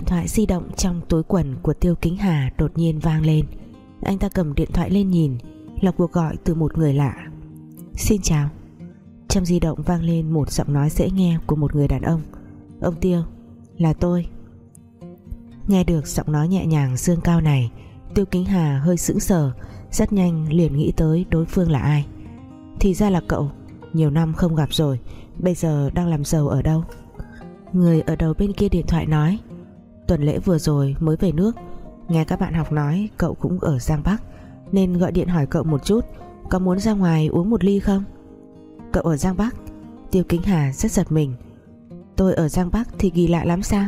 điện thoại di động trong túi quần của Tiêu Kính Hà đột nhiên vang lên. Anh ta cầm điện thoại lên nhìn, Là cuộc gọi từ một người lạ. Xin chào. Trong di động vang lên một giọng nói dễ nghe của một người đàn ông. Ông Tiêu, Là tôi. Nghe được giọng nói nhẹ nhàng dương cao này, Tiêu Kính Hà hơi sững sờ, Rất nhanh liền nghĩ tới đối phương là ai. Thì ra là cậu, Nhiều năm không gặp rồi, Bây giờ đang làm giàu ở đâu? Người ở đầu bên kia điện thoại nói. Tuần lễ vừa rồi mới về nước. Nghe các bạn học nói, cậu cũng ở Giang Bắc, Nên gọi điện hỏi cậu một chút, Có muốn ra ngoài uống một ly không? Cậu ở Giang Bắc, Tiêu Kính Hà rất giật mình. Tôi ở Giang Bắc thì kỳ lạ lắm sao?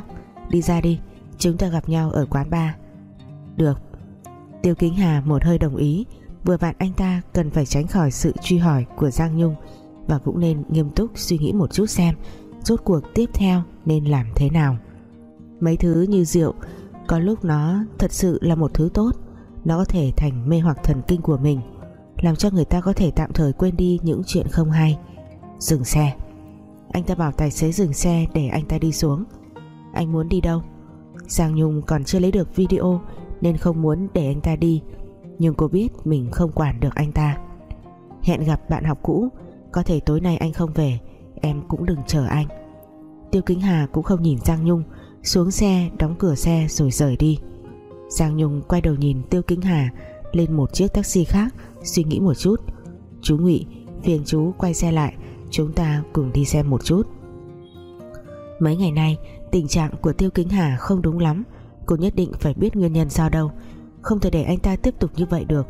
Đi ra đi, Chúng ta gặp nhau ở quán bar. Được. Tiêu Kính Hà một hơi đồng ý, Vừa vặn anh ta cần phải tránh khỏi sự truy hỏi của Giang Nhung Và cũng nên nghiêm túc suy nghĩ một chút xem Rốt cuộc tiếp theo nên làm thế nào. Mấy thứ như rượu, Có lúc nó thật sự là một thứ tốt, Nó có thể thành mê hoặc thần kinh của mình, Làm cho người ta có thể tạm thời quên đi những chuyện không hay. Dừng xe. Anh ta bảo tài xế dừng xe để anh ta đi xuống. Anh muốn đi đâu? Giang Nhung còn chưa lấy được video Nên không muốn để anh ta đi, Nhưng cô biết mình không quản được anh ta. Hẹn gặp bạn học cũ, Có thể tối nay anh không về, Em cũng đừng chờ anh. Tiêu Kính Hà cũng không nhìn Giang Nhung xuống xe, đóng cửa xe rồi rời đi. Giang Nhung quay đầu nhìn Tiêu Kính Hà Lên một chiếc taxi khác, Suy nghĩ một chút. Chú Ngụy, phiền chú quay xe lại, Chúng ta cùng đi xem một chút. Mấy ngày nay, Tình trạng của Tiêu Kính Hà không đúng lắm. Cô nhất định phải biết nguyên nhân sao đâu, Không thể để anh ta tiếp tục như vậy được.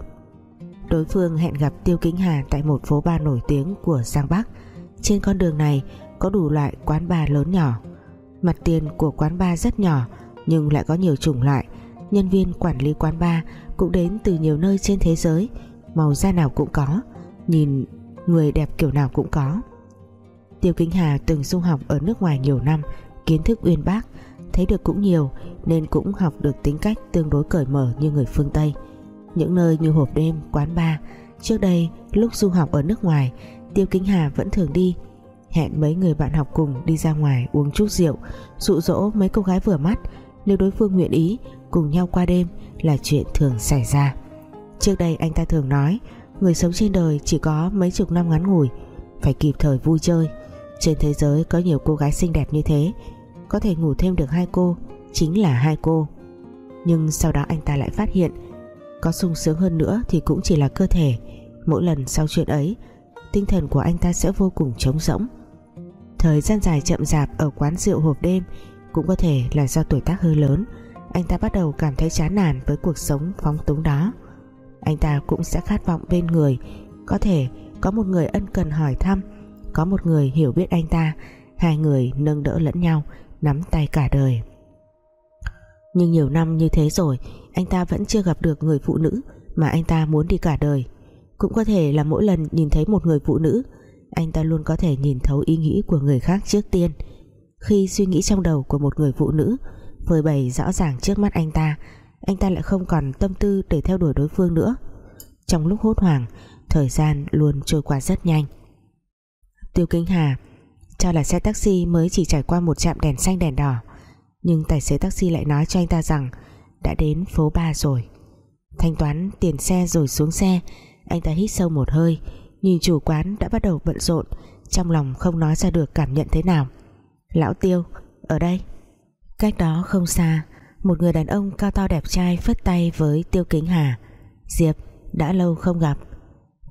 Đối phương hẹn gặp Tiêu Kính Hà Tại một phố bar nổi tiếng của Giang Bắc. Trên con đường này Có đủ loại quán bar lớn nhỏ. Mặt tiền của quán bar rất nhỏ Nhưng lại có nhiều chủng loại. Nhân viên quản lý quán bar Cũng đến từ nhiều nơi trên thế giới Màu da nào cũng có Nhìn người đẹp kiểu nào cũng có. Tiêu Kính Hà từng du học ở nước ngoài nhiều năm kiến thức uyên bác thấy được cũng nhiều nên cũng học được tính cách tương đối cởi mở như người phương Tây. Những nơi như hộp đêm, quán bar trước đây lúc du học ở nước ngoài Tiêu Kính Hà vẫn thường đi hẹn mấy người bạn học cùng đi ra ngoài uống chút rượu, dụ dỗ mấy cô gái vừa mắt. Nếu đối phương nguyện ý, cùng nhau qua đêm là chuyện thường xảy ra. Trước đây anh ta thường nói, người sống trên đời chỉ có mấy chục năm ngắn ngủi, phải kịp thời vui chơi. Trên thế giới có nhiều cô gái xinh đẹp như thế, Có thể ngủ thêm được hai cô, Chính là hai cô. Nhưng sau đó anh ta lại phát hiện, Có sung sướng hơn nữa thì cũng chỉ là cơ thể. Mỗi lần sau chuyện ấy, Tinh thần của anh ta sẽ vô cùng trống rỗng. Thời gian dài chậm rạp Ở quán rượu hộp đêm, Cũng có thể là do tuổi tác hơi lớn, Anh ta bắt đầu cảm thấy chán nản Với cuộc sống phóng túng đó. Anh ta cũng sẽ khát vọng bên người, Có thể có một người ân cần hỏi thăm, có một người hiểu biết anh ta, hai người nâng đỡ lẫn nhau, nắm tay cả đời. Nhưng nhiều năm như thế rồi, anh ta vẫn chưa gặp được người phụ nữ mà anh ta muốn đi cả đời. Cũng có thể là mỗi lần nhìn thấy một người phụ nữ anh ta luôn có thể nhìn thấu ý nghĩ của người khác trước tiên. Khi suy nghĩ trong đầu của một người phụ nữ, phơi bày rõ ràng trước mắt anh ta anh ta lại không còn tâm tư để theo đuổi đối phương nữa. Trong lúc hốt hoảng, thời gian luôn trôi qua rất nhanh. Tiêu Kính Hà cho là xe taxi mới chỉ trải qua một trạm đèn xanh đèn đỏ, nhưng tài xế taxi lại nói cho anh ta rằng đã đến phố ba rồi. Thanh toán tiền xe rồi xuống xe, anh ta hít sâu một hơi nhìn chủ quán đã bắt đầu bận rộn, trong lòng không nói ra được cảm nhận thế nào. Lão tiêu, ở đây. Cách đó không xa, một người đàn ông cao to đẹp trai phất tay với tiêu kính hà. Diệp, đã lâu không gặp.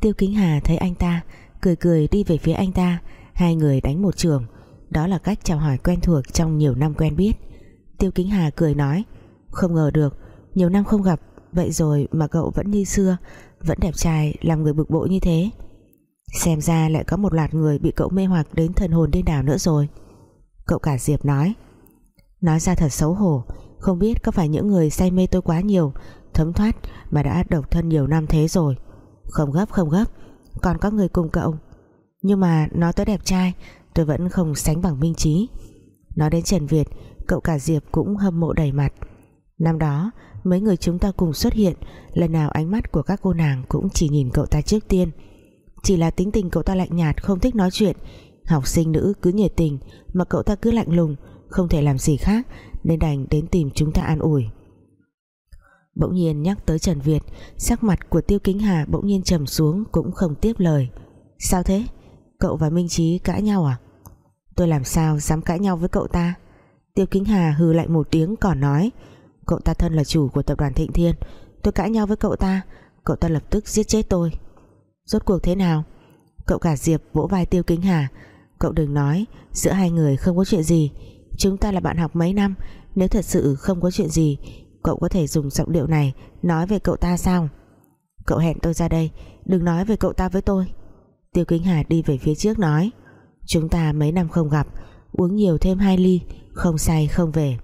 Tiêu kính hà thấy anh ta, cười cười đi về phía anh ta. Hai người đánh một trường. Đó là cách chào hỏi quen thuộc trong nhiều năm quen biết. Tiêu Kính Hà cười nói, không ngờ được, nhiều năm không gặp, vậy rồi mà cậu vẫn như xưa, vẫn đẹp trai, làm người bực bội như thế xem ra lại có một loạt người bị cậu mê hoặc đến thần hồn điên đảo nữa rồi. Cậu cả Diệp nói. Nói ra thật xấu hổ, không biết có phải những người say mê tôi quá nhiều, thấm thoát mà đã độc thân nhiều năm thế rồi. Không gấp không gấp, còn có người cùng cậu. Nhưng mà nói tới đẹp trai, tôi vẫn không sánh bằng Minh Trí nói đến Trần Việt, cậu cả Diệp cũng hâm mộ đầy mặt. Năm đó, mấy người chúng ta cùng xuất hiện, lần nào ánh mắt của các cô nàng cũng chỉ nhìn cậu ta trước tiên chỉ là tính tình cậu ta lạnh nhạt, không thích nói chuyện. Học sinh nữ cứ nhiệt tình, mà cậu ta cứ lạnh lùng, không thể làm gì khác, Nên đành đến tìm chúng ta an ủi. Bỗng nhiên nhắc tới Trần Việt, Sắc mặt của Tiêu Kính Hà bỗng nhiên trầm xuống, Cũng không tiếp lời. Sao thế? Cậu và Minh Trí cãi nhau à? Tôi làm sao dám cãi nhau với cậu ta? Tiêu Kính Hà hừ lại một tiếng, còn nói, Cậu ta thân là chủ của tập đoàn Thịnh Thiên, Tôi cãi nhau với cậu ta Cậu ta lập tức giết chết tôi. Rốt cuộc thế nào? Cậu cả Diệp vỗ vai Tiêu Kính Hà. Cậu đừng nói, giữa hai người không có chuyện gì. Chúng ta là bạn học mấy năm, Nếu thật sự không có chuyện gì, Cậu có thể dùng giọng điệu này Nói về cậu ta sao? Cậu hẹn tôi ra đây, Đừng nói về cậu ta với tôi. Tiêu Kính Hà đi về phía trước nói, Chúng ta mấy năm không gặp, Uống nhiều thêm hai ly, Không say không về.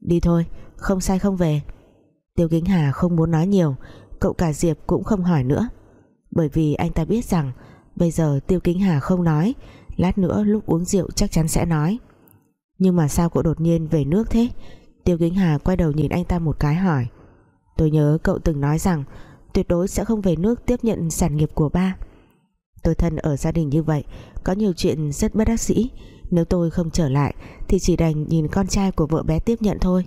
Đi thôi, không say không về. Tiêu Kính Hà không muốn nói nhiều, Cậu cả Diệp cũng không hỏi nữa. Bởi vì anh ta biết rằng Bây giờ Tiêu Kính Hà không nói, Lát nữa lúc uống rượu chắc chắn sẽ nói. Nhưng mà sao cậu đột nhiên về nước thế? Tiêu Kính Hà quay đầu nhìn anh ta một cái hỏi. Tôi nhớ cậu từng nói rằng Tuyệt đối sẽ không về nước tiếp nhận sản nghiệp của ba. Tôi thân ở gia đình như vậy, Có nhiều chuyện rất bất đắc dĩ. Nếu tôi không trở lại Thì chỉ đành nhìn con trai của vợ bé tiếp nhận thôi.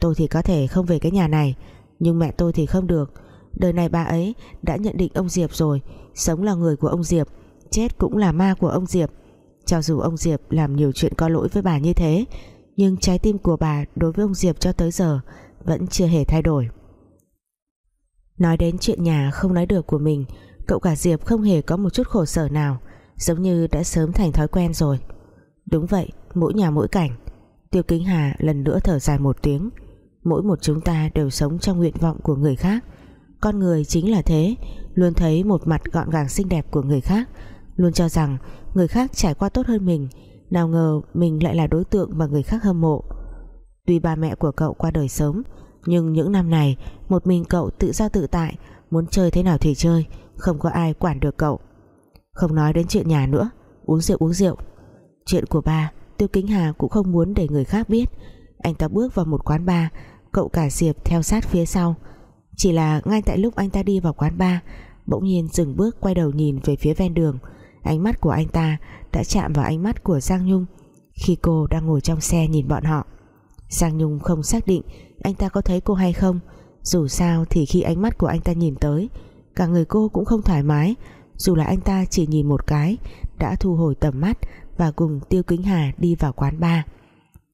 Tôi thì có thể không về cái nhà này, Nhưng mẹ tôi thì không được. Đời này bà ấy đã nhận định ông Diệp rồi. Sống là người của ông Diệp, Chết cũng là ma của ông Diệp. Cho dù ông Diệp làm nhiều chuyện có lỗi với bà như thế, Nhưng trái tim của bà Đối với ông Diệp cho tới giờ Vẫn chưa hề thay đổi. Nói đến chuyện nhà không nói được của mình, Cậu cả Diệp không hề có một chút khổ sở nào, Giống như đã sớm thành thói quen rồi. Đúng vậy, Mỗi nhà mỗi cảnh, Tiêu Kính Hà lần nữa thở dài một tiếng. Mỗi một chúng ta đều sống trong nguyện vọng của người khác. Con người chính là thế. Luôn thấy một mặt gọn gàng xinh đẹp của người khác. Luôn cho rằng Người khác trải qua tốt hơn mình. Nào ngờ mình lại là đối tượng mà người khác hâm mộ. Tuy ba mẹ của cậu qua đời sớm, Nhưng những năm này, Một mình cậu tự do tự tại, Muốn chơi thế nào thì chơi, Không có ai quản được cậu. Không nói đến chuyện nhà nữa, Uống rượu uống rượu. Chuyện của ba, Tiêu Kính Hà cũng không muốn để người khác biết. Anh ta bước vào một quán bar, Cậu cả Diệp theo sát phía sau. Chỉ là ngay tại lúc anh ta đi vào quán bar, Bỗng nhiên dừng bước quay đầu nhìn về phía ven đường. Ánh mắt của anh ta đã chạm vào ánh mắt của Giang Nhung Khi cô đang ngồi trong xe nhìn bọn họ. Giang Nhung không xác định Anh ta có thấy cô hay không. Dù sao thì khi ánh mắt của anh ta nhìn tới, Cả người cô cũng không thoải mái. Dù là anh ta chỉ nhìn một cái, Đã thu hồi tầm mắt Và cùng Tiêu Kính Hà đi vào quán bar.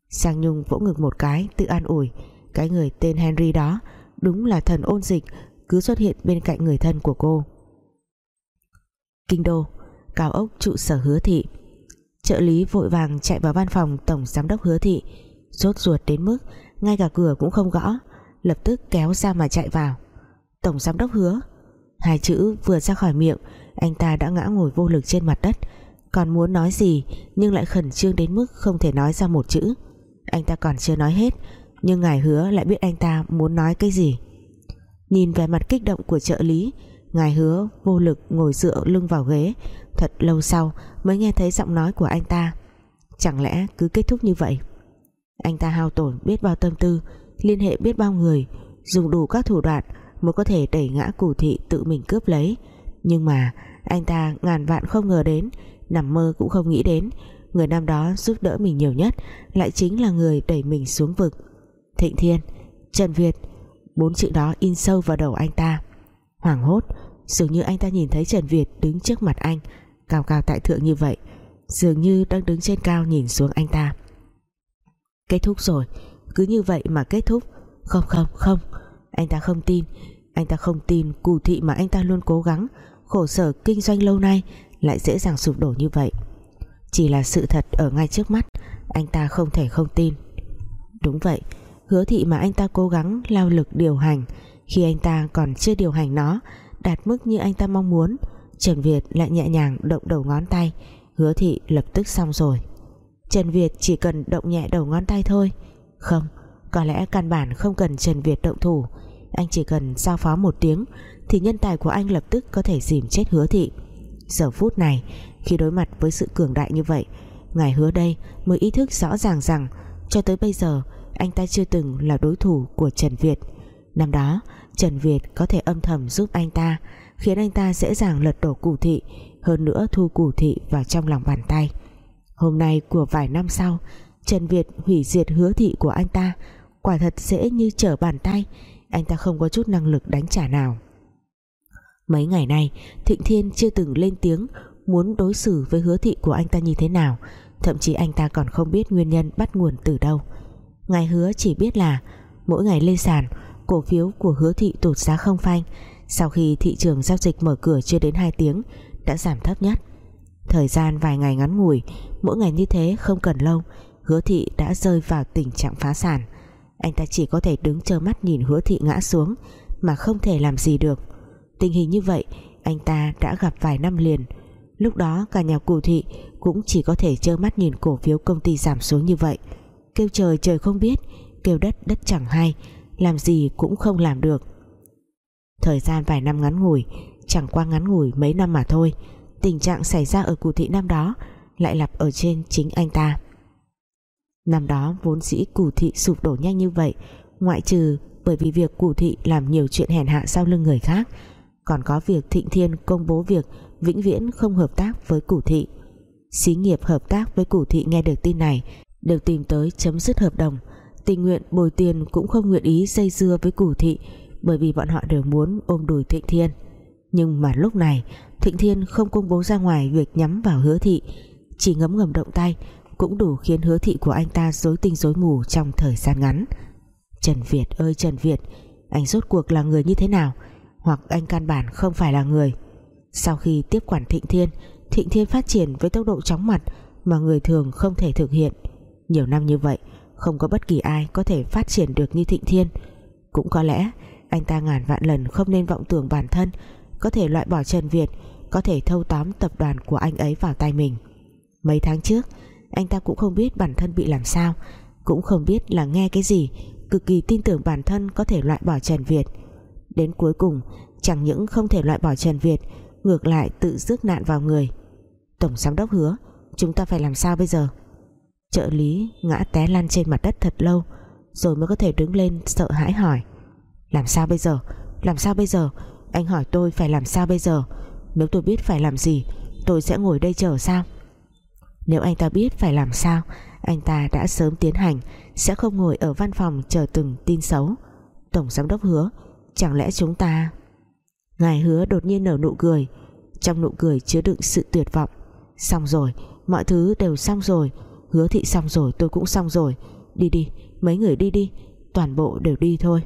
Giang Nhung vỗ ngực một cái Tự an ủi, Cái người tên Henry đó Đúng là thần ôn dịch, Cứ xuất hiện bên cạnh người thân của cô. Kinh đô, Cao ốc trụ sở hứa thị. Trợ lý vội vàng chạy vào văn phòng Tổng giám đốc hứa thị Rốt ruột đến mức Ngay cả cửa cũng không gõ, Lập tức kéo ra mà chạy vào. Tổng giám đốc hứa, Hai chữ vừa ra khỏi miệng, Anh ta đã ngã ngồi vô lực trên mặt đất, Còn muốn nói gì Nhưng lại khẩn trương đến mức không thể nói ra một chữ. Anh ta còn chưa nói hết nhưng ngài hứa lại biết anh ta muốn nói cái gì. Nhìn vẻ mặt kích động của trợ lý, Ngài hứa vô lực ngồi dựa lưng vào ghế. Thật lâu sau mới nghe thấy giọng nói của anh ta. Chẳng lẽ cứ kết thúc như vậy? Anh ta hao tổn biết bao tâm tư, Liên hệ biết bao người, Dùng đủ các thủ đoạn Mới có thể đẩy ngã củ thị tự mình cướp lấy. Nhưng mà anh ta ngàn vạn không ngờ đến, Nằm mơ cũng không nghĩ đến. Người nam đó giúp đỡ mình nhiều nhất Lại chính là người đẩy mình xuống vực. Thịnh Thiên, Trần Việt, Bốn chữ đó in sâu vào đầu anh ta. Hoảng hốt, Dường như anh ta nhìn thấy Trần Việt đứng trước mặt anh, Cao cao tại thượng như vậy, Dường như đang đứng trên cao nhìn xuống anh ta. Kết thúc rồi, Cứ như vậy mà kết thúc. Không không không, Anh ta không tin, Anh ta không tin cụ thị mà anh ta luôn cố gắng, Khổ sở kinh doanh lâu nay Lại dễ dàng sụp đổ như vậy. Chỉ là sự thật ở ngay trước mắt, Anh ta không thể không tin. Đúng vậy Hứa thị mà anh ta cố gắng lao lực điều hành. Khi anh ta còn chưa điều hành nó, Đạt mức như anh ta mong muốn, Trần Việt lại nhẹ nhàng động đầu ngón tay. Hứa thị lập tức xong rồi. Trần Việt chỉ cần động nhẹ đầu ngón tay thôi. Không, Có lẽ căn bản không cần Trần Việt động thủ. Anh chỉ cần giao phó một tiếng, Thì nhân tài của anh lập tức có thể dìm chết hứa thị. Giờ phút này, Khi đối mặt với sự cường đại như vậy, Ngài hứa đây mới ý thức rõ ràng rằng Cho tới bây giờ anh ta chưa từng là đối thủ của Trần Việt. Năm đó, Trần Việt có thể âm thầm giúp anh ta, khiến anh ta dễ dàng lật đổ củ thị, hơn nữa thu củ thị vào trong lòng bàn tay. Hôm nay của vài năm sau, Trần Việt hủy diệt hứa thị của anh ta, quả thật dễ như trở bàn tay, anh ta không có chút năng lực đánh trả nào. Mấy ngày nay, Thịnh Thiên chưa từng lên tiếng muốn đối xử với hứa thị của anh ta như thế nào, thậm chí anh ta còn không biết nguyên nhân bắt nguồn từ đâu ngài hứa chỉ biết là mỗi ngày lên sàn, cổ phiếu của hứa thị tụt giá không phanh. Sau khi thị trường giao dịch mở cửa chưa đến 2 tiếng, đã giảm thấp nhất. Thời gian vài ngày ngắn ngủi, mỗi ngày như thế không cần lâu, hứa thị đã rơi vào tình trạng phá sản. Anh ta chỉ có thể đứng chờ mắt nhìn hứa thị ngã xuống, mà không thể làm gì được. Tình hình như vậy, anh ta đã gặp vài năm liền. Lúc đó, cả nhà cụ thị cũng chỉ có thể trơ mắt nhìn cổ phiếu công ty giảm xuống như vậy kêu trời trời không biết, kêu đất đất chẳng hay, làm gì cũng không làm được. Thời gian vài năm ngắn ngủi, chẳng qua ngắn ngủi mấy năm mà thôi, tình trạng xảy ra ở cụ thị năm đó lại lặp ở trên chính anh ta. Năm đó vốn dĩ cụ thị sụp đổ nhanh như vậy, ngoại trừ bởi vì việc cụ thị làm nhiều chuyện hèn hạ sau lưng người khác, còn có việc thịnh thiên công bố việc vĩnh viễn không hợp tác với cụ thị. Xí nghiệp hợp tác với cụ thị nghe được tin này đều tìm tới chấm dứt hợp đồng. Tình nguyện, bồi tiền cũng không nguyện ý dây dưa với củ thị bởi vì bọn họ đều muốn ôm đùi thịnh thiên. Nhưng mà lúc này, thịnh thiên không công bố ra ngoài việc nhắm vào hứa thị, chỉ ngấm ngầm động tay cũng đủ khiến hứa thị của anh ta rối tinh rối mù trong thời gian ngắn. Trần Việt ơi Trần Việt, anh rốt cuộc là người như thế nào? Hoặc anh căn bản không phải là người? Sau khi tiếp quản Thịnh Thiên Thịnh Thiên phát triển với tốc độ chóng mặt mà người thường không thể thực hiện nhiều năm như vậy, không có bất kỳ ai có thể phát triển được như Thịnh Thiên. Cũng có lẽ, anh ta ngàn vạn lần không nên vọng tưởng bản thân, có thể loại bỏ Trần Việt, có thể thâu tóm tập đoàn của anh ấy vào tay mình. Mấy tháng trước, anh ta cũng không biết bản thân bị làm sao, cũng không biết là nghe cái gì, cực kỳ tin tưởng bản thân có thể loại bỏ Trần Việt. Đến cuối cùng, chẳng những không thể loại bỏ Trần Việt, ngược lại tự rước nạn vào người. Tổng Giám đốc hứa, chúng ta phải làm sao bây giờ? Trợ lý ngã té lăn trên mặt đất thật lâu, rồi mới có thể đứng lên sợ hãi hỏi. Làm sao bây giờ? Làm sao bây giờ? Anh hỏi tôi phải làm sao bây giờ? Nếu tôi biết phải làm gì, tôi sẽ ngồi đây chờ sao? Nếu anh ta biết phải làm sao, anh ta đã sớm tiến hành, sẽ không ngồi ở văn phòng chờ từng tin xấu. Tổng giám đốc hứa, chẳng lẽ chúng ta ngài hứa đột nhiên nở nụ cười. Trong nụ cười chứa đựng sự tuyệt vọng. Xong rồi, mọi thứ đều xong rồi hứa thị xong rồi, tôi cũng xong rồi. Đi đi, mấy người đi đi, toàn bộ đều đi thôi.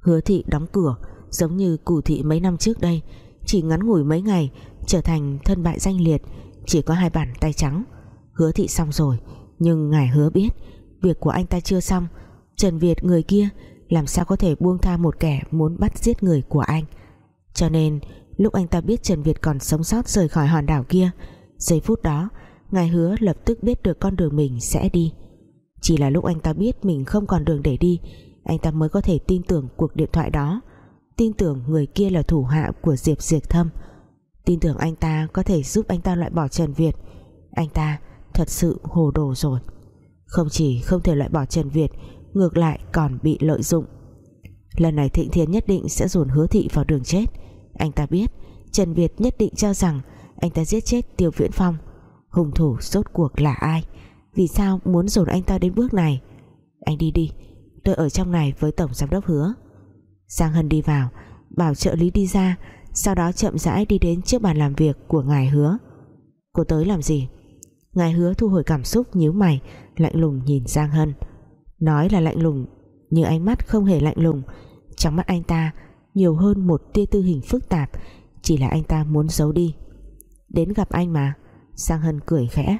Hứa thị đóng cửa, giống như cù thị mấy năm trước đây, chỉ ngắn ngủi mấy ngày, trở thành thân bại danh liệt, chỉ có hai bàn tay trắng. Hứa thị xong rồi, nhưng ngài hứa biết, việc của anh ta chưa xong. Trần Việt, người kia, làm sao có thể buông tha một kẻ muốn bắt giết người của anh? Cho nên, lúc anh ta biết Trần Việt còn sống sót rời khỏi hòn đảo kia, giây phút đó ngài hứa lập tức biết được con đường mình sẽ đi. Chỉ là lúc anh ta biết mình không còn đường để đi, anh ta mới có thể tin tưởng cuộc điện thoại đó. Tin tưởng người kia là thủ hạ của Diệp Diệt Thâm. Tin tưởng anh ta có thể giúp anh ta loại bỏ Trần Việt. Anh ta thật sự hồ đồ rồi. Không chỉ không thể loại bỏ Trần Việt, ngược lại còn bị lợi dụng. Lần này Thịnh Thiên nhất định sẽ dồn hứa thị vào đường chết. Anh ta biết Trần Việt nhất định cho rằng anh ta giết chết Tiêu Viễn Phong hung thủ rốt cuộc là ai? Vì sao muốn dồn anh ta đến bước này? Anh đi đi, tôi ở trong này với tổng giám đốc hứa. Giang Hân đi vào, bảo trợ lý đi ra, sau đó chậm rãi đi đến trước bàn làm việc của ngài hứa. Cô tới làm gì? Ngài hứa thu hồi cảm xúc nhíu mày, lạnh lùng nhìn Giang Hân. Nói là lạnh lùng, nhưng ánh mắt không hề lạnh lùng. Trong mắt anh ta, nhiều hơn một tia tư hình phức tạp, chỉ là anh ta muốn giấu đi. Đến gặp anh mà. Giang Hân cười khẽ.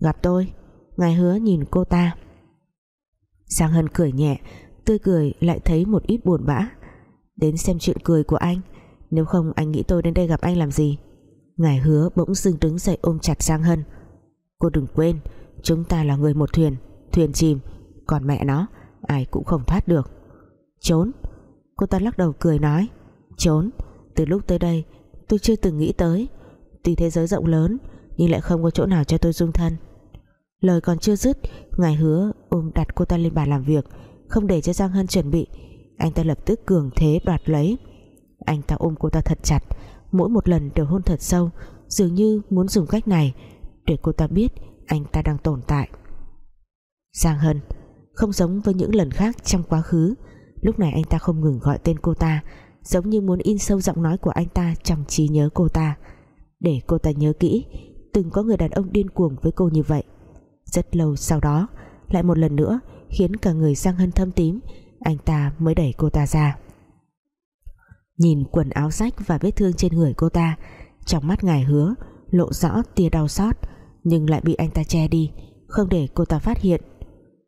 Gặp tôi, ngài hứa nhìn cô ta. Giang Hân cười nhẹ, tươi cười lại thấy một ít buồn bã. Đến xem chuyện cười của anh, nếu không anh nghĩ tôi đến đây gặp anh làm gì? Ngài hứa bỗng dưng đứng dậy ôm chặt Giang Hân. Cô đừng quên, Chúng ta là người một thuyền Thuyền chìm. Còn mẹ nó, Ai cũng không thoát được. Trốn, Cô ta lắc đầu cười nói. Trốn, Từ lúc tới đây, Tôi chưa từng nghĩ tới. Tuy thế giới rộng lớn nhưng lại không có chỗ nào cho tôi dung thân. Lời còn chưa dứt, Ngài hứa ôm đặt cô ta lên bàn làm việc, Không để cho Giang Hân chuẩn bị. Anh ta lập tức cường thế đoạt lấy. Anh ta ôm cô ta thật chặt, mỗi một lần đều hôn thật sâu, dường như muốn dùng cách này để cô ta biết anh ta đang tồn tại. Giang Hân Không giống với những lần khác trong quá khứ, Lúc này anh ta không ngừng gọi tên cô ta, Giống như muốn in sâu giọng nói của anh ta Trong trí nhớ cô ta. Để cô ta nhớ kỹ Từng có người đàn ông điên cuồng với cô như vậy. Rất lâu sau đó, Lại một lần nữa Khiến cả người sang Hân thâm tím, Anh ta mới đẩy cô ta ra. Nhìn quần áo rách và vết thương trên người cô ta, Trong mắt ngài hứa, Lộ rõ tia đau xót, Nhưng lại bị anh ta che đi, Không để cô ta phát hiện.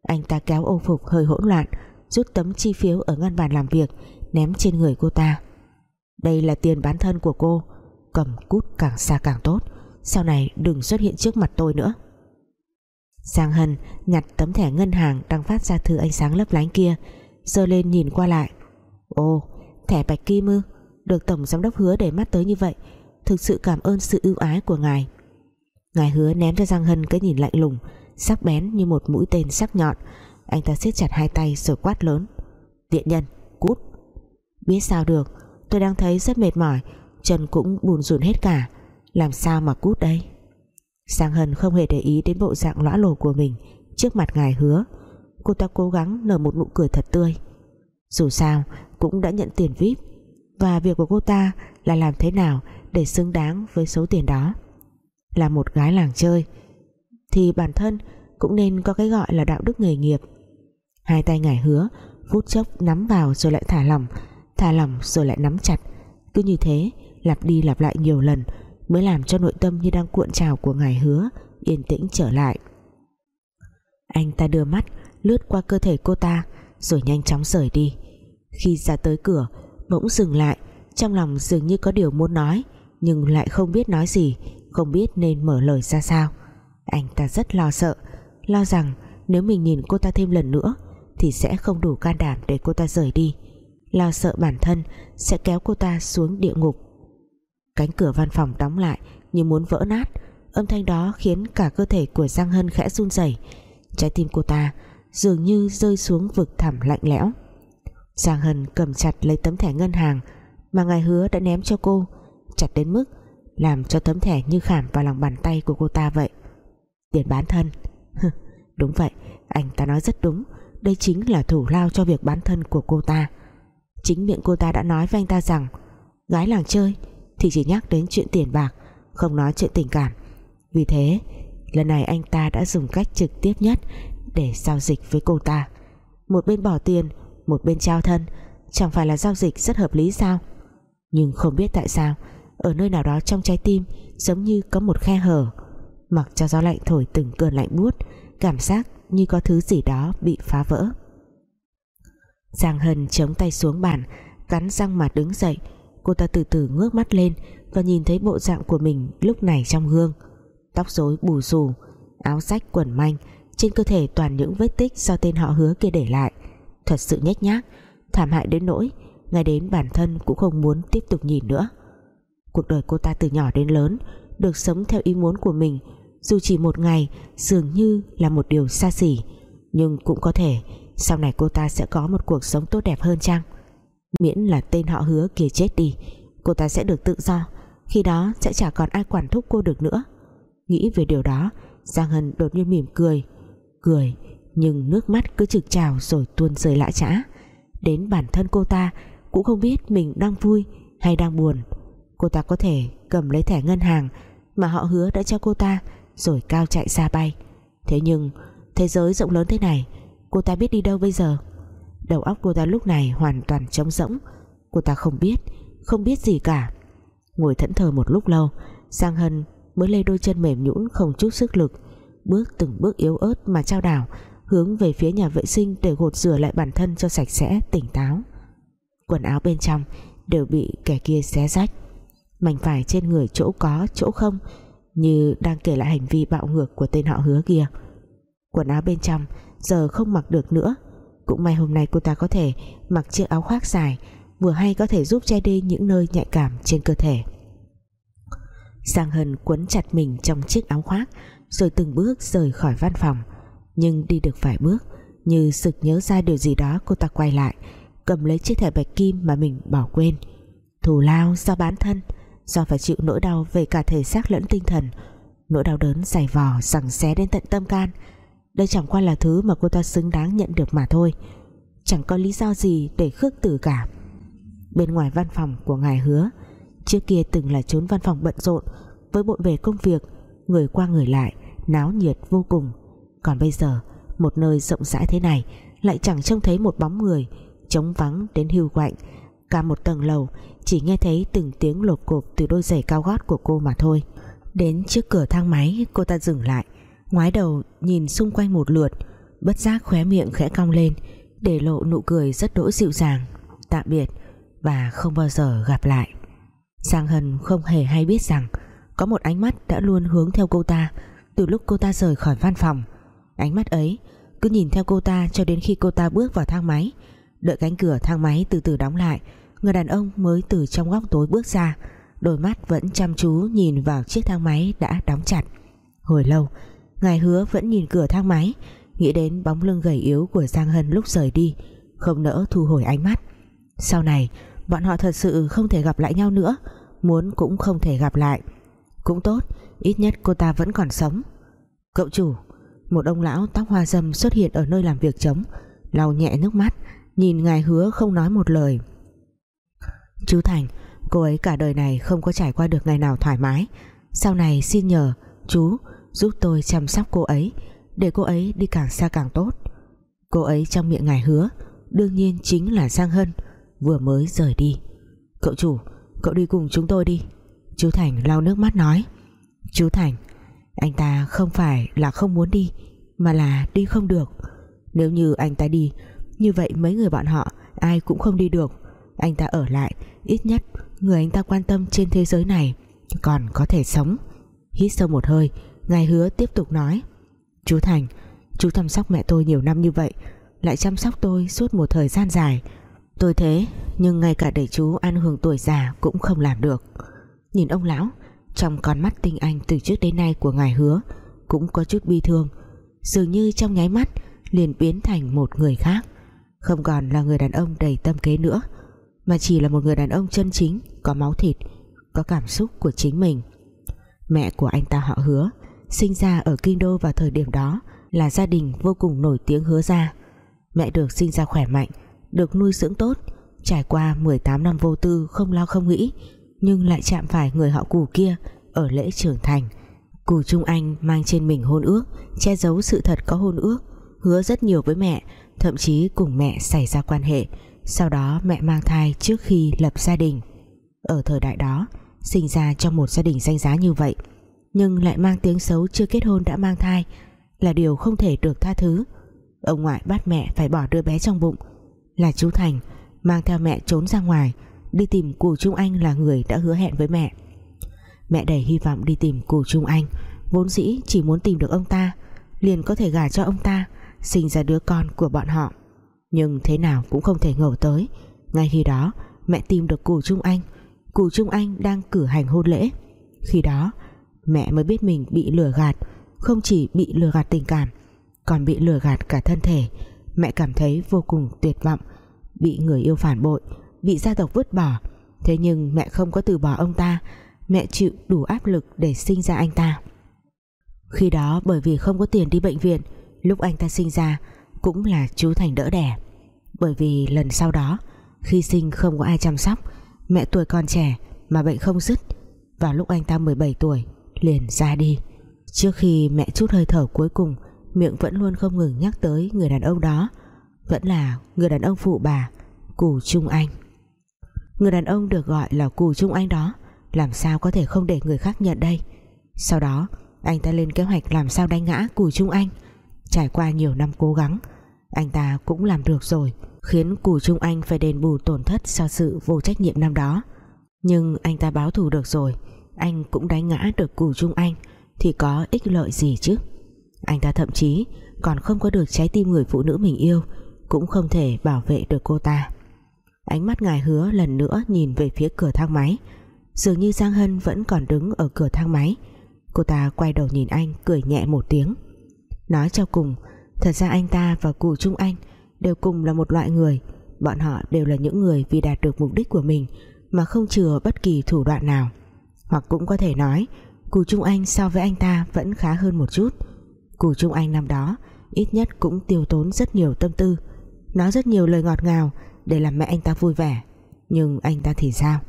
Anh ta kéo ô phục hơi hỗn loạn, Rút tấm chi phiếu ở ngăn bàn làm việc, Ném trên người cô ta. Đây là tiền bán thân của cô, Cầm cút càng xa càng tốt. Sau này đừng xuất hiện trước mặt tôi nữa. Giang Hân nhặt tấm thẻ ngân hàng đang phát ra thư ánh sáng lấp lánh kia, giơ lên nhìn qua lại. Ồ, thẻ bạch kim ư? Được tổng giám đốc hứa để mắt tới như vậy, Thực sự cảm ơn sự ưu ái của ngài. Ngài hứa ném cho Giang Hân cái nhìn lạnh lùng, Sắc bén như một mũi tên sắc nhọn. Anh ta siết chặt hai tay rồi quát lớn. Tiện nhân, cút. Biết sao được, Tôi đang thấy rất mệt mỏi, Chân cũng buồn rùn hết cả. Làm sao mà cút đây? Giang Hân không hề để ý đến bộ dạng lõa lồ của mình Trước mặt ngài hứa. Cô ta cố gắng nở một nụ cười thật tươi. Dù sao, cũng đã nhận tiền VIP. Và việc của cô ta là làm thế nào Để xứng đáng với số tiền đó? Là một gái làng chơi, Thì bản thân cũng nên có cái gọi là đạo đức nghề nghiệp. Hai tay ngài hứa, Phút chốc nắm vào rồi lại thả lỏng Thả lỏng rồi lại nắm chặt. Cứ như thế, lặp đi lặp lại nhiều lần mới làm cho nội tâm như đang cuộn trào của ngài hứa, yên tĩnh trở lại. Anh ta đưa mắt, lướt qua cơ thể cô ta, rồi nhanh chóng rời đi. Khi ra tới cửa, bỗng dừng lại, trong lòng dường như có điều muốn nói, nhưng lại không biết nói gì, không biết nên mở lời ra sao. Anh ta rất lo sợ, lo rằng nếu mình nhìn cô ta thêm lần nữa, thì sẽ không đủ can đảm để cô ta rời đi. Lo sợ bản thân sẽ kéo cô ta xuống địa ngục cánh cửa văn phòng đóng lại như muốn vỡ nát. Âm thanh đó khiến cả cơ thể của Giang Hân khẽ run rẩy. Trái tim cô ta dường như rơi xuống vực thẳm lạnh lẽo. Giang Hân cầm chặt lấy tấm thẻ ngân hàng mà ngài hứa đã ném cho cô, chặt đến mức làm cho tấm thẻ như khảm vào lòng bàn tay của cô ta vậy. Tiền bán thân. Đúng vậy, anh ta nói rất đúng. Đây chính là thủ lao cho việc bán thân của cô ta. Chính miệng cô ta đã nói với anh ta rằng, gái làng chơi thì chỉ nhắc đến chuyện tiền bạc, không nói chuyện tình cảm. Vì thế, lần này anh ta đã dùng cách trực tiếp nhất để giao dịch với cô ta. Một bên bỏ tiền, một bên trao thân, chẳng phải là giao dịch rất hợp lý sao? Nhưng không biết tại sao, ở nơi nào đó trong trái tim giống như có một khe hở. Mặc cho gió lạnh thổi từng cơn lạnh buốt, cảm giác như có thứ gì đó bị phá vỡ. Giang Hân chống tay xuống bàn, cắn răng mà đứng dậy cô ta từ từ ngước mắt lên và nhìn thấy bộ dạng của mình lúc này trong gương. Tóc rối bù xù, áo rách quần manh, trên cơ thể toàn những vết tích do tên họ hứa kia để lại. Thật sự nhếch nhác, thảm hại đến nỗi, ngay đến bản thân cũng không muốn tiếp tục nhìn nữa. Cuộc đời cô ta từ nhỏ đến lớn được sống theo ý muốn của mình, dù chỉ một ngày dường như là một điều xa xỉ, nhưng cũng có thể sau này cô ta sẽ có một cuộc sống tốt đẹp hơn chăng? Miễn là tên họ hứa kia chết đi, cô ta sẽ được tự do, khi đó sẽ chả còn ai quản thúc cô được nữa. Nghĩ về điều đó, Giang Hân đột nhiên mỉm cười cười, nhưng nước mắt cứ trực trào rồi tuôn rơi lã chã đến bản thân cô ta, cũng không biết mình đang vui hay đang buồn. Cô ta có thể cầm lấy thẻ ngân hàng mà họ hứa đã cho cô ta, rồi cao chạy xa bay. Thế nhưng, thế giới rộng lớn thế này, cô ta biết đi đâu bây giờ? Đầu óc cô ta lúc này hoàn toàn trống rỗng. Cô ta không biết không biết gì cả. Ngồi thẫn thờ một lúc lâu, Giang Hân mới lê đôi chân mềm nhũn không chút sức lực, bước từng bước yếu ớt mà trao đảo, hướng về phía nhà vệ sinh để gột rửa lại bản thân cho sạch sẽ, tỉnh táo. Quần áo bên trong đều bị kẻ kia xé rách. Mảnh vải trên người chỗ có, chỗ không, như đang kể lại hành vi bạo ngược của tên họ hứa kia. Quần áo bên trong giờ không mặc được nữa cũng may hôm nay cô ta có thể mặc chiếc áo khoác dài, vừa hay có thể giúp che đi những nơi nhạy cảm trên cơ thể. Giang Hân quấn chặt mình trong chiếc áo khoác, rồi từng bước rời khỏi văn phòng. Nhưng đi được vài bước, như sực nhớ ra điều gì đó, cô ta quay lại, cầm lấy chiếc thẻ bạch kim mà mình bỏ quên. Thù lao do bán thân, do phải chịu nỗi đau về cả thể xác lẫn tinh thần. Nỗi đau đớn dày vò rằng xé đến tận tâm can. Đây chẳng qua là thứ mà cô ta xứng đáng nhận được mà thôi. Chẳng có lý do gì để khước từ cả. Bên ngoài văn phòng của ngài hứa, Trước kia từng là chốn văn phòng bận rộn, Với bộn bề công việc, Người qua người lại, Náo nhiệt vô cùng. Còn bây giờ, một nơi rộng rãi thế này, Lại chẳng trông thấy một bóng người, Trống vắng đến hưu quạnh. Cả một tầng lầu, Chỉ nghe thấy từng tiếng lột cộp từ đôi giày cao gót của cô mà thôi. Đến trước cửa thang máy, cô ta dừng lại ngoái đầu nhìn xung quanh một lượt, bất giác khóe miệng khẽ cong lên, để lộ nụ cười rất đỗi dịu dàng, tạm biệt và không bao giờ gặp lại. Giang Hân không hề hay biết rằng có một ánh mắt đã luôn hướng theo cô ta từ lúc cô ta rời khỏi văn phòng. Ánh mắt ấy cứ nhìn theo cô ta cho đến khi cô ta bước vào thang máy. Đợi cánh cửa thang máy từ từ đóng lại, người đàn ông mới từ trong góc tối bước ra, đôi mắt vẫn chăm chú nhìn vào chiếc thang máy đã đóng chặt. Hồi lâu ngài hứa vẫn nhìn cửa thang máy, nghĩ đến bóng lưng gầy yếu của Giang Hân lúc rời đi, không nỡ thu hồi ánh mắt. Sau này, bọn họ thật sự không thể gặp lại nhau nữa, muốn cũng không thể gặp lại. Cũng tốt, ít nhất cô ta vẫn còn sống. Cậu chủ, một ông lão tóc hoa dâm xuất hiện ở nơi làm việc trống, lau nhẹ nước mắt, nhìn ngài hứa không nói một lời. Chú Thành, cô ấy cả đời này không có trải qua được ngày nào thoải mái. Sau này xin nhờ, chú giúp tôi chăm sóc cô ấy, để cô ấy đi càng xa càng tốt. Cô ấy trong miệng ngài hứa, đương nhiên chính là Giang Hân, vừa mới rời đi. Cậu chủ, cậu đi cùng chúng tôi đi. Chú Thành lau nước mắt nói. Chú Thành, anh ta không phải là không muốn đi, mà là đi không được. Nếu như anh ta đi, như vậy mấy người bọn họ ai cũng không đi được. Anh ta ở lại, ít nhất người anh ta quan tâm trên thế giới này còn có thể sống. Hít sâu một hơi ngài hứa tiếp tục nói. Chú Thành, chú chăm sóc mẹ tôi nhiều năm như vậy, lại chăm sóc tôi suốt một thời gian dài. Tôi thế, nhưng ngay cả để chú ăn hưởng tuổi già cũng không làm được. Nhìn ông lão, trong con mắt tinh anh từ trước đến nay của ngài hứa, cũng có chút bi thương. Dường như trong nháy mắt, liền biến thành một người khác. Không còn là người đàn ông đầy tâm kế nữa, mà chỉ là một người đàn ông chân chính, có máu thịt, có cảm xúc của chính mình. Mẹ của anh ta họ hứa sinh ra ở kinh đô vào thời điểm đó là gia đình vô cùng nổi tiếng hứa ra. Mẹ được sinh ra khỏe mạnh, được nuôi dưỡng tốt, trải qua 18 năm vô tư không lo không nghĩ, nhưng lại chạm phải người họ cù kia ở lễ trưởng thành. Cù Trung Anh mang trên mình hôn ước, che giấu sự thật có hôn ước, hứa rất nhiều với mẹ, thậm chí cùng mẹ xảy ra quan hệ, sau đó mẹ mang thai trước khi lập gia đình. Ở thời đại đó, sinh ra trong một gia đình danh giá như vậy nhưng lại mang tiếng xấu chưa kết hôn đã mang thai, là điều không thể được tha thứ. Ông ngoại bắt mẹ phải bỏ đứa bé trong bụng. Là chú Thành mang theo mẹ trốn ra ngoài, đi tìm Cù Trung Anh là người đã hứa hẹn với mẹ. Mẹ đầy hy vọng đi tìm Cù Trung Anh. Vốn dĩ chỉ muốn tìm được ông ta, liền có thể gả cho ông ta, sinh ra đứa con của bọn họ. Nhưng thế nào cũng không thể ngờ tới, ngay khi đó mẹ tìm được Cù Trung Anh, Cù Trung Anh đang cử hành hôn lễ. Khi đó mẹ mới biết mình bị lừa gạt, không chỉ bị lừa gạt tình cảm, còn bị lừa gạt cả thân thể. Mẹ cảm thấy vô cùng tuyệt vọng, bị người yêu phản bội, bị gia tộc vứt bỏ. Thế nhưng mẹ không có từ bỏ ông ta, mẹ chịu đủ áp lực để sinh ra anh ta. Khi đó, bởi vì không có tiền đi bệnh viện, lúc anh ta sinh ra cũng là chú Thành đỡ đẻ. Bởi vì lần sau đó, khi sinh không có ai chăm sóc, mẹ tuổi còn trẻ mà bệnh không dứt, vào lúc anh ta 17 tuổi liền ra đi. Trước khi mẹ chút hơi thở cuối cùng, miệng vẫn luôn không ngừng nhắc tới người đàn ông đó. Vẫn là người đàn ông phụ bà, Cù Trung Anh. Người đàn ông được gọi là Cù Trung Anh đó, làm sao có thể không để người khác nhận đây? Sau đó, anh ta lên kế hoạch làm sao đánh ngã Cù Trung Anh. Trải qua nhiều năm cố gắng, anh ta cũng làm được rồi, khiến Cù Trung Anh phải đền bù tổn thất sau sự vô trách nhiệm năm đó. Nhưng anh ta báo thù được rồi anh cũng đánh ngã được Cù Trung Anh, thì có ích lợi gì chứ? Anh ta thậm chí còn không có được trái tim người phụ nữ mình yêu, cũng không thể bảo vệ được cô ta. Ánh mắt ngài hứa lần nữa nhìn về phía cửa thang máy. Dường như Giang Hân vẫn còn đứng ở cửa thang máy. Cô ta quay đầu nhìn anh, cười nhẹ một tiếng. Nói cho cùng, thật ra anh ta và Cù Trung Anh đều cùng là một loại người. Bọn họ đều là những người vì đạt được mục đích của mình mà không chừa bất kỳ thủ đoạn nào hoặc cũng có thể nói Cù Trung Anh so với anh ta vẫn khá hơn một chút. Cù Trung Anh năm đó, ít nhất cũng tiêu tốn rất nhiều tâm tư. Nói rất nhiều lời ngọt ngào để làm mẹ anh ta vui vẻ. Nhưng anh ta thì sao?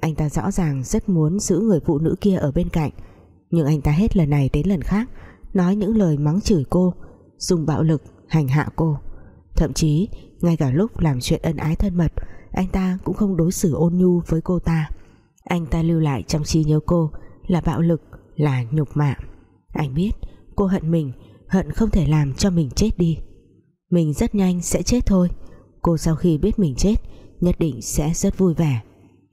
Anh ta rõ ràng rất muốn giữ người phụ nữ kia ở bên cạnh. Nhưng anh ta hết lần này đến lần khác, nói những lời mắng chửi cô, dùng bạo lực hành hạ cô. Thậm chí, ngay cả lúc làm chuyện ân ái thân mật, anh ta cũng không đối xử ôn nhu với cô ta anh ta lưu lại trong trí nhớ cô là bạo lực, là nhục mạ. Anh biết cô hận mình, hận không thể làm cho mình chết đi. Mình rất nhanh sẽ chết thôi. Cô sau khi biết mình chết, nhất định sẽ rất vui vẻ.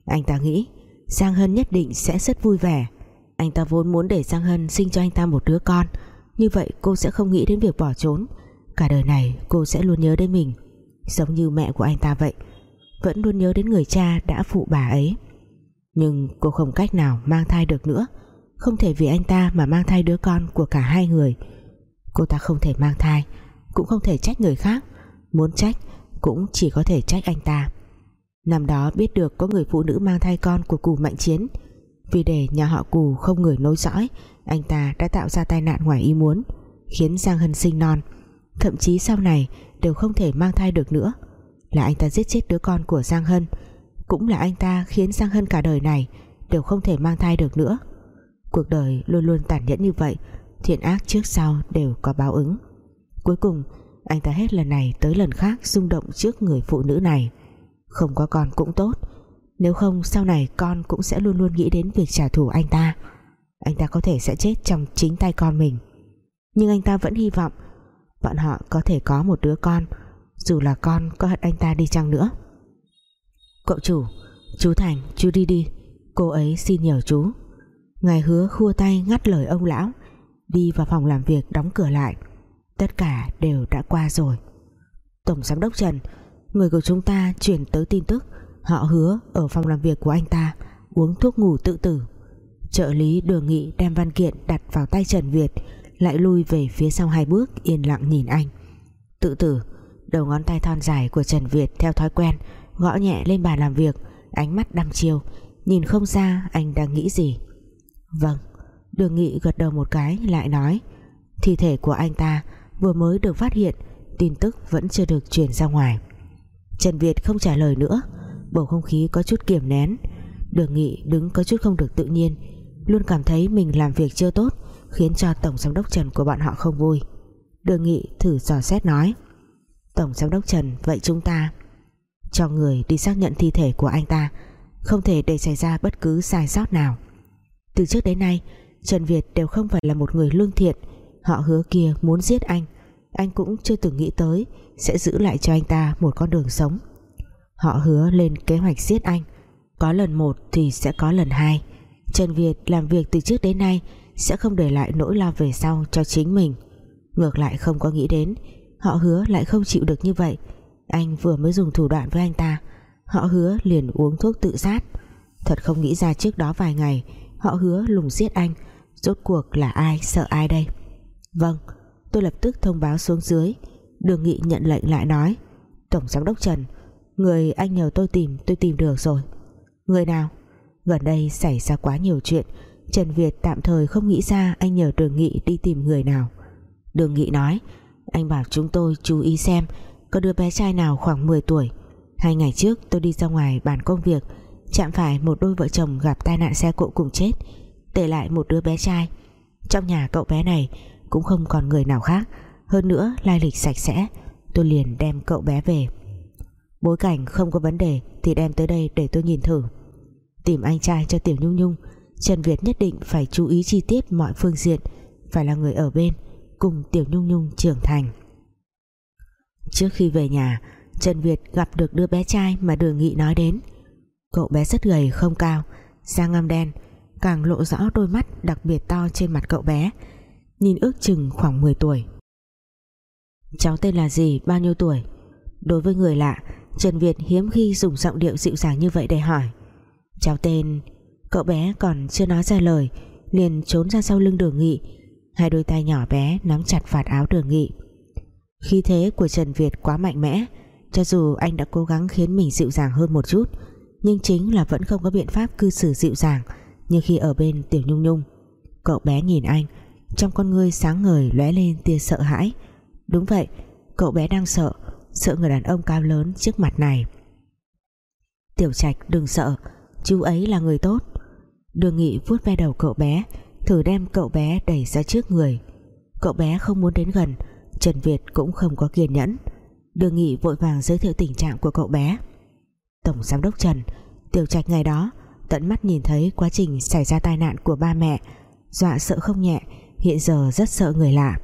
Anh ta nghĩ, Giang Hân nhất định sẽ rất vui vẻ. Anh ta vốn muốn để Giang Hân sinh cho anh ta một đứa con. Như vậy cô sẽ không nghĩ đến việc bỏ trốn. Cả đời này cô sẽ luôn nhớ đến mình. Giống như mẹ của anh ta vậy, vẫn luôn nhớ đến người cha đã phụ bà ấy nhưng cô không cách nào mang thai được nữa. Không thể vì anh ta mà mang thai đứa con của cả hai người. Cô ta không thể mang thai, cũng không thể trách người khác. Muốn trách, cũng chỉ có thể trách anh ta. Năm đó biết được có người phụ nữ mang thai con của cù mạnh chiến. Vì để nhà họ cù không người nối dõi, anh ta đã tạo ra tai nạn ngoài ý muốn, khiến Giang Hân sinh non. Thậm chí sau này đều không thể mang thai được nữa. Là anh ta giết chết đứa con của Giang Hân cũng là anh ta khiến Giang Hân cả đời này, đều không thể mang thai được nữa. Cuộc đời luôn luôn tàn nhẫn như vậy, thiện ác trước sau đều có báo ứng. Cuối cùng, anh ta hết lần này tới lần khác rung động trước người phụ nữ này. Không có con cũng tốt, nếu không sau này con cũng sẽ luôn luôn nghĩ đến việc trả thù anh ta. Anh ta có thể sẽ chết trong chính tay con mình. Nhưng anh ta vẫn hy vọng bọn họ có thể có một đứa con, dù là con có hận anh ta đi chăng nữa cậu chủ, chú Thành, chú đi đi. Cô ấy xin nhờ chú. Ngài hứa khua tay ngắt lời ông lão, đi vào phòng làm việc đóng cửa lại. Tất cả đều đã qua rồi. Tổng giám đốc Trần, người của chúng ta chuyển tới tin tức. Họ hứa ở phòng làm việc của anh ta, uống thuốc ngủ tự tử. Trợ lý đường nghị đem văn kiện đặt vào tay Trần Việt, lại lui về phía sau hai bước, yên lặng nhìn anh. Tự tử, đầu ngón tay thon dài của Trần Việt theo thói quen gõ nhẹ lên bàn làm việc, ánh mắt đăm chiêu. Nhìn không ra anh đang nghĩ gì? Vâng đường nghị gật đầu một cái, lại nói, thi thể của anh ta vừa mới được phát hiện, tin tức vẫn chưa được truyền ra ngoài. Trần Việt không trả lời nữa, bầu không khí có chút kiềm nén. Đường nghị đứng có chút không được tự nhiên, luôn cảm thấy mình làm việc chưa tốt, khiến cho tổng giám đốc Trần của bọn họ không vui. Đường nghị thử dò xét nói, tổng giám đốc Trần, vậy chúng ta cho người đi xác nhận thi thể của anh ta, không thể để xảy ra bất cứ sai sót nào. Từ trước đến nay, Trần Việt đều không phải là một người lương thiện. Họ hứa kia muốn giết anh. Anh cũng chưa từng nghĩ tới sẽ giữ lại cho anh ta một con đường sống. Họ hứa lên kế hoạch giết anh. Có lần một thì sẽ có lần hai. Trần Việt làm việc từ trước đến nay sẽ không để lại nỗi lo về sau cho chính mình. Ngược lại không có nghĩ đến, họ hứa lại không chịu được như vậy anh vừa mới dùng thủ đoạn với anh ta. Họ hứa liền uống thuốc tự sát. Thật không nghĩ ra trước đó vài ngày, họ hứa lùng giết anh. Rốt cuộc là ai, sợ ai đây? Vâng tôi lập tức thông báo xuống dưới. Đường nghị nhận lệnh lại nói, tổng giám đốc Trần, người anh nhờ tôi tìm tôi tìm được rồi. Người nào? Gần đây xảy ra quá nhiều chuyện. Trần Việt tạm thời không nghĩ ra anh nhờ đường nghị đi tìm người nào. Đường nghị nói, anh bảo chúng tôi chú ý xem có đứa bé trai nào khoảng 10 tuổi. Hai ngày trước, tôi đi ra ngoài bàn công việc, chạm phải một đôi vợ chồng gặp tai nạn xe cộ cùng chết, để lại một đứa bé trai. Trong nhà cậu bé này cũng không còn người nào khác, hơn nữa lai lịch sạch sẽ, tôi liền đem cậu bé về. Bối cảnh không có vấn đề thì đem tới đây để tôi nhìn thử. Tìm anh trai cho Tiểu Nhung Nhung, Trần Việt nhất định phải chú ý chi tiết mọi phương diện, phải là người ở bên, cùng Tiểu Nhung Nhung trưởng thành trước khi về nhà, Trần Việt gặp được đứa bé trai mà Đường Nghị nói đến. Cậu bé rất gầy, không cao, da ngăm đen, càng lộ rõ đôi mắt đặc biệt to trên mặt cậu bé, nhìn ước chừng khoảng 10 tuổi. Cháu tên là gì, bao nhiêu tuổi? Đối với người lạ, Trần Việt hiếm khi dùng giọng điệu dịu dàng như vậy để hỏi. Cháu tên, cậu bé còn chưa nói ra lời, liền trốn ra sau lưng đường nghị. Hai đôi tay nhỏ bé nắm chặt vạt áo đường nghị khí thế của Trần Việt quá mạnh mẽ. Cho dù anh đã cố gắng khiến mình dịu dàng hơn một chút, nhưng chính là vẫn không có biện pháp cư xử dịu dàng như khi ở bên Tiểu Nhung Nhung. Cậu bé nhìn anh, trong con ngươi sáng ngời lóe lên tia sợ hãi. Đúng vậy, Cậu bé đang sợ Sợ người đàn ông cao lớn trước mặt này. Tiểu Trạch, đừng sợ, Chú ấy là người tốt. Đường Nghị vuốt ve đầu cậu bé, Thử đem cậu bé đẩy ra trước người. Cậu bé không muốn đến gần Trần Việt cũng không có kiên nhẫn. Đường Nghị vội vàng giới thiệu tình trạng của cậu bé. Tổng Giám đốc Trần, Tiểu Trạch ngày đó, Tận mắt nhìn thấy quá trình xảy ra tai nạn của ba mẹ, Dọa sợ không nhẹ, Hiện giờ rất sợ người lạ.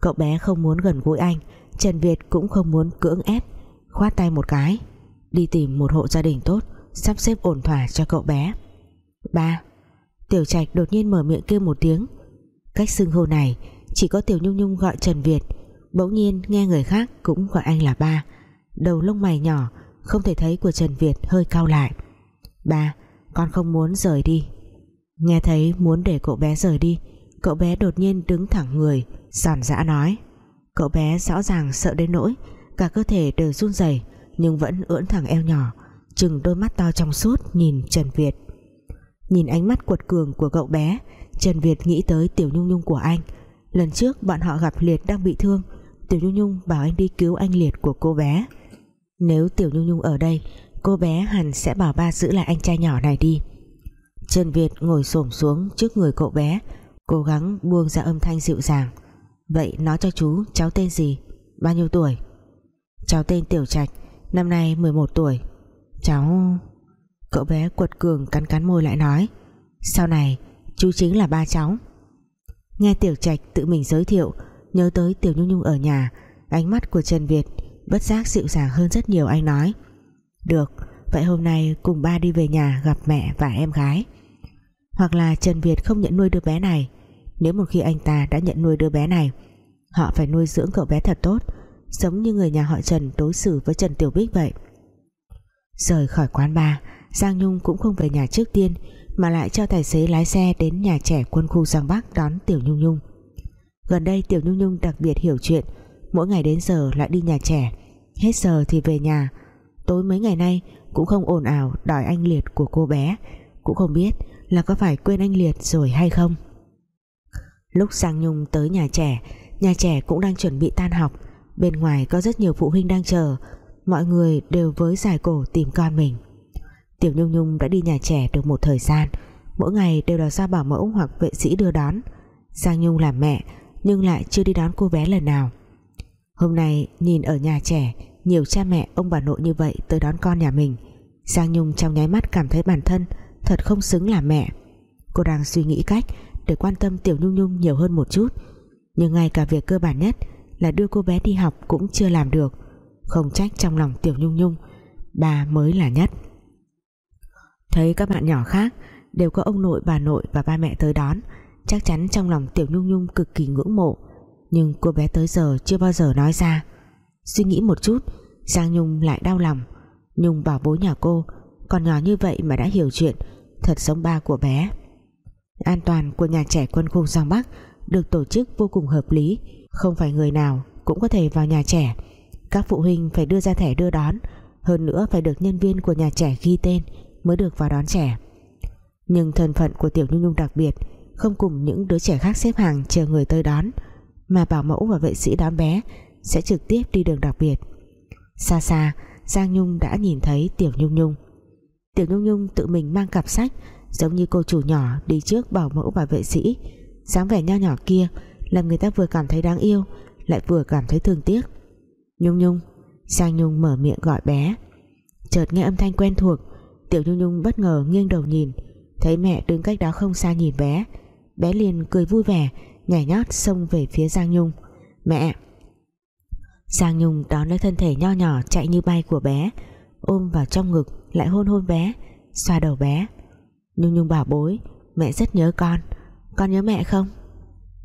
Cậu bé không muốn gần gũi anh, Trần Việt cũng không muốn cưỡng ép, Khoát tay một cái. Đi tìm một hộ gia đình tốt, Sắp xếp ổn thỏa cho cậu bé. Ba, Tiểu Trạch đột nhiên mở miệng kêu một tiếng. Cách xưng hô này chỉ có Tiểu Nhung Nhung gọi Trần Việt. Bỗng nhiên nghe người khác cũng gọi anh là ba. Đầu lông mày nhỏ, Không thể thấy của Trần Việt hơi cao lại. Ba, Con không muốn rời đi. Nghe thấy muốn để cậu bé rời đi, Cậu bé đột nhiên đứng thẳng người, Giòn giã nói. Cậu bé rõ ràng sợ đến nỗi, Cả cơ thể đều run rẩy, Nhưng vẫn ưỡn thẳng eo nhỏ, Chừng đôi mắt to trong suốt nhìn Trần Việt. Nhìn ánh mắt cuột cường của cậu bé, Trần Việt nghĩ tới Tiểu Nhung Nhung của anh Lần trước bọn họ gặp Liệt đang bị thương, Tiểu Nhung Nhung bảo anh đi cứu anh Liệt của cô bé. Nếu Tiểu Nhung Nhung ở đây, Cô bé hẳn sẽ bảo ba giữ lại anh trai nhỏ này đi. Trần Việt ngồi xổm xuống trước người cậu bé, Cố gắng buông ra âm thanh dịu dàng. Vậy nói cho chú, cháu tên gì? Bao nhiêu tuổi? Cháu tên Tiểu Trạch, Năm nay 11 tuổi. Cháu Cậu bé quật cường cắn cắn môi lại nói, Sau này, chú chính là ba cháu. Nghe Tiểu Trạch tự mình giới thiệu, Nhớ tới Tiểu Nhung Nhung ở nhà, Ánh mắt của Trần Việt Bất giác dịu dàng hơn rất nhiều anh nói. Được, Vậy hôm nay cùng ba đi về nhà gặp mẹ và em gái. Hoặc là Trần Việt không nhận nuôi đứa bé này, Nếu một khi anh ta đã nhận nuôi đứa bé này, Họ phải nuôi dưỡng cậu bé thật tốt, Giống như người nhà họ Trần đối xử với Trần Tiểu Bích vậy. Rời khỏi quán bar, Giang Nhung cũng không về nhà trước tiên mà lại cho tài xế lái xe đến nhà trẻ quân khu Giang Bắc đón Tiểu Nhung Nhung. Gần đây Tiểu Nhung Nhung đặc biệt hiểu chuyện, Mỗi ngày đến giờ lại đi nhà trẻ. Hết giờ thì về nhà. Tối mấy ngày nay cũng không ồn ào đòi anh Liệt của cô bé, Cũng không biết là có phải quên anh Liệt rồi hay không. Lúc Giang Nhung tới nhà trẻ Nhà trẻ cũng đang chuẩn bị tan học. Bên ngoài có rất nhiều phụ huynh đang chờ. Mọi người đều với giải cổ tìm con mình. Tiểu Nhung Nhung đã đi nhà trẻ được một thời gian. Mỗi ngày đều là do bảo mẫu hoặc vệ sĩ đưa đón. Giang Nhung là mẹ, Nhưng lại chưa đi đón cô bé lần nào. Hôm nay, nhìn ở nhà trẻ, Nhiều cha mẹ ông bà nội như vậy Tới đón con nhà mình. Giang Nhung trong nháy mắt cảm thấy bản thân Thật không xứng là mẹ. Cô đang suy nghĩ cách để quan tâm Tiểu Nhung Nhung nhiều hơn một chút. Nhưng ngay cả việc cơ bản nhất Là đưa cô bé đi học cũng chưa làm được. Không trách trong lòng Tiểu Nhung Nhung, Bà mới là nhất. Thấy các bạn nhỏ khác, Đều có ông nội, bà nội và ba mẹ tới đón. Chắc chắn trong lòng Tiểu Nhung Nhung cực kỳ ngưỡng mộ. Nhưng cô bé tới giờ chưa bao giờ nói ra. Suy nghĩ một chút, Giang Nhung lại đau lòng. Nhung bảo bố nhà cô Còn nhỏ như vậy mà đã hiểu chuyện, Thật giống ba của bé. An toàn của nhà trẻ quân khu Giang Bắc Được tổ chức vô cùng hợp lý. Không phải người nào cũng có thể vào nhà trẻ. Các phụ huynh phải đưa ra thẻ đưa đón, Hơn nữa phải được nhân viên của nhà trẻ ghi tên. Mới được vào đón trẻ. Nhưng thân phận của Tiểu Nhung Nhung đặc biệt Không cùng những đứa trẻ khác xếp hàng Chờ người tới đón, Mà bảo mẫu và vệ sĩ đón bé Sẽ trực tiếp đi đường đặc biệt. Xa xa, Giang Nhung đã nhìn thấy Tiểu Nhung Nhung. Tiểu Nhung Nhung tự mình mang cặp sách, Giống như cô chủ nhỏ, đi trước bảo mẫu và vệ sĩ. Dáng vẻ nho nhỏ kia Làm người ta vừa cảm thấy đáng yêu, Lại vừa cảm thấy thương tiếc. Nhung Nhung, Giang Nhung mở miệng gọi bé. Chợt nghe âm thanh quen thuộc Tiểu Nhung Nhung bất ngờ nghiêng đầu nhìn, Thấy mẹ đứng cách đó không xa nhìn bé. Bé liền cười vui vẻ, Nhảy nhót xông về phía Giang Nhung. Mẹ. Giang Nhung đón lấy thân thể nho nhỏ chạy như bay của bé, ôm vào trong ngực, lại hôn hôn bé, xoa đầu bé. Nhung Nhung bảo bối, mẹ rất nhớ con con nhớ mẹ không?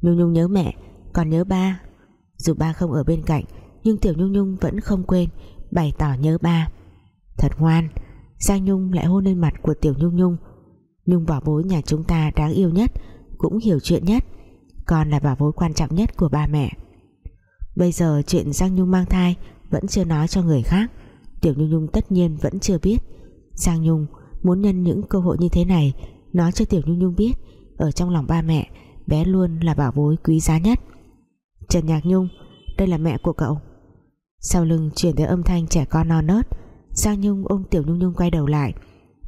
Nhung Nhung nhớ mẹ còn nhớ ba. Dù ba không ở bên cạnh, nhưng Tiểu Nhung Nhung vẫn không quên bày tỏ nhớ ba. Thật ngoan Giang Nhung lại hôn lên mặt của Tiểu Nhung Nhung. Nhung bảo bối nhà chúng ta đáng yêu nhất, cũng hiểu chuyện nhất. Con là bảo bối quan trọng nhất của ba mẹ. Bây giờ chuyện Giang Nhung mang thai Vẫn chưa nói cho người khác. Tiểu Nhung Nhung tất nhiên vẫn chưa biết. Giang Nhung muốn nhân những cơ hội như thế này, Nói cho Tiểu Nhung Nhung biết. Ở trong lòng ba mẹ, Bé luôn là bảo bối quý giá nhất. Trần Nhạc Nhung, Đây là mẹ của cậu. Sau lưng chuyển tới âm thanh trẻ con non nớt. Giang Nhung ôm Tiểu Nhung Nhung quay đầu lại,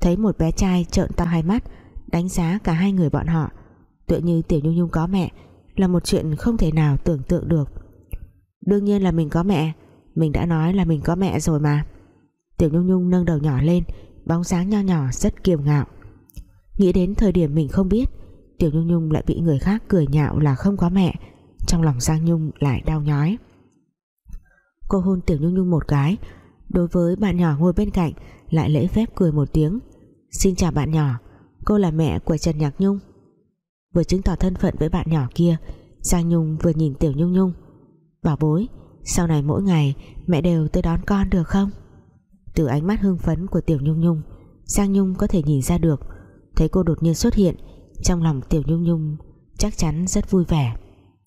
Thấy một bé trai trợn to hai mắt, Đánh giá cả hai người bọn họ. Tựa như Tiểu Nhung Nhung có mẹ, Là một chuyện không thể nào tưởng tượng được. Đương nhiên là mình có mẹ, Mình đã nói là mình có mẹ rồi mà. Tiểu Nhung Nhung nâng đầu nhỏ lên, Bóng dáng nho nhỏ, rất kiềm ngạo. Nghĩ đến thời điểm mình không biết, Tiểu Nhung Nhung lại bị người khác cười nhạo là không có mẹ, Trong lòng Giang Nhung lại đau nhói. Cô hôn Tiểu Nhung Nhung một cái Đối với bạn nhỏ ngồi bên cạnh, Lại lễ phép cười một tiếng. Xin chào bạn nhỏ, Cô là mẹ của Trần Nhạc Nhung. Vừa chứng tỏ thân phận với bạn nhỏ kia, Giang Nhung vừa nhìn Tiểu Nhung Nhung. Bảo bối, Sau này mỗi ngày mẹ đều tới đón con được không? Từ ánh mắt hưng phấn của Tiểu Nhung Nhung, Giang Nhung có thể nhìn ra được. Thấy cô đột nhiên xuất hiện, Trong lòng Tiểu Nhung Nhung chắc chắn rất vui vẻ.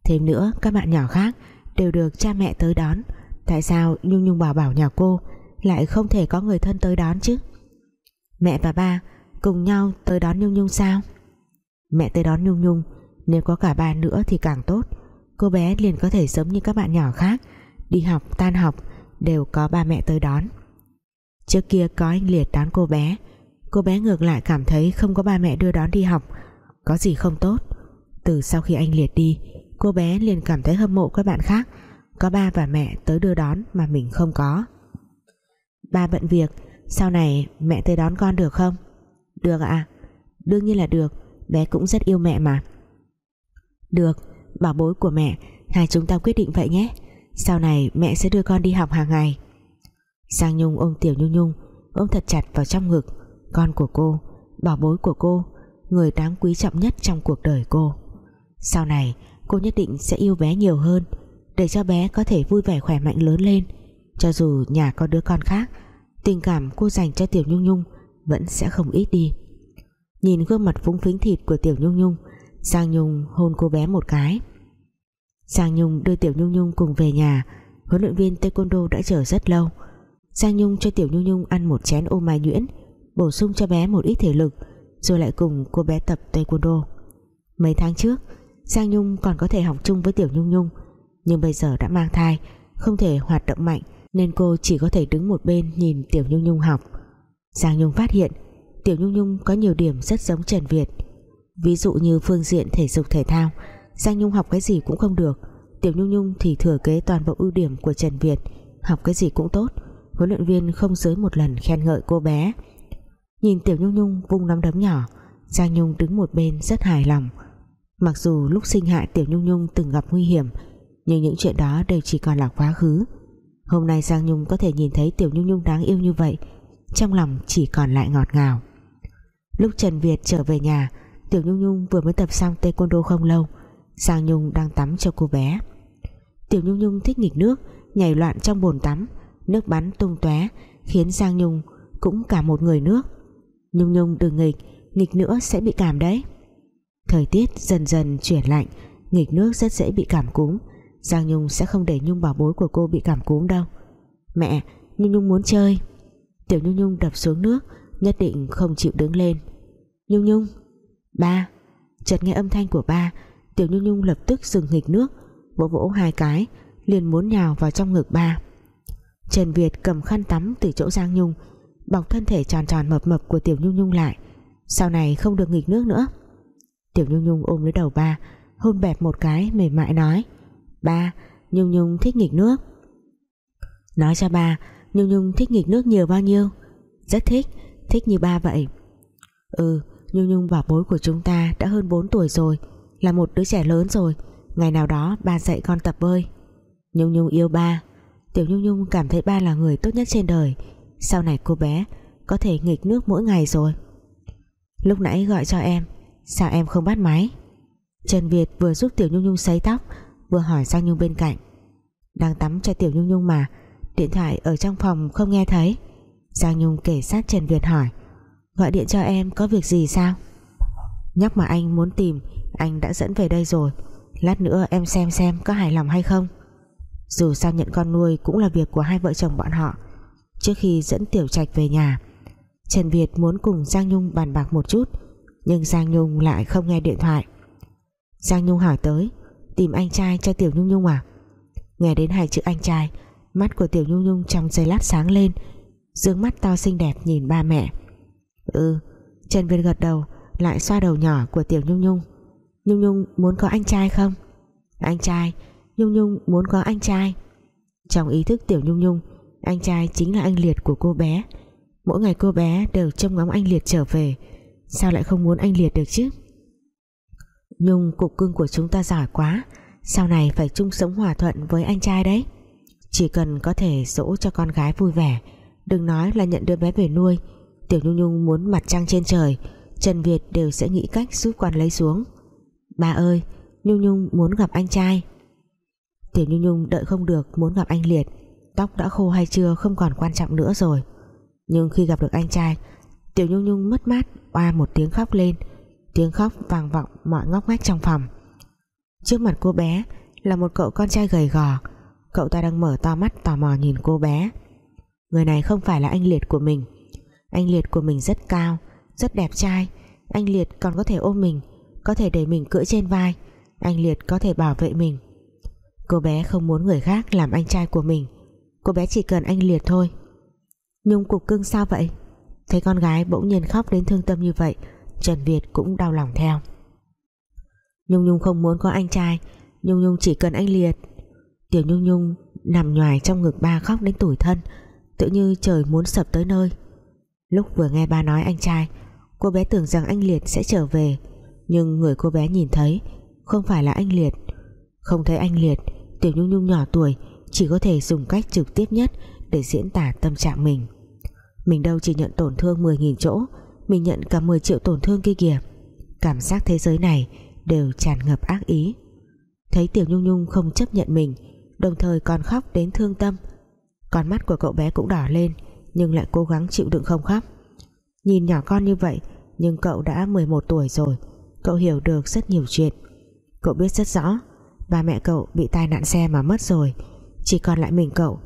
Thêm nữa, các bạn nhỏ khác Đều được cha mẹ tới đón. Tại sao Nhung Nhung bảo bảo nhà cô lại không thể có người thân tới đón chứ? Mẹ và ba Cùng nhau tới đón Nhung Nhung sao? Mẹ tới đón Nhung Nhung, Nếu có cả ba nữa thì càng tốt. Cô bé liền có thể giống như các bạn nhỏ khác, Đi học, tan học, Đều có ba mẹ tới đón. Trước kia có anh Liệt đón cô bé Cô bé ngược lại cảm thấy không có ba mẹ đưa đón đi học, Có gì không tốt. Từ sau khi anh Liệt đi, Cô bé liền cảm thấy hâm mộ các bạn khác, Có ba và mẹ tới đưa đón mà mình không có. Ba bận việc, Sau này mẹ tới đón con được không? Được ạ. À? Đương nhiên là được, Bé cũng rất yêu mẹ mà. Được, Bảo bối của mẹ, Hai chúng ta quyết định vậy nhé. Sau này mẹ sẽ đưa con đi học hàng ngày. Giang Nhung ôm Tiểu Nhung Nhung, Ôm thật chặt vào trong ngực. Con của cô, Bảo bối của cô, Người đáng quý trọng nhất trong cuộc đời cô. Sau này, cô nhất định sẽ yêu bé nhiều hơn, Để cho bé có thể vui vẻ khỏe mạnh lớn lên. Cho dù nhà có đứa con khác, Tình cảm cô dành cho Tiểu Nhung Nhung Vẫn sẽ không ít đi. Nhìn gương mặt phúng phính thịt của Tiểu Nhung Nhung, Giang Nhung hôn cô bé một cái. Giang Nhung đưa Tiểu Nhung Nhung cùng về nhà. Huấn luyện viên Taekwondo đã chờ rất lâu. Giang Nhung cho Tiểu Nhung Nhung ăn một chén ô mai nhuyễn, Bổ sung cho bé một ít thể lực, Rồi lại cùng cô bé tập Taekwondo. Mấy tháng trước, Giang Nhung còn có thể học chung với Tiểu Nhung Nhung, Nhưng bây giờ đã mang thai, Không thể hoạt động mạnh nên cô chỉ có thể đứng một bên nhìn Tiểu Nhung Nhung học. Giang Nhung phát hiện, Tiểu Nhung Nhung có nhiều điểm rất giống Trần Việt. Ví dụ như phương diện thể dục thể thao, Giang Nhung học cái gì cũng không được. Tiểu Nhung Nhung thì thừa kế toàn bộ ưu điểm của Trần Việt, Học cái gì cũng tốt. Huấn luyện viên không dưới một lần khen ngợi cô bé. Nhìn Tiểu Nhung Nhung vung nắm đấm nhỏ, Giang Nhung đứng một bên rất hài lòng. Mặc dù lúc sinh hạ Tiểu Nhung Nhung từng gặp nguy hiểm, Nhưng những chuyện đó đều chỉ còn là quá khứ. Hôm nay Giang Nhung có thể nhìn thấy Tiểu Nhung Nhung đáng yêu như vậy, Trong lòng chỉ còn lại ngọt ngào. Lúc Trần Việt trở về nhà, Tiểu Nhung Nhung vừa mới tập xong taekwondo không lâu, Giang Nhung đang tắm cho cô bé. Tiểu Nhung Nhung thích nghịch nước, Nhảy loạn trong bồn tắm, Nước bắn tung tóe, Khiến Giang Nhung cũng cả một người nước. Nhung Nhung đừng nghịch Nghịch nữa sẽ bị cảm đấy. Thời tiết dần dần chuyển lạnh, Nghịch nước rất dễ bị cảm cúm. Giang Nhung sẽ không để Nhung bảo bối của cô bị cảm cúm đâu. Mẹ, Nhung Nhung muốn chơi. Tiểu Nhung Nhung đập xuống nước, Nhất định không chịu đứng lên. Nhung Nhung. Ba. Chợt nghe âm thanh của ba, Tiểu Nhung Nhung lập tức dừng nghịch nước, Vỗ vỗ hai cái, liền muốn nhào vào trong ngực ba. Trần Việt cầm khăn tắm từ chỗ Giang Nhung, bọc thân thể tròn tròn mập mập của Tiểu Nhung Nhung lại. Sau này không được nghịch nước nữa. Tiểu Nhung Nhung ôm lấy đầu ba, hôn bẹp một cái, mềm mại nói ba, Nhung Nhung thích nghịch nước. Nói cho ba, Nhung Nhung thích nghịch nước nhiều bao nhiêu? Rất thích thích như ba vậy. Ừ Nhung Nhung bảo bối của chúng ta đã hơn 4 tuổi rồi, là một đứa trẻ lớn rồi. Ngày nào đó ba dạy con tập bơi. Nhung Nhung yêu ba. Tiểu Nhung Nhung cảm thấy ba là người tốt nhất trên đời. Sau này cô bé có thể nghịch nước mỗi ngày rồi. Lúc nãy gọi cho em, sao em không bắt máy? Trần Việt vừa giúp Tiểu Nhung Nhung sấy tóc vừa hỏi Giang Nhung bên cạnh. Đang tắm cho Tiểu Nhung Nhung mà, điện thoại ở trong phòng không nghe thấy. Giang Nhung kể sát Trần Việt hỏi, gọi điện cho em có việc gì sao? Nhóc mà anh muốn tìm, anh đã dẫn về đây rồi. Lát nữa em xem xem có hài lòng hay không. Dù sao nhận con nuôi cũng là việc của hai vợ chồng bọn họ. Trước khi dẫn Tiểu Trạch về nhà, Trần Việt muốn cùng Giang Nhung bàn bạc một chút, nhưng Giang Nhung lại không nghe điện thoại. Giang Nhung hỏi tới tìm anh trai cho Tiểu Nhung Nhung à? Nghe đến hai chữ anh trai, mắt của Tiểu Nhung Nhung trong giây lát sáng lên, dương mắt to xinh đẹp nhìn ba mẹ. Ừ Trần Việt gật đầu, lại xoa đầu nhỏ của Tiểu Nhung Nhung. Nhung Nhung muốn có anh trai không? Anh trai, Nhung Nhung muốn có anh trai. Trong ý thức Tiểu Nhung Nhung, anh trai chính là anh Liệt của cô bé. Mỗi ngày cô bé đều trông ngóng anh Liệt trở về. Sao lại không muốn anh Liệt được chứ? Nhung cục cưng của chúng ta giỏi quá. Sau này phải chung sống hòa thuận với anh trai đấy. Chỉ cần có thể dỗ cho con gái vui vẻ. Đừng nói là nhận đứa bé về nuôi. Tiểu Nhung Nhung muốn mặt trăng trên trời. Trần Việt đều sẽ nghĩ cách giúp con lấy xuống. Ba ơi, Nhung Nhung muốn gặp anh trai. Tiểu Nhung Nhung đợi không được muốn gặp anh Liệt. Tóc đã khô hay chưa không còn quan trọng nữa rồi. Nhưng khi gặp được anh trai, Tiểu Nhung Nhung mất mát, oa một tiếng khóc lên. Tiếng khóc vang vọng mọi ngóc ngách trong phòng. Trước mặt cô bé Là một cậu con trai gầy gò. Cậu ta đang mở to mắt tò mò nhìn cô bé. Người này không phải là anh Liệt của mình. Anh Liệt của mình rất cao, Rất đẹp trai. Anh Liệt còn có thể ôm mình, Có thể để mình cưỡi trên vai. Anh Liệt có thể bảo vệ mình. Cô bé không muốn người khác làm anh trai của mình. Cô bé chỉ cần anh Liệt thôi. Nhung cục cưng sao vậy? Thấy con gái bỗng nhiên khóc đến thương tâm như vậy Trần Việt cũng đau lòng theo. Nhung Nhung không muốn có anh trai, Nhung Nhung chỉ cần anh Liệt. Tiểu Nhung Nhung nằm nhoài trong ngực ba khóc đến tủi thân, Tự như trời muốn sập tới nơi. Lúc vừa nghe ba nói anh trai, Cô bé tưởng rằng anh Liệt sẽ trở về, Nhưng người cô bé nhìn thấy Không phải là anh Liệt. Không thấy anh Liệt, Tiểu Nhung Nhung nhỏ tuổi, Chỉ có thể dùng cách trực tiếp nhất Để diễn tả tâm trạng mình. Mình đâu chỉ nhận tổn thương 10.000 chỗ mình nhận cả 10 triệu tổn thương kia kìa. Cảm giác thế giới này Đều tràn ngập ác ý. Thấy Tiểu Nhung Nhung không chấp nhận mình, Đồng thời còn khóc đến thương tâm. Con mắt của cậu bé cũng đỏ lên, Nhưng lại cố gắng chịu đựng không khóc. Nhìn nhỏ con như vậy, Nhưng cậu đã 11 tuổi rồi, Cậu hiểu được rất nhiều chuyện. Cậu biết rất rõ, Ba mẹ cậu bị tai nạn xe mà mất rồi. Chỉ còn lại mình cậu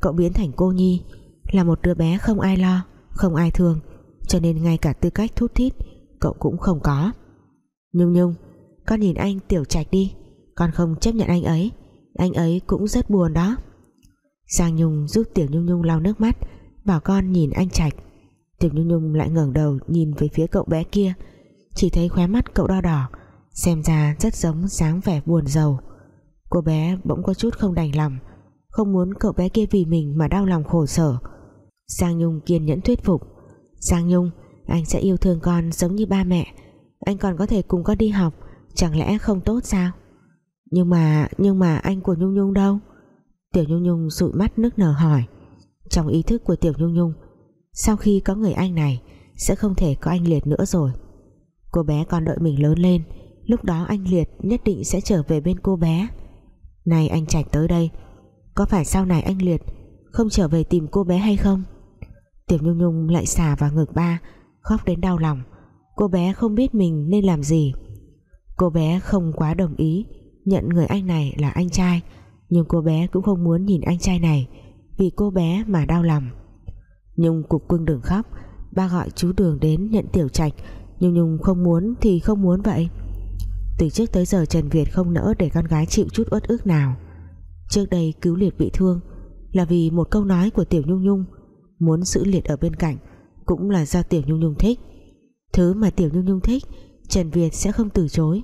Cậu biến thành cô nhi, Là một đứa bé không ai lo, Không ai thương. Cho nên ngay cả tư cách thút thít, Cậu cũng không có. Nhung nhung, Con nhìn anh tiểu trạch đi. Con không chấp nhận anh ấy. Anh ấy cũng rất buồn đó. Giang Nhung giúp Tiểu Nhung Nhung lau nước mắt, Bảo con nhìn anh Trạch. Tiểu Nhung Nhung lại ngẩng đầu nhìn về phía cậu bé kia. Chỉ thấy khóe mắt cậu đo đỏ, Xem ra rất giống dáng vẻ buồn giàu Cô bé bỗng có chút không đành lòng, Không muốn cậu bé kia vì mình mà đau lòng khổ sở. Giang Nhung kiên nhẫn thuyết phục. Giang Nhung, Anh sẽ yêu thương con giống như ba mẹ. Anh còn có thể cùng con đi học, Chẳng lẽ không tốt sao? Nhưng mà Nhưng mà anh của Nhung Nhung đâu? Tiểu Nhung Nhung dụi mắt nước nở hỏi. Trong ý thức của Tiểu Nhung Nhung, Sau khi có người anh này, Sẽ không thể có anh Liệt nữa rồi. Cô bé còn đợi mình lớn lên, Lúc đó anh Liệt nhất định sẽ trở về bên cô bé. Này anh Trạch tới đây, Có phải sau này anh Liệt Không trở về tìm cô bé hay không? Tiểu Nhung Nhung lại xả vào ngực ba, Khóc đến đau lòng. Cô bé không biết mình nên làm gì. Cô bé không quá đồng ý, Nhận người anh này là anh trai, Nhưng cô bé cũng không muốn nhìn anh trai này Vì cô bé mà đau lòng. Nhung cục cưng đừng khóc, Ba gọi chú Đường đến nhận tiểu trạch Nhung Nhung không muốn thì không muốn vậy. Từ trước tới giờ Trần Việt không nỡ để con gái chịu chút uất ức nào. Trước đây cứu Liệt bị thương Là vì một câu nói của Tiểu Nhung Nhung Muốn giữ Liệt ở bên cạnh, Cũng là do Tiểu Nhung Nhung thích. Thứ mà Tiểu Nhung Nhung thích, Trần Việt sẽ không từ chối.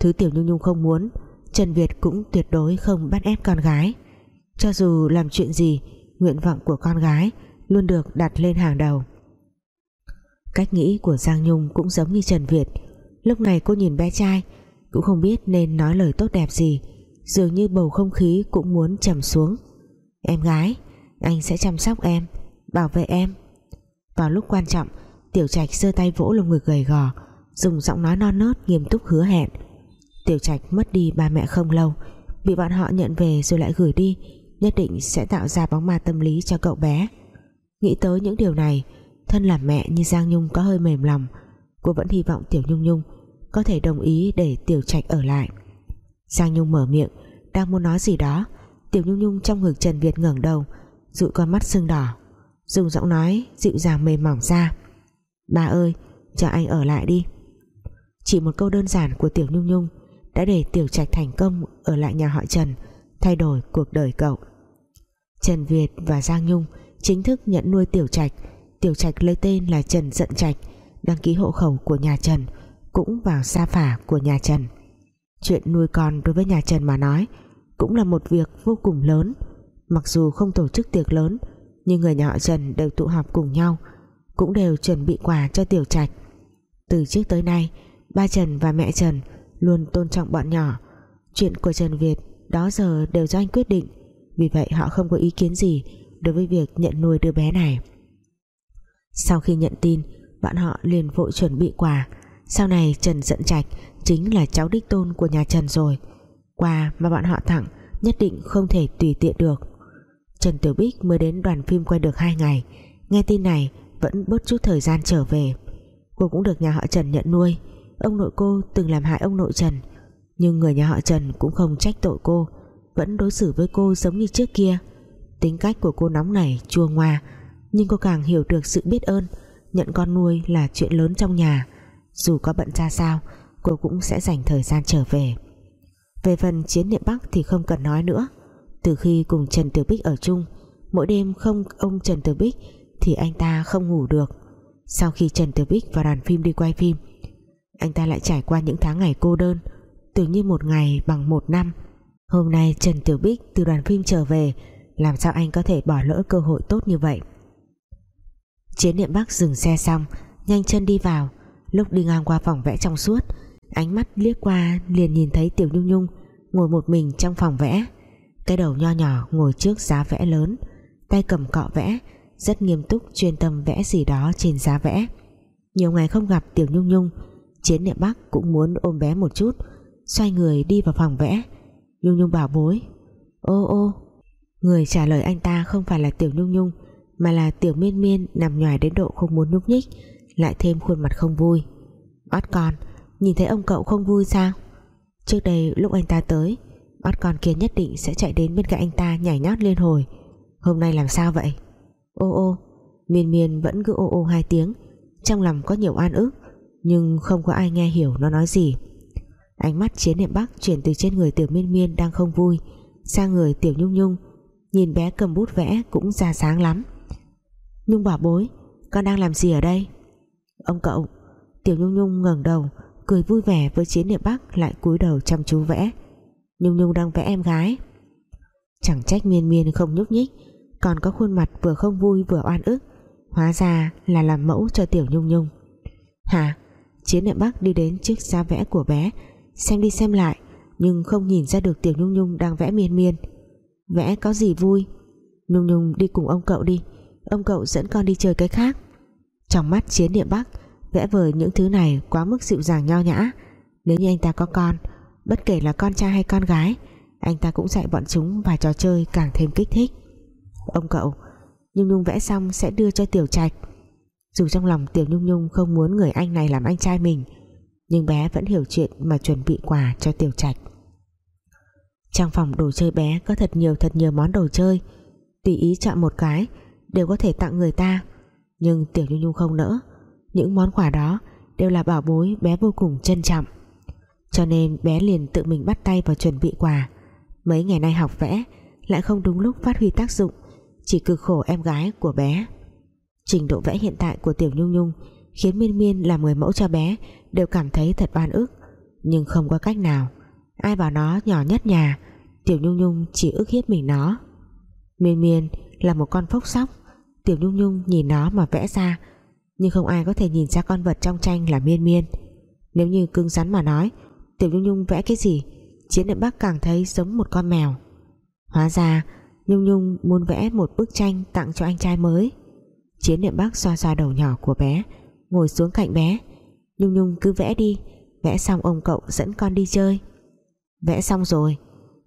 Thứ Tiểu Nhung Nhung không muốn, Trần Việt cũng tuyệt đối không bắt ép con gái. Cho dù làm chuyện gì, Nguyện vọng của con gái Luôn được đặt lên hàng đầu. Cách nghĩ của Giang Nhung cũng giống như Trần Việt. Lúc này cô nhìn bé trai, cũng không biết nên nói lời tốt đẹp gì. Dường như bầu không khí cũng muốn trầm xuống. Em gái, anh sẽ chăm sóc em bảo vệ em. Vào lúc quan trọng, tiểu trạch giơ tay vỗ lồng ngực gầy gò, dùng giọng nói non nớt nghiêm túc hứa hẹn. Tiểu trạch mất đi ba mẹ không lâu, bị bọn họ nhận về rồi lại gửi đi, nhất định sẽ tạo ra bóng ma tâm lý cho cậu bé. Nghĩ tới những điều này, thân làm mẹ như Giang Nhung có hơi mềm lòng, cô vẫn hy vọng Tiểu Nhung Nhung có thể đồng ý để Tiểu Trạch ở lại. Giang Nhung mở miệng, đang muốn nói gì đó? Tiểu Nhung Nhung trong ngực Trần Việt ngẩng đầu, dụi con mắt sưng đỏ dùng giọng nói, dịu dàng mềm mỏng ra. Bà ơi cho anh ở lại đi. Chỉ một câu đơn giản của Tiểu Nhung Nhung đã để Tiểu Trạch thành công ở lại nhà họ Trần, thay đổi cuộc đời cậu. Trần Việt và Giang Nhung chính thức nhận nuôi Tiểu Trạch. Tiểu Trạch lấy tên là Trần Dận Trạch, đăng ký hộ khẩu của nhà Trần cũng vào sa phả của nhà Trần. Chuyện nuôi con đối với nhà Trần mà nói cũng là một việc vô cùng lớn. Mặc dù không tổ chức tiệc lớn nhưng người nhà họ Trần đều tụ họp cùng nhau, cũng đều chuẩn bị quà cho Tiểu Trạch. Từ trước tới nay, ba Trần và mẹ Trần luôn tôn trọng bọn nhỏ. Chuyện của Trần Việt đó giờ đều do anh quyết định, vì vậy họ không có ý kiến gì đối với việc nhận nuôi đứa bé này. Sau khi nhận tin, bọn họ liền vội chuẩn bị quà. Sau này Trần Dận Trạch chính là cháu đích tôn của nhà Trần rồi. Quà mà bọn họ tặng nhất định không thể tùy tiện được. Trần Tiểu Bích mới đến đoàn phim quay được 2 ngày. Nghe tin này, vẫn bớt chút thời gian trở về. Cô cũng được nhà họ Trần nhận nuôi. Ông nội cô từng làm hại ông nội Trần, nhưng người nhà họ Trần cũng không trách tội cô, vẫn đối xử với cô giống như trước kia. Tính cách của cô nóng nảy, chua ngoa, nhưng cô càng hiểu được sự biết ơn, nhận con nuôi là chuyện lớn trong nhà. Dù có bận ra sao, cô cũng sẽ dành thời gian trở về. Về phần chiến niệm Bắc thì không cần nói nữa từ khi cùng Trần Tiểu Bích ở chung, mỗi đêm không ông Trần Tiểu Bích thì anh ta không ngủ được. Sau khi Trần Tiểu Bích và đoàn phim đi quay phim, anh ta lại trải qua những tháng ngày cô đơn, tưởng như một ngày bằng một năm. Hôm nay Trần Tiểu Bích từ đoàn phim trở về, làm sao anh có thể bỏ lỡ cơ hội tốt như vậy? Chiến niệm Bắc dừng xe xong, nhanh chân đi vào. Lúc đi ngang qua phòng vẽ trong suốt, ánh mắt liếc qua liền nhìn thấy Tiểu Nhung Nhung ngồi một mình trong phòng vẽ cái đầu nho nhỏ ngồi trước giá vẽ lớn. Tay cầm cọ vẽ, rất nghiêm túc chuyên tâm vẽ gì đó trên giá vẽ. Nhiều ngày không gặp Tiểu Nhung Nhung, Chiến niệm Bắc cũng muốn ôm bé một chút, xoay người đi vào phòng vẽ. Nhung Nhung bảo bối, ô ô, người trả lời anh ta không phải là Tiểu Nhung Nhung, mà là Tiểu Miên Miên nằm nhòi đến độ không muốn nhúc nhích, lại thêm khuôn mặt không vui. Ót con, nhìn thấy ông cậu không vui sao? Trước đây lúc anh ta tới Bắt con kia nhất định sẽ chạy đến bên cạnh anh ta nhảy nhót liên hồi. Hôm nay làm sao vậy? Ô ô, miên miên vẫn cứ ô ô hai tiếng. Trong lòng có nhiều an ức, nhưng không có ai nghe hiểu nó nói gì. Ánh mắt chiến niệm bắc chuyển từ trên người tiểu miên miên đang không vui sang người tiểu nhung nhung. Nhìn bé cầm bút vẽ cũng ra sáng lắm. Nhung bảo bối, con đang làm gì ở đây? Ông cậu. Tiểu nhung nhung ngẩng đầu, cười vui vẻ với chiến niệm bắc lại cúi đầu chăm chú vẽ nhung nhung đang vẽ em gái. Chẳng trách miên miên không nhúc nhích, còn có khuôn mặt vừa không vui vừa oan ức. Hóa ra là làm mẫu cho tiểu nhung nhung. Hả? Chiến niệm bắc đi đến trước giá vẽ của bé, xem đi xem lại, nhưng không nhìn ra được tiểu nhung nhung đang vẽ miên miên. Vẽ có gì vui? Nhung nhung đi cùng ông cậu đi, ông cậu dẫn con đi chơi cái khác. Trong mắt chiến niệm bắc, vẽ vời những thứ này quá mức dịu dàng nho nhã. Nếu như anh ta có con bất kể là con trai hay con gái, anh ta cũng dạy bọn chúng vài trò chơi càng thêm kích thích. Ông cậu, Nhung Nhung vẽ xong sẽ đưa cho Tiểu Trạch. Dù trong lòng Tiểu Nhung Nhung không muốn người anh này làm anh trai mình, nhưng bé vẫn hiểu chuyện mà chuẩn bị quà cho Tiểu Trạch. Trong phòng đồ chơi bé có thật nhiều thật nhiều món đồ chơi. Tùy ý chọn một cái, đều có thể tặng người ta. Nhưng Tiểu Nhung Nhung không nỡ. Những món quà đó đều là bảo bối bé vô cùng trân trọng cho nên bé liền tự mình bắt tay vào chuẩn bị quà. Mấy ngày nay học vẽ, lại không đúng lúc phát huy tác dụng, chỉ cực khổ em gái của bé. Trình độ vẽ hiện tại của Tiểu Nhung Nhung khiến Miên Miên làm người mẫu cho bé đều cảm thấy thật oan ức. Nhưng không có cách nào, ai bảo nó nhỏ nhất nhà, Tiểu Nhung Nhung chỉ ức hiếp mình nó. Miên Miên là một con phốc sóc, Tiểu Nhung Nhung nhìn nó mà vẽ ra, nhưng không ai có thể nhìn ra con vật trong tranh là Miên Miên. Nếu như cứng rắn mà nói Tiểu Nhung Nhung vẽ cái gì, Chiến niệm Bắc càng thấy giống một con mèo. Hóa ra, Nhung Nhung muốn vẽ một bức tranh tặng cho anh trai mới. Chiến niệm Bắc xoa xoa đầu nhỏ của bé, Ngồi xuống cạnh bé. Nhung Nhung cứ vẽ đi, Vẽ xong ông cậu dẫn con đi chơi. Vẽ xong rồi,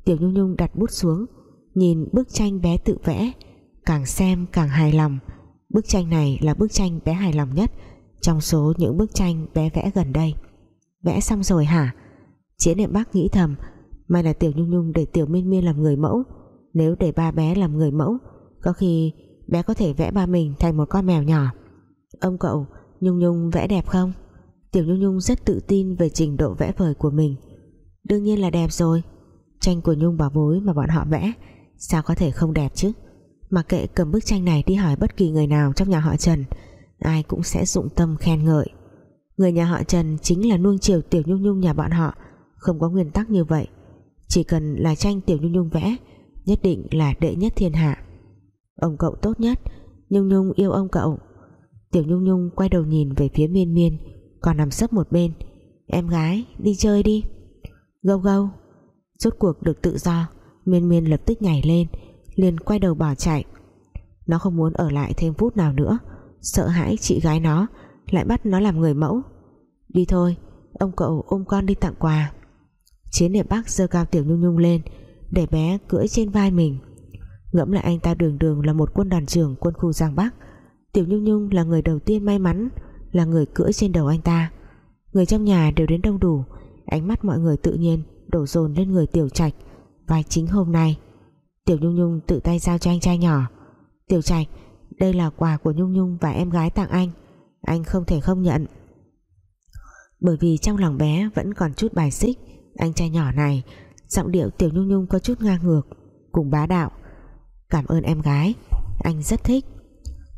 Tiểu Nhung Nhung đặt bút xuống, Nhìn bức tranh bé tự vẽ, Càng xem càng hài lòng. Bức tranh này là bức tranh bé hài lòng nhất Trong số những bức tranh bé vẽ gần đây. Vẽ xong rồi hả? Chiến niệm bác nghĩ thầm, May là Tiểu Nhung Nhung để Tiểu Miên Miên làm người mẫu. Nếu để ba bé làm người mẫu, Có khi bé có thể vẽ ba mình thành một con mèo nhỏ. Ông cậu Nhung Nhung vẽ đẹp không? Tiểu Nhung Nhung rất tự tin về trình độ vẽ vời của mình. Đương nhiên là đẹp rồi. Tranh của Nhung bảo bối mà bọn họ vẽ, Sao có thể không đẹp chứ? Mà kệ cầm bức tranh này đi hỏi bất kỳ người nào trong nhà họ Trần, Ai cũng sẽ dụng tâm khen ngợi. Người nhà họ Trần chính là nuông chiều Tiểu Nhung Nhung nhà bọn họ không có nguyên tắc như vậy. Chỉ cần là tranh Tiểu Nhung Nhung vẽ, Nhất định là đệ nhất thiên hạ. Ông cậu tốt nhất, Nhung Nhung yêu ông cậu. Tiểu Nhung Nhung quay đầu nhìn về phía miên miên, Còn nằm sấp một bên. Em gái, đi chơi đi. Gâu gâu. Rốt cuộc được tự do, Miên miên lập tức nhảy lên, liền quay đầu bỏ chạy. Nó không muốn ở lại thêm phút nào nữa, Sợ hãi chị gái nó, Lại bắt nó làm người mẫu. Đi thôi, Ông cậu ôm con đi tặng quà. Chiến Niệm Bắc giơ cao Tiểu Nhung Nhung lên, Để bé cưỡi trên vai mình. Ngẫm lại anh ta đường đường là một quân đoàn trưởng Quân khu Giang Bắc. Tiểu Nhung Nhung là người đầu tiên may mắn, Là người cưỡi trên đầu anh ta. Người trong nhà đều đến đông đủ, Ánh mắt mọi người tự nhiên đổ dồn lên người Tiểu Trạch Và chính hôm nay. Tiểu Nhung Nhung tự tay giao cho anh trai nhỏ. Tiểu Trạch, Đây là quà của Nhung Nhung và em gái tặng anh. Anh không thể không nhận. Bởi vì trong lòng bé Vẫn còn chút bài xích anh trai nhỏ này, Giọng điệu Tiểu Nhung Nhung có chút ngang ngược, Cùng bá đạo. Cảm ơn em gái, Anh rất thích.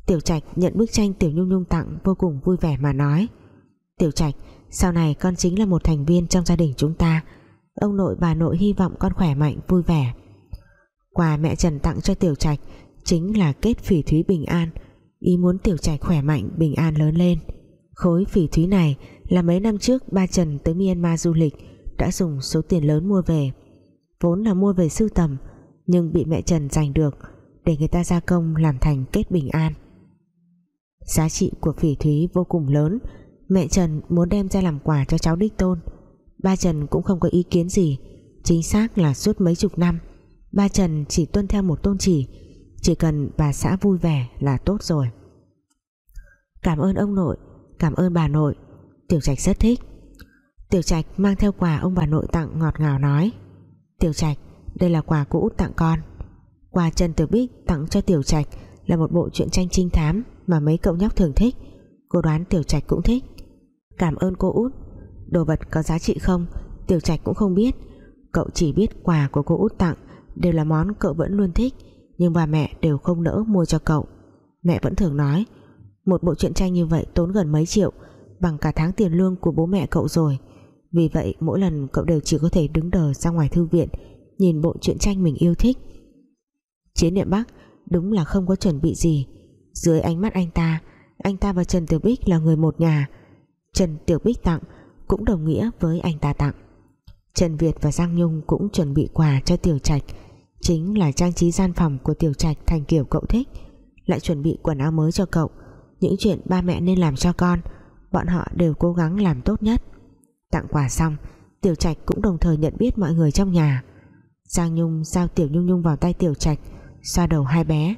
Tiểu Trạch nhận bức tranh Tiểu Nhung Nhung tặng Vô cùng vui vẻ mà nói, Tiểu Trạch, sau này con chính là một thành viên trong gia đình chúng ta. Ông nội bà nội hy vọng con khỏe mạnh, vui vẻ. Quà mẹ Trần tặng cho Tiểu Trạch Chính là kết phỉ thúy bình an. Ý muốn Tiểu Trạch khỏe mạnh, bình an lớn lên. Khối phỉ thúy này Là mấy năm trước ba Trần tới Myanmar du lịch đã dùng số tiền lớn mua về. Vốn là mua về sưu tầm, Nhưng bị mẹ Trần giành được Để người ta gia công làm thành kết bình an. Giá trị của phỉ thúy vô cùng lớn, Mẹ Trần muốn đem ra làm quà cho cháu đích tôn. Ba Trần cũng không có ý kiến gì, Chính xác là suốt mấy chục năm, Ba Trần chỉ tuân theo một tôn chỉ Chỉ cần bà xã vui vẻ là tốt rồi. Cảm ơn ông nội, Cảm ơn bà nội, Tiểu Trạch rất thích. Tiểu Trạch mang theo quà ông bà nội tặng ngọt ngào nói. Tiểu Trạch, Đây là quà cũ tặng con. Quà Trần Tiểu Bích tặng cho Tiểu Trạch Là một bộ truyện tranh trinh thám Mà mấy cậu nhóc thường thích. Cô đoán Tiểu Trạch cũng thích. Cảm ơn cô út. Đồ vật có giá trị không? Tiểu Trạch cũng không biết. Cậu chỉ biết quà của cô út tặng Đều là món cậu vẫn luôn thích, Nhưng bà mẹ đều không nỡ mua cho cậu. Mẹ vẫn thường nói, Một bộ truyện tranh như vậy tốn gần mấy triệu, Bằng cả tháng tiền lương của bố mẹ cậu rồi vì vậy, mỗi lần cậu đều chỉ có thể đứng đờ ra ngoài thư viện, Nhìn bộ truyện tranh mình yêu thích. Chiến niệm Bắc, Đúng là không có chuẩn bị gì. Dưới ánh mắt anh ta Anh ta và Trần Tiểu Bích là người một nhà. Trần Tiểu Bích tặng cũng đồng nghĩa với anh ta tặng. Trần Việt và Giang Nhung cũng chuẩn bị quà cho Tiểu Trạch, chính là trang trí gian phòng của Tiểu Trạch thành kiểu cậu thích. Lại chuẩn bị quần áo mới cho cậu, những chuyện ba mẹ nên làm cho con, bọn họ đều cố gắng làm tốt nhất tặng quà xong, Tiểu Trạch cũng đồng thời nhận biết mọi người trong nhà. Giang Nhung giao Tiểu Nhung Nhung vào tay Tiểu Trạch, xoa đầu hai bé.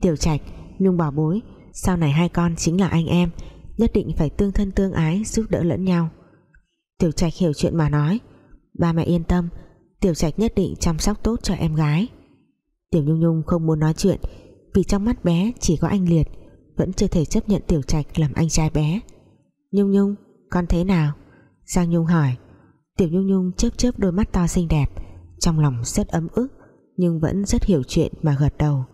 Tiểu Trạch, Nhung bảo bối, sau này hai con chính là anh em, nhất định phải tương thân tương ái, giúp đỡ lẫn nhau. Tiểu Trạch hiểu chuyện mà nói, Ba mẹ yên tâm, Tiểu Trạch nhất định chăm sóc tốt cho em gái. Tiểu Nhung Nhung không muốn nói chuyện, Vì trong mắt bé chỉ có anh Liệt, Vẫn chưa thể chấp nhận Tiểu Trạch làm anh trai bé. Nhung Nhung, Con thế nào? Giang Nhung hỏi. Tiểu Nhung Nhung chớp chớp đôi mắt to xinh đẹp, Trong lòng rất ấm ức, Nhưng vẫn rất hiểu chuyện mà gật đầu.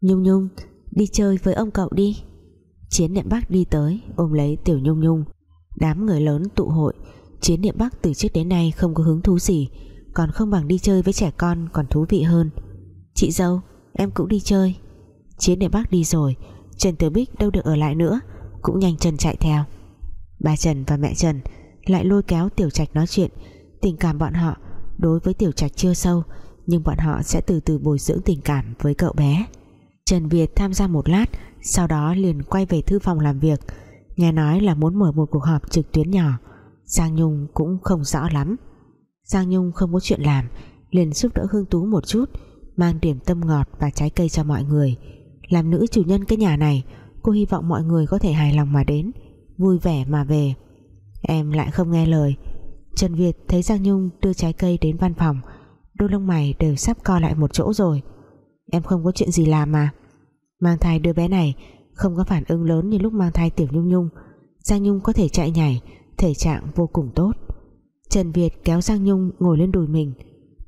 Nhung Nhung, Đi chơi với ông cậu đi. Chiến niệm Bắc đi tới, ôm lấy Tiểu Nhung Nhung. Đám người lớn tụ hội, Chiến niệm Bắc từ trước đến nay không có hứng thú gì, Còn không bằng đi chơi với trẻ con Còn thú vị hơn. Chị dâu, em cũng đi chơi. Chiến niệm Bắc đi rồi, Trần Tử Bích đâu được ở lại nữa, Cũng nhanh chân chạy theo. Ba Trần và mẹ Trần lại lôi kéo Tiểu Trạch nói chuyện. Tình cảm bọn họ đối với Tiểu Trạch chưa sâu, Nhưng bọn họ sẽ từ từ bồi dưỡng tình cảm với cậu bé. Trần Việt tham gia một lát, Sau đó liền quay về thư phòng làm việc. Nghe nói là muốn mở một cuộc họp trực tuyến nhỏ. Giang Nhung cũng không rõ lắm. Giang Nhung không có chuyện làm, liền giúp đỡ Hương Tú một chút, mang điểm tâm ngọt và trái cây cho mọi người. Làm nữ chủ nhân cái nhà này, cô hy vọng mọi người có thể hài lòng mà đến vui vẻ mà về. Em lại không nghe lời. Trần Việt thấy Giang Nhung đưa trái cây đến văn phòng. Đôi lông mày đều sắp co lại một chỗ rồi. Em không có chuyện gì làm mà. Mang thai đứa bé này không có phản ứng lớn như lúc mang thai Tiểu Nhung Nhung. Giang Nhung có thể chạy nhảy, thể trạng vô cùng tốt. Trần Việt kéo Giang Nhung ngồi lên đùi mình.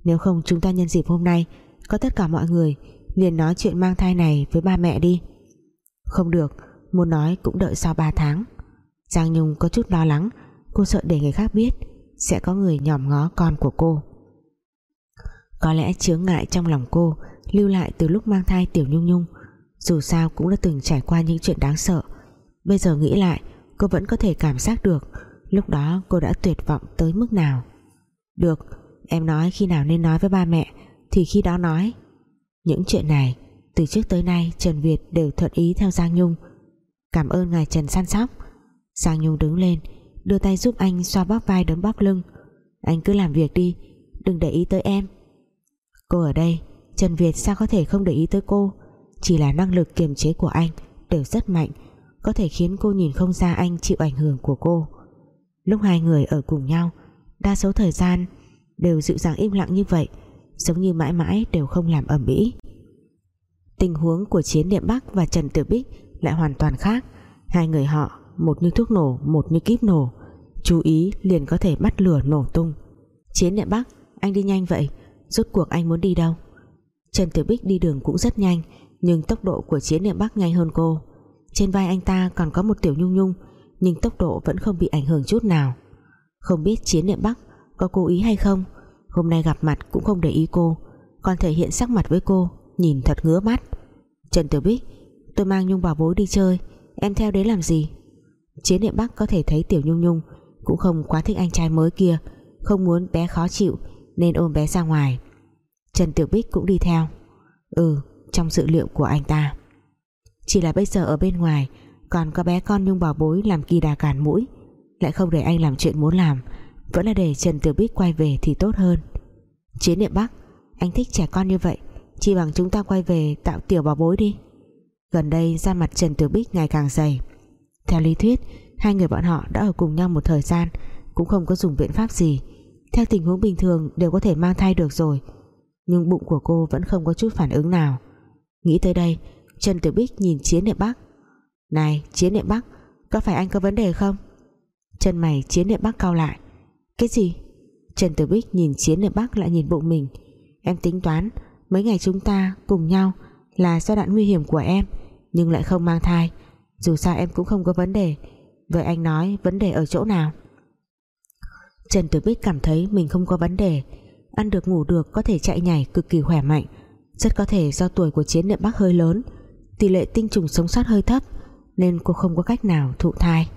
Nếu không chúng ta nhân dịp hôm nay, Có tất cả mọi người, liền nói chuyện mang thai này với ba mẹ đi. Không được, Muốn nói cũng đợi sau 3 tháng. Giang Nhung có chút lo lắng. Cô sợ để người khác biết Sẽ có người nhòm ngó con của cô. Có lẽ chướng ngại trong lòng cô Lưu lại từ lúc mang thai Tiểu Nhung Nhung. Dù sao cũng đã từng trải qua những chuyện đáng sợ. Bây giờ nghĩ lại, Cô vẫn có thể cảm giác được Lúc đó cô đã tuyệt vọng tới mức nào. Được, Em nói khi nào nên nói với ba mẹ, Thì khi đó nói. Những chuyện này, Từ trước tới nay Trần Việt đều thuận ý theo Giang Nhung. Cảm ơn ngài Trần săn sóc. Giang Nhung đứng lên, Đưa tay giúp anh xoa bóp vai đấm bóp lưng. Anh cứ làm việc đi, Đừng để ý tới em. Cô ở đây, Trần Việt sao có thể không để ý tới cô? Chỉ là năng lực kiềm chế của anh Đều rất mạnh, Có thể khiến cô nhìn không ra anh chịu ảnh hưởng của cô. Lúc hai người ở cùng nhau, Đa số thời gian Đều dịu dàng im lặng như vậy, Giống như mãi mãi đều không làm ẩm ĩ. Tình huống của Chiến Niệm Bắc và Trần Tử Bích lại hoàn toàn khác. Hai người họ một như thuốc nổ, một như kíp nổ. Chú ý liền có thể bắt lửa nổ tung. Chiến Niệm Bắc Anh đi nhanh vậy Rốt cuộc anh muốn đi đâu? Trần Tử Bích đi đường cũng rất nhanh Nhưng tốc độ của Chiến Niệm Bắc nhanh hơn cô. Trên vai anh ta còn có một tiểu nhung nhung nhưng tốc độ vẫn không bị ảnh hưởng chút nào. Không biết chiến niệm bắc có cố ý hay không hôm nay gặp mặt cũng không để ý cô còn thể hiện sắc mặt với cô nhìn thật ngứa mắt. Trần Tiểu Bích tôi mang Nhung bảo bối đi chơi em theo đấy làm gì? Chiến niệm bắc có thể thấy Tiểu Nhung Nhung cũng không quá thích anh trai mới kia, không muốn bé khó chịu nên ôm bé ra ngoài. Trần Tiểu Bích cũng đi theo. Ừ trong dự liệu của anh ta. Chỉ là bây giờ ở bên ngoài, còn có bé con Nhung bảo bối làm kỳ đà cản mũi, lại không để anh làm chuyện muốn làm, vẫn là để Trần Tiểu Bích quay về thì tốt hơn. Chiến niệm Bắc, anh thích trẻ con như vậy, chỉ bằng chúng ta quay về tạo tiểu bảo bối đi. Gần đây da mặt Trần Tiểu Bích ngày càng dày theo lý thuyết, hai người bọn họ đã ở cùng nhau một thời gian, cũng không có dùng biện pháp gì. Theo tình huống bình thường đều có thể mang thai được rồi, nhưng bụng của cô vẫn không có chút phản ứng nào. Nghĩ tới đây, Trần Tử Bích nhìn Chiến Niệm Bắc. Này, Chiến Niệm Bắc, Có phải anh có vấn đề không? Chân mày Chiến Niệm Bắc cau lại. Cái gì? Trần Tử Bích nhìn Chiến Niệm Bắc lại nhìn bụng mình. Em tính toán, Mấy ngày chúng ta cùng nhau Là giai đoạn nguy hiểm của em, Nhưng lại không mang thai. Dù sao em cũng không có vấn đề. Vậy anh nói vấn đề ở chỗ nào? Trần Tử Bích cảm thấy mình không có vấn đề. Ăn được ngủ được có thể chạy nhảy cực kỳ khỏe mạnh. Rất có thể do tuổi của Chiến Niệm Bắc hơi lớn. Tỷ lệ tinh trùng sống sót hơi thấp, nên cô không có cách nào thụ thai.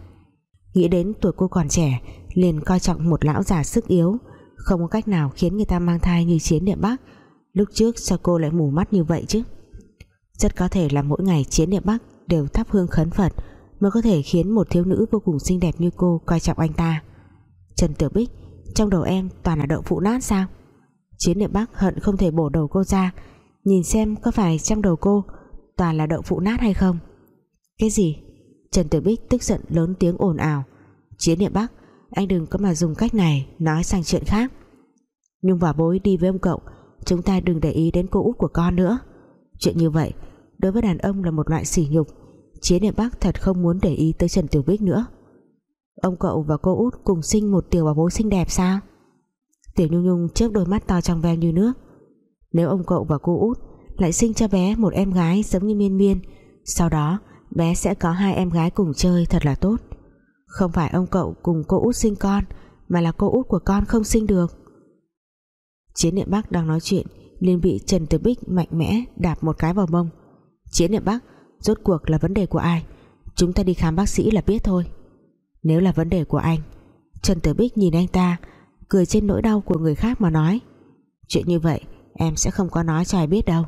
Nghĩ đến tuổi cô còn trẻ, liền coi trọng một lão già sức yếu. Không có cách nào khiến người ta mang thai như chiến niệm bắc lúc trước sao cô lại mù mắt như vậy chứ? Rất có thể là mỗi ngày chiến niệm bắc đều thắp hương khấn phật mới có thể khiến một thiếu nữ vô cùng xinh đẹp như cô coi trọng anh ta. Trần Tiểu Bích, trong đầu em toàn là đậu phụ nát sao? Chiến niệm bắc hận không thể bổ đầu cô ra, nhìn xem có phải trong đầu cô toàn là đậu phụ nát hay không? Cái gì? Trần Tử Bích tức giận lớn tiếng ồn ào. Chiến niệm Bắc, Anh đừng có mà dùng cách này nói sang chuyện khác. Nhung và bối đi với ông cậu, Chúng ta đừng để ý đến cô út của con nữa. Chuyện như vậy Đối với đàn ông là một loại sỉ nhục. Chiến niệm Bắc thật không muốn để ý tới Trần Tiểu Bích nữa. Ông cậu và cô út cùng sinh một tiểu bảo bối xinh đẹp sao? Tiểu Nhung Nhung chớp đôi mắt to trong veo như nước. Nếu ông cậu và cô út Lại sinh cho bé một em gái giống như miên miên, Sau đó bé sẽ có hai em gái cùng chơi thật là tốt. Không phải ông cậu cùng cô út sinh con, mà là cô út của con không sinh được. Chiến niệm bắc đang nói chuyện, liền bị trần tử bích mạnh mẽ đạp một cái vào mông chiến niệm bắc rốt cuộc là vấn đề của ai? Chúng ta đi khám bác sĩ là biết thôi. Nếu là vấn đề của anh, trần tử bích nhìn anh ta, cười trên nỗi đau của người khác mà nói, chuyện như vậy, em sẽ không có nói cho ai biết đâu.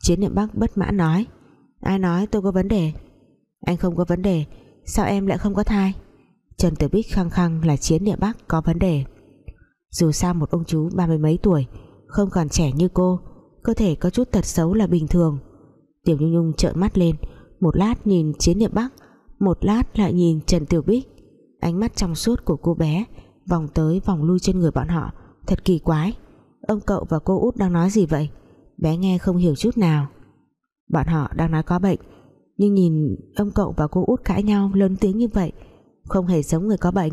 Chiến niệm bắc bất mãn nói, Ai nói tôi có vấn đề? Anh không có vấn đề, Sao em lại không có thai? Trần Tử Bích khăng khăng là chiến niệm Bắc có vấn đề. Dù sao một ông chú ba mươi mấy tuổi, Không còn trẻ như cô, Cơ thể có chút tật xấu là bình thường. Tiểu Nhung Nhung trợn mắt lên, Một lát nhìn chiến địa Bắc, Một lát lại nhìn Trần Tiểu Bích. Ánh mắt trong suốt của cô bé Vòng tới vòng lui trên người bọn họ, Thật kỳ quái. Ông cậu và cô út đang nói gì vậy? Bé nghe không hiểu chút nào. Bọn họ đang nói có bệnh, Nhưng nhìn ông cậu và cô út cãi nhau, lớn tiếng như vậy, Không hề giống người có bệnh.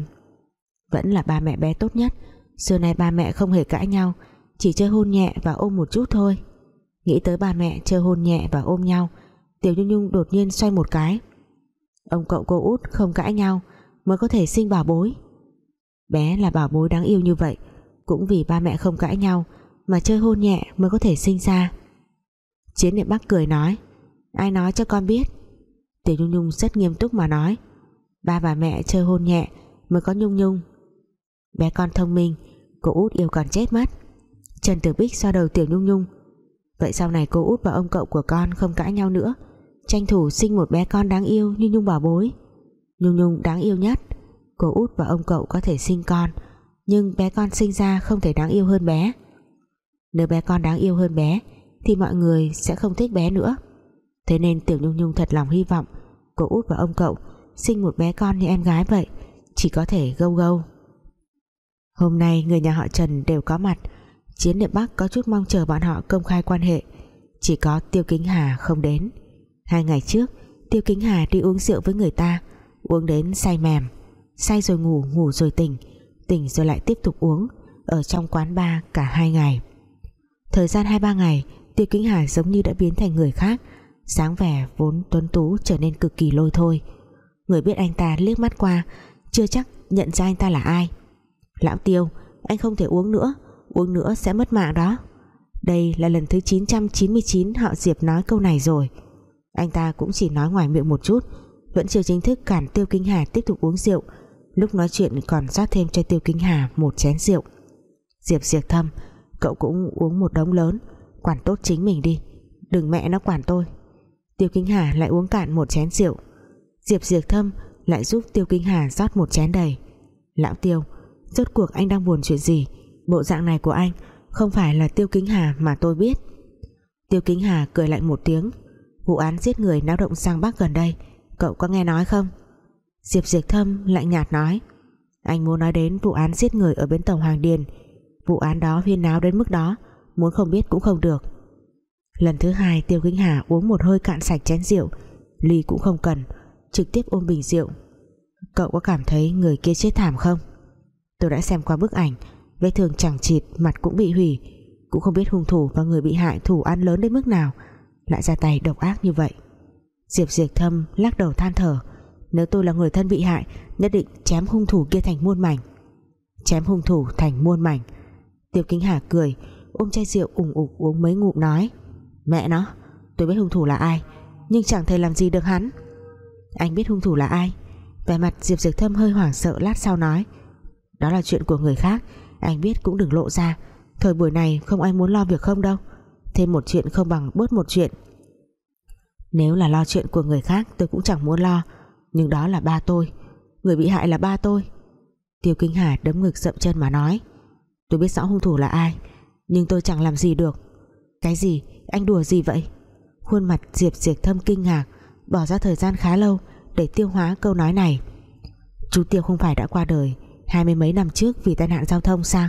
Vẫn là ba mẹ bé tốt nhất, Xưa nay ba mẹ không hề cãi nhau, Chỉ chơi hôn nhẹ và ôm một chút thôi. Nghĩ tới ba mẹ chơi hôn nhẹ và ôm nhau, Tiểu Nhung Nhung đột nhiên xoay một cái. Ông cậu cô út không cãi nhau, Mới có thể sinh bảo bối. Bé là bảo bối đáng yêu như vậy, Cũng vì ba mẹ không cãi nhau Mà chơi hôn nhẹ mới có thể sinh ra. Chiến niệm Bắc cười nói, Ai nói cho con biết? Tiểu Nhung Nhung rất nghiêm túc mà nói, Ba và mẹ chơi hôn nhẹ Mới có Nhung Nhung. Bé con thông minh, Cô út yêu còn chết mất. Trần Tử Bích xoa đầu Tiểu Nhung Nhung Vậy sau này cô út và ông cậu của con không cãi nhau nữa. Tranh thủ sinh một bé con đáng yêu như Nhung bảo bối. Nhung Nhung đáng yêu nhất. Cô út và ông cậu có thể sinh con, Nhưng bé con sinh ra không thể đáng yêu hơn bé. Nếu bé con đáng yêu hơn bé, Thì mọi người sẽ không thích bé nữa. Thế nên Tiểu Nhung Nhung thật lòng hy vọng Cô út và ông cậu Sinh một bé con như em gái vậy, Chỉ có thể gâu gâu. Hôm nay người nhà họ Trần đều có mặt. Chiến niệm Bắc có chút mong chờ bọn họ công khai quan hệ. Chỉ có Tiêu Kính Hà không đến. Hai ngày trước Tiêu Kính Hà đi uống rượu với người ta Uống đến say mềm. Say rồi ngủ, ngủ rồi tỉnh Tỉnh rồi lại tiếp tục uống Ở trong quán bar cả hai ngày. Thời gian hai ba ngày Tiêu Kính Hà giống như đã biến thành người khác sáng vẻ vốn tuấn tú trở nên cực kỳ lôi thôi. Người biết anh ta liếc mắt qua chưa chắc nhận ra anh ta là ai. Lão tiêu anh không thể uống nữa uống nữa sẽ mất mạng đó. Đây là lần thứ 999 họ Diệp nói câu này rồi. Anh ta cũng chỉ nói ngoài miệng một chút, vẫn chưa chính thức cản Tiêu Kinh Hà tiếp tục uống rượu. Lúc nói chuyện còn rót thêm cho Tiêu Kinh Hà một chén rượu. Diệp diệt thâm cậu cũng uống một đống lớn, quản tốt chính mình đi. Đừng mẹ nó quản tôi. Tiêu Kinh Hà lại uống cạn một chén rượu. Diệp Diệp Thâm lại giúp Tiêu Kinh Hà rót một chén đầy. Lão Tiêu, Rốt cuộc anh đang buồn chuyện gì? Bộ dạng này của anh Không phải là Tiêu Kính Hà mà tôi biết. Tiêu Kính Hà cười lạnh một tiếng. Vụ án giết người náo động sang Bắc gần đây, Cậu có nghe nói không? Diệp Diệp Thâm lạnh nhạt nói. Anh muốn nói đến vụ án giết người ở bến tàu Hoàng Điền. Vụ án đó huyên náo đến mức đó, Muốn không biết cũng không được. Lần thứ hai, Tiêu Kính Hà uống một hơi cạn sạch chén rượu. Ly cũng không cần, Trực tiếp ôm bình rượu. Cậu có cảm thấy người kia chết thảm không? Tôi đã xem qua bức ảnh Vết thương chẳng chịt, mặt cũng bị hủy. Cũng không biết hung thủ và người bị hại thủ ăn lớn đến mức nào, Lại ra tay độc ác như vậy. Diệp diệt Thâm lắc đầu than thở, Nếu tôi là người thân bị hại, Nhất định chém hung thủ kia thành muôn mảnh. Chém hung thủ thành muôn mảnh. Tiêu Kính Hà cười, Ôm chai rượu ủng ục uống mấy ngụm nói, Mẹ nó, Tôi biết hung thủ là ai, Nhưng chẳng thể làm gì được hắn. Anh biết hung thủ là ai? Vẻ mặt Diệp diệt Thâm hơi hoảng sợ lát sau nói, Đó là chuyện của người khác anh biết cũng đừng lộ ra. Thời buổi này không ai muốn lo việc không đâu. Thêm một chuyện không bằng bớt một chuyện. Nếu là lo chuyện của người khác, Tôi cũng chẳng muốn lo. Nhưng đó là ba tôi. Người bị hại là ba tôi. Tiêu Kinh Hà đấm ngực sậm chân mà nói. Tôi biết rõ hung thủ là ai, Nhưng tôi chẳng làm gì được. Cái gì? Anh đùa gì vậy? Khuôn mặt Diệp Diệp Thâm kinh ngạc, Bỏ ra thời gian khá lâu Để tiêu hóa câu nói này. Chú Tiêu không phải đã qua đời Hai mươi mấy năm trước vì tai nạn giao thông sao?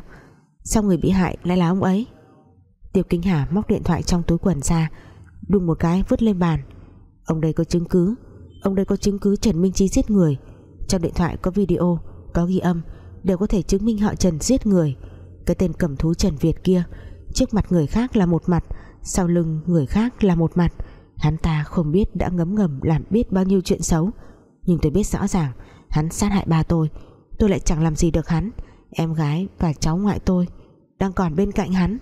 Sao người bị hại lại là ông ấy? Tiêu Kính Hà móc điện thoại trong túi quần ra Đùng một cái vứt lên bàn. Ông đây có chứng cứ Ông đây có chứng cứ Trần Minh Trí giết người. Trong điện thoại có video, có ghi âm Đều có thể chứng minh họ Trần giết người. Cái tên cầm thú Trần Việt kia Trước mặt người khác là một mặt sau lưng người khác là một mặt. Hắn ta không biết đã ngấm ngầm làm biết bao nhiêu chuyện xấu nhưng tôi biết rõ ràng hắn sát hại ba tôi tôi lại chẳng làm gì được hắn. Em gái và cháu ngoại tôi đang còn bên cạnh hắn.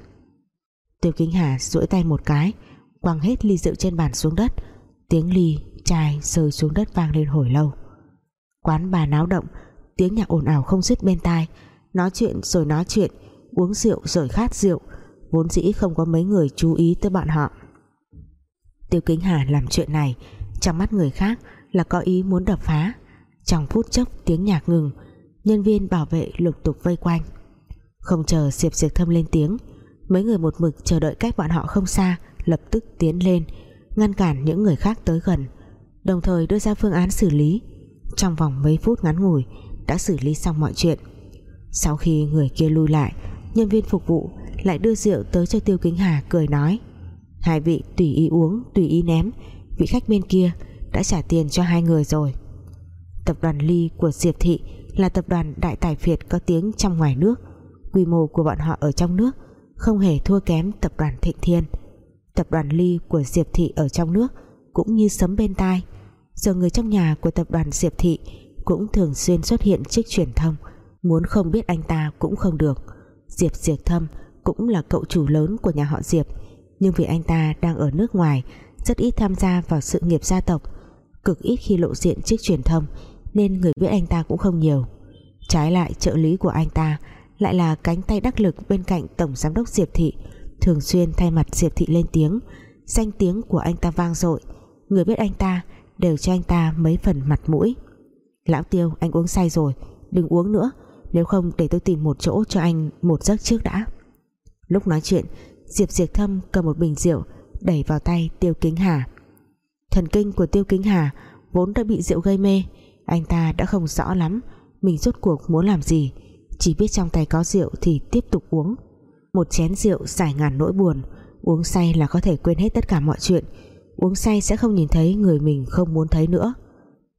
Tiêu kính hà duỗi tay một cái, quăng hết ly rượu trên bàn xuống đất. Tiếng ly chai rơi xuống đất vang lên hồi lâu. Quán bà náo động, tiếng nhạc ồn ào không dứt bên tai. Nói chuyện rồi nói chuyện, uống rượu rồi khát rượu. Vốn dĩ không có mấy người chú ý tới bọn họ. Tiêu Kính Hà làm chuyện này, trong mắt người khác là có ý muốn đập phá. Trong phút chốc, tiếng nhạc ngừng nhân viên bảo vệ lục tục vây quanh. Không chờ Diệp Diệp Thâm lên tiếng, mấy người một mực chờ đợi cách bọn họ không xa, lập tức tiến lên, ngăn cản những người khác tới gần, đồng thời đưa ra phương án xử lý. Trong vòng mấy phút ngắn ngủi, đã xử lý xong mọi chuyện. Sau khi người kia lui lại, nhân viên phục vụ lại đưa rượu tới cho Tiêu Kính Hà cười nói, hai vị tùy ý uống, tùy ý ném, vị khách bên kia đã trả tiền cho hai người rồi. Tập đoàn ly của Diệp Thị là tập đoàn Đại Tài Việt có tiếng trong ngoài nước. Quy mô của bọn họ ở trong nước không hề thua kém tập đoàn Thịnh Thiên. Tập đoàn Ly của Diệp Thị ở trong nước cũng như sấm bên tai. Giờ người trong nhà của tập đoàn Diệp Thị cũng thường xuyên xuất hiện trước truyền thông. Muốn không biết anh ta cũng không được. Diệp Diệp Thâm cũng là cậu chủ lớn của nhà họ Diệp. Nhưng vì anh ta đang ở nước ngoài, rất ít tham gia vào sự nghiệp gia tộc. Cực ít khi lộ diện trước truyền thông nên người biết anh ta cũng không nhiều. Trái lại, trợ lý của anh ta lại là cánh tay đắc lực bên cạnh tổng giám đốc Diệp Thị, thường xuyên thay mặt Diệp Thị lên tiếng. Danh tiếng của anh ta vang dội, người biết anh ta đều cho anh ta mấy phần mặt mũi. Lão tiêu, anh uống say rồi, đừng uống nữa, nếu không để tôi tìm một chỗ cho anh một giấc trước đã. Lúc nói chuyện, Diệp Diệp Thâm cầm một bình rượu, đẩy vào tay Tiêu Kính Hà. Thần kinh của Tiêu Kính Hà vốn đã bị rượu gây mê anh ta đã không rõ lắm mình rốt cuộc muốn làm gì. Chỉ biết trong tay có rượu thì tiếp tục uống. Một chén rượu giải ngàn nỗi buồn. Uống say là có thể quên hết tất cả mọi chuyện. Uống say sẽ không nhìn thấy người mình không muốn thấy nữa.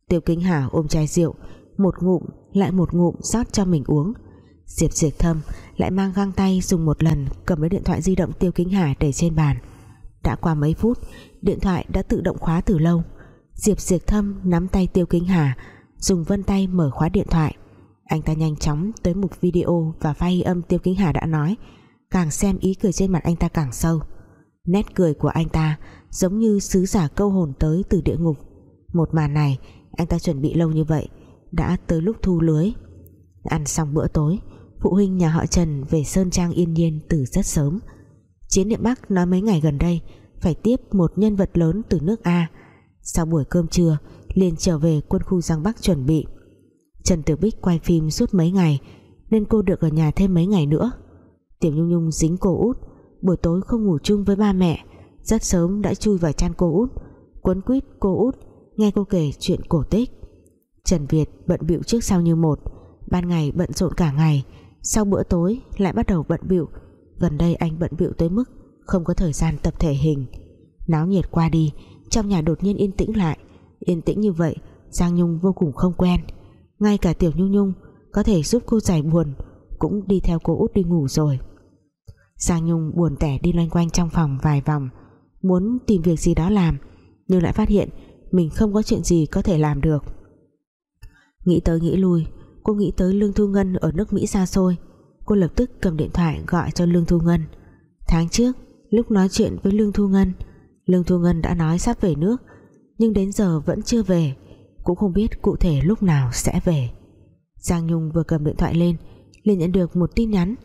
Tiêu Kính Hà ôm chai rượu, một ngụm, lại một ngụm rót cho mình uống. Diệp Diệp Thâm, lại mang găng tay dùng một lần cầm lấy điện thoại di động Tiêu Kính Hà để trên bàn. Đã qua mấy phút, điện thoại đã tự động khóa từ lâu. Diệp Diệp Thâm nắm tay Tiêu Kính Hà dùng vân tay mở khóa điện thoại. Anh ta nhanh chóng tới mục video và file âm Tiêu Kính Hà đã nói. Càng xem ý cười trên mặt anh ta càng sâu. Nét cười của anh ta giống như sứ giả câu hồn tới từ địa ngục. Một màn này, anh ta chuẩn bị lâu như vậy, đã tới lúc thu lưới. Ăn xong bữa tối, phụ huynh nhà họ Trần về Sơn Trang yên nhiên từ rất sớm. Chiến địa Bắc nói mấy ngày gần đây phải tiếp một nhân vật lớn từ nước A. Sau buổi cơm trưa liền trở về quân khu Giang Bắc chuẩn bị. Trần Tử Bích quay phim suốt mấy ngày, nên cô được ở nhà thêm mấy ngày nữa. Tiểu Nhung Nhung dính cô út, buổi tối không ngủ chung với ba mẹ, rất sớm đã chui vào chăn cô út, quấn quýt cô út, nghe cô kể chuyện cổ tích. Trần Việt bận bịu trước sau như một, ban ngày bận rộn cả ngày, sau bữa tối lại bắt đầu bận bịu. Gần đây anh bận bịu tới mức không có thời gian tập thể hình. Náo nhiệt qua đi, trong nhà đột nhiên yên tĩnh lại yên tĩnh như vậy, Giang Nhung vô cùng không quen. Ngay cả Tiểu Nhung Nhung có thể giúp cô giải buồn, cũng đi theo cô út đi ngủ rồi. Giang Nhung buồn tẻ đi loanh quanh trong phòng vài vòng, muốn tìm việc gì đó làm, nhưng lại phát hiện mình không có chuyện gì có thể làm được. Nghĩ tới nghĩ lui, cô nghĩ tới Lương Thu Ngân ở nước Mỹ xa xôi. Cô lập tức cầm điện thoại gọi cho Lương Thu Ngân. Tháng trước, lúc nói chuyện với Lương Thu Ngân, Lương Thu Ngân đã nói sắp về nước nhưng đến giờ vẫn chưa về. Cũng không biết cụ thể lúc nào sẽ về. Giang Nhung vừa cầm điện thoại lên liền nhận được một tin nhắn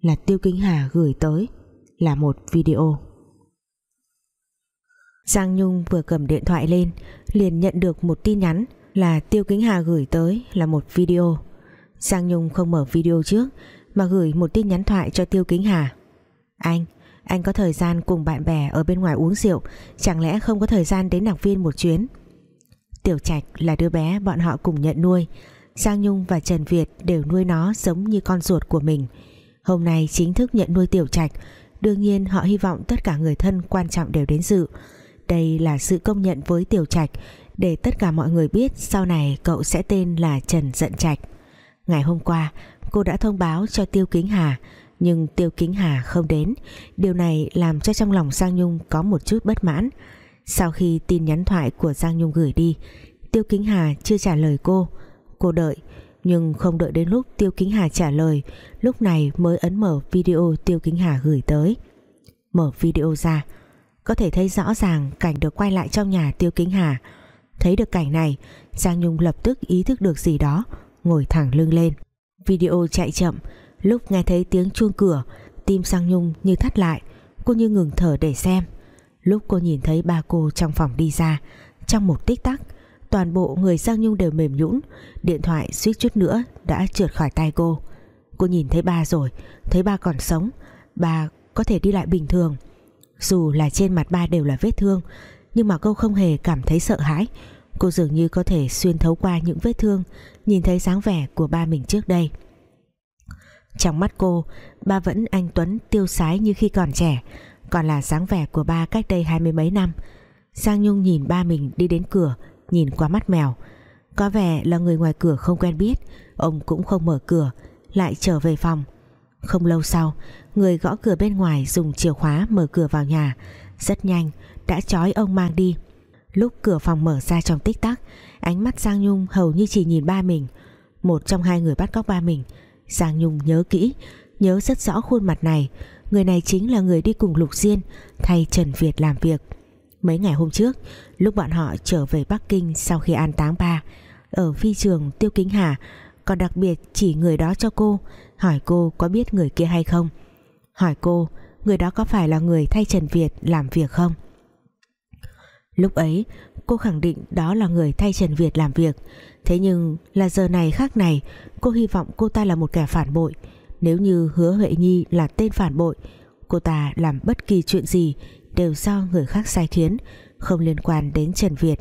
là Tiêu Kính Hà gửi tới là một video. Giang Nhung vừa cầm điện thoại lên liền nhận được một tin nhắn là Tiêu Kính Hà gửi tới là một video. Giang Nhung không mở video trước mà gửi một tin nhắn thoại cho Tiêu Kính Hà. Anh, anh có thời gian cùng bạn bè ở bên ngoài uống rượu, chẳng lẽ không có thời gian đến đặc viên một chuyến? Tiểu Trạch là đứa bé bọn họ cùng nhận nuôi. Giang Nhung và Trần Việt đều nuôi nó giống như con ruột của mình. Hôm nay chính thức nhận nuôi Tiểu Trạch, Đương nhiên họ hy vọng tất cả người thân quan trọng đều đến dự. Đây là sự công nhận với Tiểu Trạch, Để tất cả mọi người biết sau này cậu sẽ tên là Trần Dận Trạch. Ngày hôm qua, cô đã thông báo cho Tiêu Kính Hà nhưng Tiêu Kính Hà không đến. Điều này làm cho trong lòng Giang Nhung có một chút bất mãn. Sau khi tin nhắn thoại của Giang Nhung gửi đi, Tiêu Kính Hà chưa trả lời cô. Cô đợi, nhưng không đợi đến lúc Tiêu Kính Hà trả lời, lúc này mới ấn mở video Tiêu Kính Hà gửi tới. Mở video ra, có thể thấy rõ ràng cảnh được quay lại trong nhà Tiêu Kính Hà. Thấy được cảnh này, Giang Nhung lập tức ý thức được gì đó, ngồi thẳng lưng lên. Video chạy chậm lúc nghe thấy tiếng chuông cửa, tim Sang Nhung như thắt lại, cô như ngừng thở để xem. Lúc cô nhìn thấy ba cô trong phòng đi ra, trong một tích tắc, toàn bộ người Giang Nhung đều mềm nhũn, điện thoại suýt chút nữa đã trượt khỏi tay cô. Cô nhìn thấy ba rồi, thấy ba còn sống, ba có thể đi lại bình thường. Dù là trên mặt ba đều là vết thương, nhưng mà cô không hề cảm thấy sợ hãi. Cô dường như có thể xuyên thấu qua những vết thương, nhìn thấy dáng vẻ của ba mình trước đây trong mắt cô, ba vẫn anh Tuấn tiêu sái như khi còn trẻ, còn là dáng vẻ của ba cách đây hai mươi mấy năm. Giang Nhung nhìn ba mình đi đến cửa, nhìn qua mắt mèo. Có vẻ là người ngoài cửa không quen biết, Ông cũng không mở cửa, Lại trở về phòng. Không lâu sau, Người gõ cửa bên ngoài dùng chìa khóa mở cửa vào nhà. Rất nhanh, đã trói ông mang đi. Lúc cửa phòng mở ra trong tích tắc, Ánh mắt Giang Nhung hầu như chỉ nhìn ba mình. Một trong hai người bắt cóc ba mình Giang Nhung nhớ kỹ, Nhớ rất rõ khuôn mặt này. Người này chính là người đi cùng Lục Diên, Thay Trần Việt làm việc. Mấy ngày hôm trước, Lúc bọn họ trở về Bắc Kinh Sau khi an táng ba, Ở phi trường Tiêu Kính Hà, Còn đặc biệt chỉ người đó cho cô, Hỏi cô có biết người kia hay không? Hỏi cô, Người đó có phải là người thay Trần Việt làm việc không? Lúc ấy, cô khẳng định đó là người thay Trần Việt làm việc. Thế nhưng là giờ này khác này, Cô hy vọng cô ta là một kẻ phản bội. Nếu như hứa Huệ Nhi là tên phản bội, Cô ta làm bất kỳ chuyện gì Đều do người khác sai khiến, Không liên quan đến Trần Việt.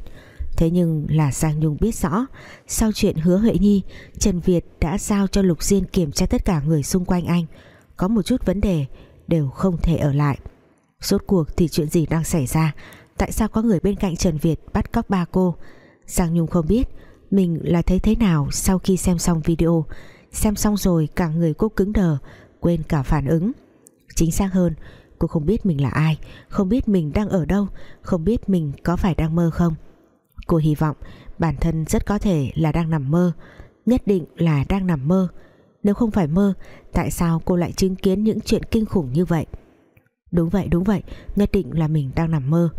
Thế nhưng là Giang Nhung biết rõ, Sau chuyện hứa Huệ Nhi, Trần Việt đã giao cho Lục Diên kiểm tra tất cả người xung quanh anh. Có một chút vấn đề Đều không thể ở lại. Rốt cuộc thì chuyện gì đang xảy ra? Tại sao có người bên cạnh Trần Việt bắt cóc ba cô? Giang Nhung không biết. Mình là thấy thế nào sau khi xem xong video? Xem xong rồi cả người cô cứng đờ, Quên cả phản ứng. Chính xác hơn, Cô không biết mình là ai, Không biết mình đang ở đâu, Không biết mình có phải đang mơ không. Cô hy vọng bản thân rất có thể là đang nằm mơ, Nhất định là đang nằm mơ. Nếu không phải mơ, Tại sao cô lại chứng kiến những chuyện kinh khủng như vậy? Đúng vậy đúng vậy, Nhất định là mình đang nằm mơ.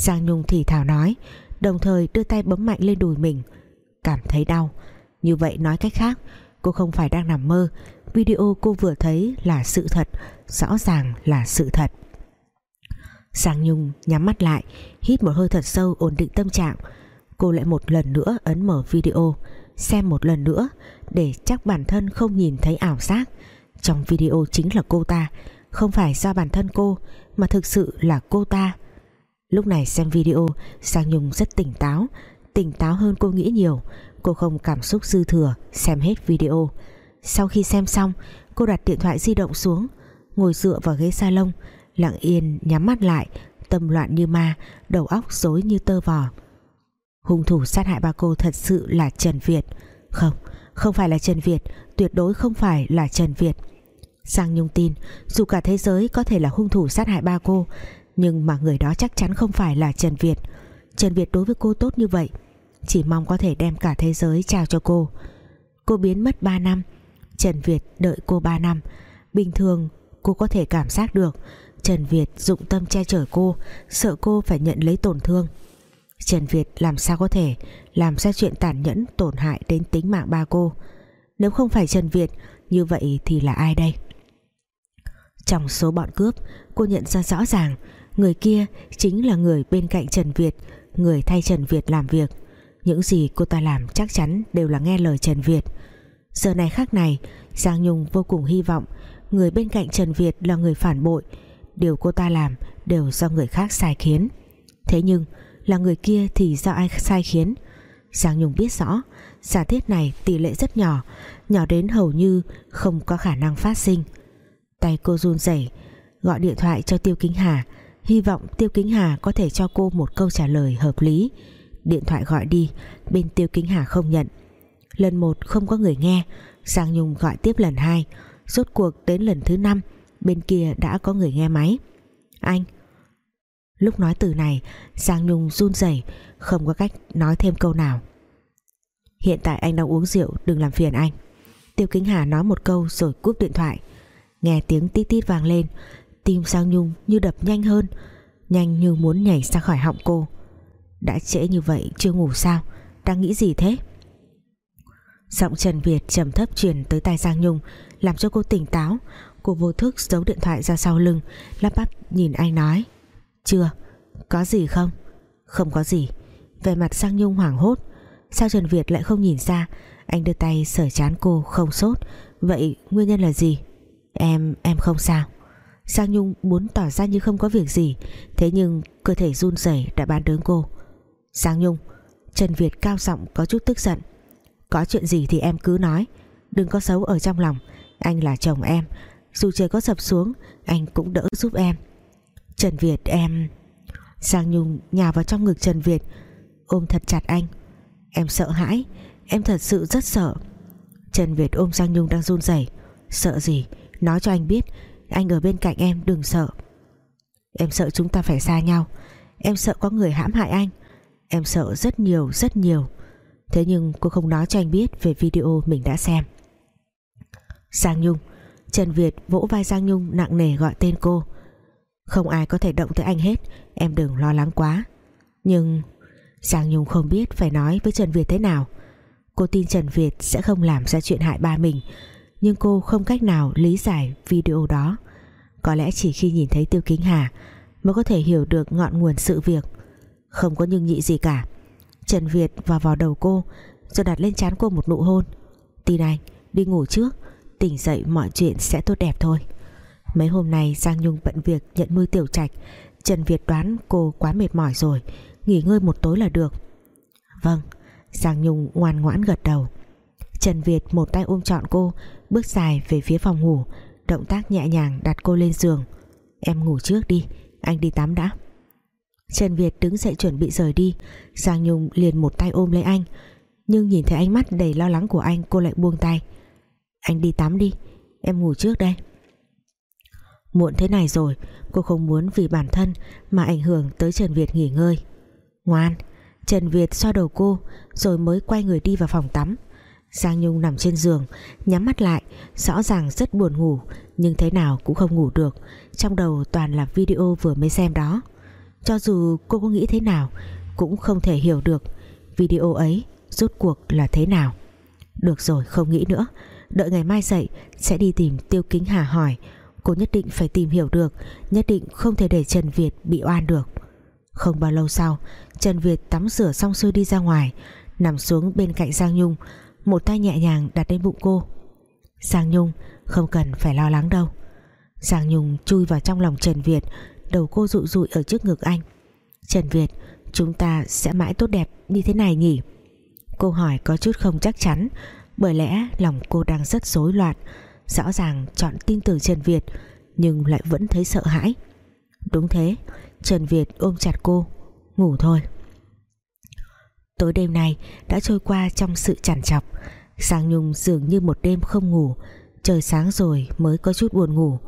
Giang Nhung thì thào nói, Đồng thời đưa tay bấm mạnh lên đùi mình. Cảm thấy đau. Như vậy nói cách khác, Cô không phải đang nằm mơ. Video cô vừa thấy là sự thật, Rõ ràng là sự thật. Giang Nhung nhắm mắt lại, Hít một hơi thật sâu ổn định tâm trạng. Cô lại một lần nữa ấn mở video, Xem một lần nữa, Để chắc bản thân không nhìn thấy ảo giác. Trong video chính là cô ta, Không phải do bản thân cô, Mà thực sự là cô ta. Lúc này xem video sang Nhung rất tỉnh táo Tỉnh táo hơn cô nghĩ nhiều. Cô không cảm xúc dư thừa Xem hết video. Sau khi xem xong Cô đặt điện thoại di động xuống Ngồi dựa vào ghế salon Lặng yên nhắm mắt lại Tâm loạn như ma Đầu óc rối như tơ vò. Hung thủ sát hại ba cô thật sự là Trần Việt. Không, không phải là Trần Việt Tuyệt đối không phải là Trần Việt. Giang Nhung tin Dù cả thế giới có thể là hung thủ sát hại ba cô nhưng mà người đó chắc chắn không phải là Trần Việt. Trần Việt đối với cô tốt như vậy, Chỉ mong có thể đem cả thế giới trao cho cô. Cô biến mất 3 năm, Trần Việt đợi cô 3 năm. Bình thường, cô có thể cảm giác được Trần Việt dụng tâm che chở cô, Sợ cô phải nhận lấy tổn thương. Trần Việt làm sao có thể Làm ra chuyện tàn nhẫn, tổn hại đến tính mạng ba cô? Nếu không phải Trần Việt, Như vậy thì là ai đây? Trong số bọn cướp, Cô nhận ra rõ ràng Người kia chính là người bên cạnh Trần Việt, Người thay Trần Việt làm việc. Những gì cô ta làm chắc chắn đều là nghe lời Trần Việt. Giờ này khác này, Giang Nhung vô cùng hy vọng Người bên cạnh Trần Việt là người phản bội. Điều cô ta làm đều do người khác sai khiến. Thế nhưng, Là người kia thì do ai sai khiến? Giang Nhung biết rõ, Giả thiết này tỷ lệ rất nhỏ Nhỏ đến hầu như không có khả năng phát sinh. Tay cô run rẩy, Gọi điện thoại cho Tiêu Kính Hà. Hy vọng Tiêu Kính Hà có thể cho cô một câu trả lời hợp lý. Điện thoại gọi đi, Bên Tiêu Kính Hà không nhận. Lần một không có người nghe, Giang Nhung gọi tiếp lần hai. Rốt cuộc đến lần thứ năm, Bên kia đã có người nghe máy. Anh. Lúc nói từ này, Giang Nhung run rẩy, Không có cách nói thêm câu nào. Hiện tại anh đang uống rượu, Đừng làm phiền anh. Tiêu Kính Hà nói một câu rồi cúp điện thoại. Nghe tiếng tít tít vang lên Tim Giang Nhung như đập nhanh hơn Nhanh như muốn nhảy ra khỏi họng cô. Đã trễ như vậy chưa ngủ sao? Đang nghĩ gì thế? Giọng Trần Việt trầm thấp truyền tới tai Giang Nhung Làm cho cô tỉnh táo. Cô vô thức giấu điện thoại ra sau lưng Lắp bắp nhìn anh nói Chưa, có gì không? Không có gì. Về mặt Giang Nhung hoảng hốt. Sao Trần Việt lại không nhìn ra? Anh đưa tay sờ chán cô không sốt. Vậy nguyên nhân là gì? Em, em không sao. Giang Nhung muốn tỏ ra như không có việc gì, Thế nhưng cơ thể run rẩy đã bán đứng cô. Giang Nhung, Trần Việt cao giọng có chút tức giận. Có chuyện gì thì em cứ nói, Đừng có xấu ở trong lòng. Anh là chồng em, Dù trời có sập xuống, Anh cũng đỡ giúp em. Trần Việt, em Giang Nhung nhào vào trong ngực Trần Việt, Ôm thật chặt anh. Em sợ hãi, Em thật sự rất sợ. Trần Việt ôm Giang Nhung đang run rẩy. Sợ gì? Nói cho anh biết anh ở bên cạnh em, đừng sợ. Em sợ chúng ta phải xa nhau. Em sợ có người hãm hại anh. Em sợ rất nhiều rất nhiều. Thế nhưng cô không nói cho anh biết Về video mình đã xem. Giang Nhung, Trần Việt vỗ vai Giang Nhung nặng nề gọi tên cô. Không ai có thể động tới anh hết, Em đừng lo lắng quá. Nhưng Giang Nhung không biết phải nói với Trần Việt thế nào. Cô tin Trần Việt sẽ không làm ra chuyện hại ba mình. Nhưng cô không cách nào lý giải video đó. Có lẽ chỉ khi nhìn thấy Tiêu Kính Hà Mới có thể hiểu được ngọn nguồn sự việc. Không có nhưng nhị gì cả. Trần Việt vào vào đầu cô, Rồi đặt lên trán cô một nụ hôn. Tin anh, đi ngủ trước. Tỉnh dậy mọi chuyện sẽ tốt đẹp thôi. Mấy hôm nay Giang Nhung bận việc nhận nuôi tiểu trạch, Trần Việt đoán cô quá mệt mỏi rồi, Nghỉ ngơi một tối là được. Vâng. Giang Nhung ngoan ngoãn gật đầu. Trần Việt một tay ôm trọn cô Bước dài về phía phòng ngủ, Động tác nhẹ nhàng đặt cô lên giường. Em ngủ trước đi, Anh đi tắm đã. Trần Việt đứng dậy chuẩn bị rời đi, Giang Nhung liền một tay ôm lấy anh, Nhưng nhìn thấy ánh mắt đầy lo lắng của anh, Cô lại buông tay. Anh đi tắm đi, Em ngủ trước đây. Muộn thế này rồi, Cô không muốn vì bản thân Mà ảnh hưởng tới Trần Việt nghỉ ngơi. Ngoan. Trần Việt xoa đầu cô, Rồi mới quay người đi vào phòng tắm. Giang Nhung nằm trên giường, Nhắm mắt lại, Rõ ràng rất buồn ngủ, Nhưng thế nào cũng không ngủ được. Trong đầu toàn là video vừa mới xem đó. Cho dù cô có nghĩ thế nào, Cũng không thể hiểu được Video ấy rốt cuộc là thế nào. Được rồi, không nghĩ nữa. Đợi ngày mai dậy, sẽ đi tìm Tiêu Kính Hà hỏi. Cô nhất định phải tìm hiểu được, Nhất định không thể để Trần Việt bị oan được. Không bao lâu sau, Trần Việt tắm rửa xong xuôi đi ra ngoài, Nằm xuống bên cạnh Giang Nhung. Một tay nhẹ nhàng đặt lên bụng cô. Giang Nhung không cần phải lo lắng đâu. Giang Nhung chui vào trong lòng Trần Việt, Đầu cô rụi rụi ở trước ngực anh. Trần Việt, Chúng ta sẽ mãi tốt đẹp như thế này nhỉ? Cô hỏi có chút không chắc chắn, Bởi lẽ lòng cô đang rất rối loạn. Rõ ràng chọn tin tưởng Trần Việt, Nhưng lại vẫn thấy sợ hãi. Đúng thế, Trần Việt ôm chặt cô. Ngủ thôi. Tối đêm này đã trôi qua trong sự chằn chọc Giang Nhung dường như một đêm không ngủ. Trời sáng rồi mới có chút buồn ngủ.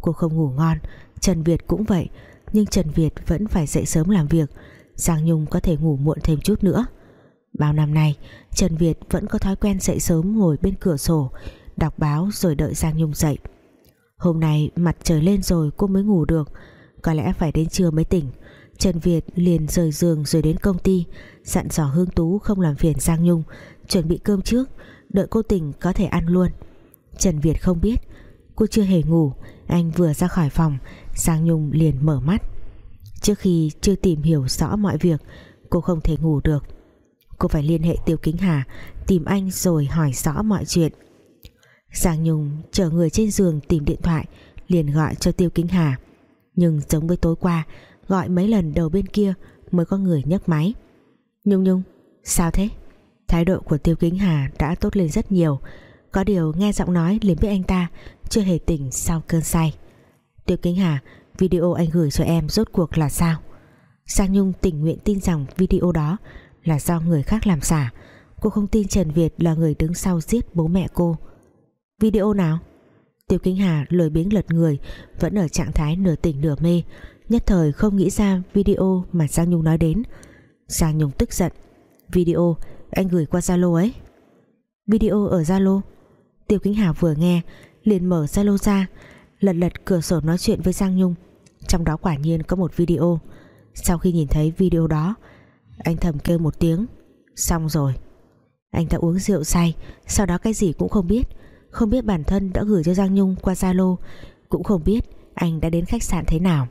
Cô không ngủ ngon, Trần Việt cũng vậy, Nhưng Trần Việt vẫn phải dậy sớm làm việc. Giang Nhung có thể ngủ muộn thêm chút nữa. Bao năm nay, Trần Việt vẫn có thói quen dậy sớm ngồi bên cửa sổ, Đọc báo rồi đợi Giang Nhung dậy. Hôm nay mặt trời lên rồi cô mới ngủ được. Có lẽ phải đến trưa mới tỉnh. Trần Việt liền rời giường rồi đến công ty, Dặn dò Hương Tú không làm phiền Giang Nhung, Chuẩn bị cơm trước, Đợi cô tỉnh có thể ăn luôn. Trần Việt không biết, Cô chưa hề ngủ, Anh vừa ra khỏi phòng, Giang Nhung liền mở mắt. Trước khi chưa tìm hiểu rõ mọi việc, Cô không thể ngủ được. Cô phải liên hệ Tiêu Kính Hà, Tìm anh rồi hỏi rõ mọi chuyện. Giang Nhung chờ người trên giường tìm điện thoại, liền gọi cho Tiêu Kính Hà. Nhưng giống với tối qua gọi mấy lần đầu bên kia mới có người nhấc máy. Nhung Nhung, sao thế? Thái độ của Tiêu Kính Hà đã tốt lên rất nhiều. Có điều nghe giọng nói liền biết anh ta chưa hề tỉnh sau cơn say. Tiêu Kính Hà, video anh gửi cho em rốt cuộc là sao? Giang Nhung tình nguyện tin rằng video đó là do người khác làm giả cô không tin Trần Việt là người đứng sau giết bố mẹ cô. Video nào? Tiêu Kính Hà lười biếng lật người, Vẫn ở trạng thái nửa tỉnh nửa mê. Nhất thời không nghĩ ra video mà Giang Nhung nói đến. Giang Nhung tức giận. Video, anh gửi qua Zalo ấy. Video ở Zalo. Tiêu Kính Hà vừa nghe, liền mở Zalo ra, lật lật cửa sổ nói chuyện với Giang Nhung. Trong đó quả nhiên có một video. Sau khi nhìn thấy video đó, anh thầm kêu một tiếng. Xong rồi. Anh ta uống rượu say, sau đó cái gì cũng không biết. Không biết bản thân đã gửi cho Giang Nhung qua Zalo. Cũng không biết anh đã đến khách sạn thế nào.